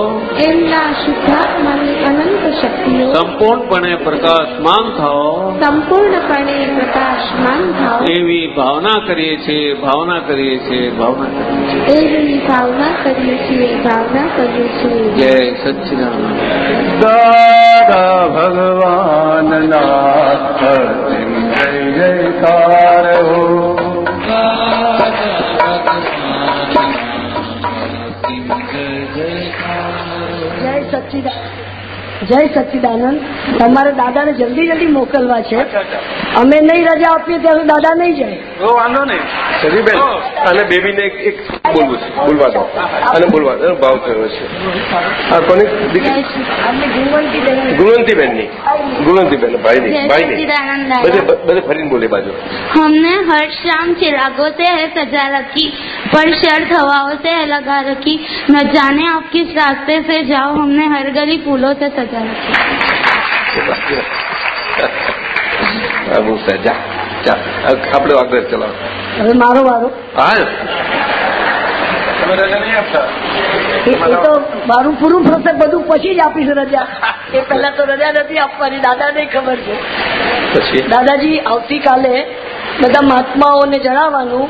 એમના શુદ્ધાત્માની અનંત શક્તિઓ
સંપૂર્ણપણે પ્રકાશમાન થાઓ
સંપૂર્ણપણે પ્રકાશમાન થાવ
એવી ભાવના કરીએ છીએ ભાવના કરીએ છીએ ભાવના કરીએ છીએ
એવી ભાવના કરીએ છીએ ભાવના કરીએ છીએ
જય સચ્ચિદાનંદ
દાદા ભગવાનના જય જયકાર હો
જય સચ્ચિદાન
જય સચ્ચિદાનંદ તમારે દાદાને જલ્દી જલ્દી મોકલવા છે અમે નહીં રજા આપીએ ત્યારે દાદા નહીં જાય
તો વાંધો નહીં
સજીબેન અને બેબીને એક એક બોલવું છે બોલવા દો અને બોલવા દો એનો ભાવ થયો છે આ કોની દીકરી
આપણે ગુણવંતીબેન
ગુણવંતીબેનની ગુણવંતીબેન ભાઈની
જય
ભાઈની
સચ્ચિદાનંદ
બધે
दादा
બધે ફરીને બોલે બાજુ
हमने हर शाम चिरागों से है सजा रखी पर शर्त हवाओं से है लगा रखी न जाने आप किस रास्ते से जाओ हमने हर गली फूलों से सजा
બહુ આપણે આગળ ચલાવો.
હવે મારો વારો.
હા.
તો મારું પૂરું થશે બધું પછી જ આપીશ રજા. એ પહેલા તો રજા નથી આપવાની દાદાને ખબર છે.
પછી?
દાદાજી આવતીકાલે બધા મહાત્માઓને જણાવવાનું.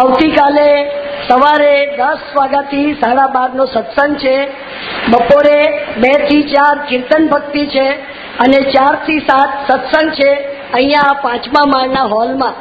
આવતીકાલે સવારે દસ વાગ્યાથી સાડા બારનો સત્સંગ છે. બપોરે બેથી ચાર કીર્તન ભક્તિ છે અને ચારથી સાત સત્સંગ છે. અહીંયા પાંચમા માળના હોલમાં.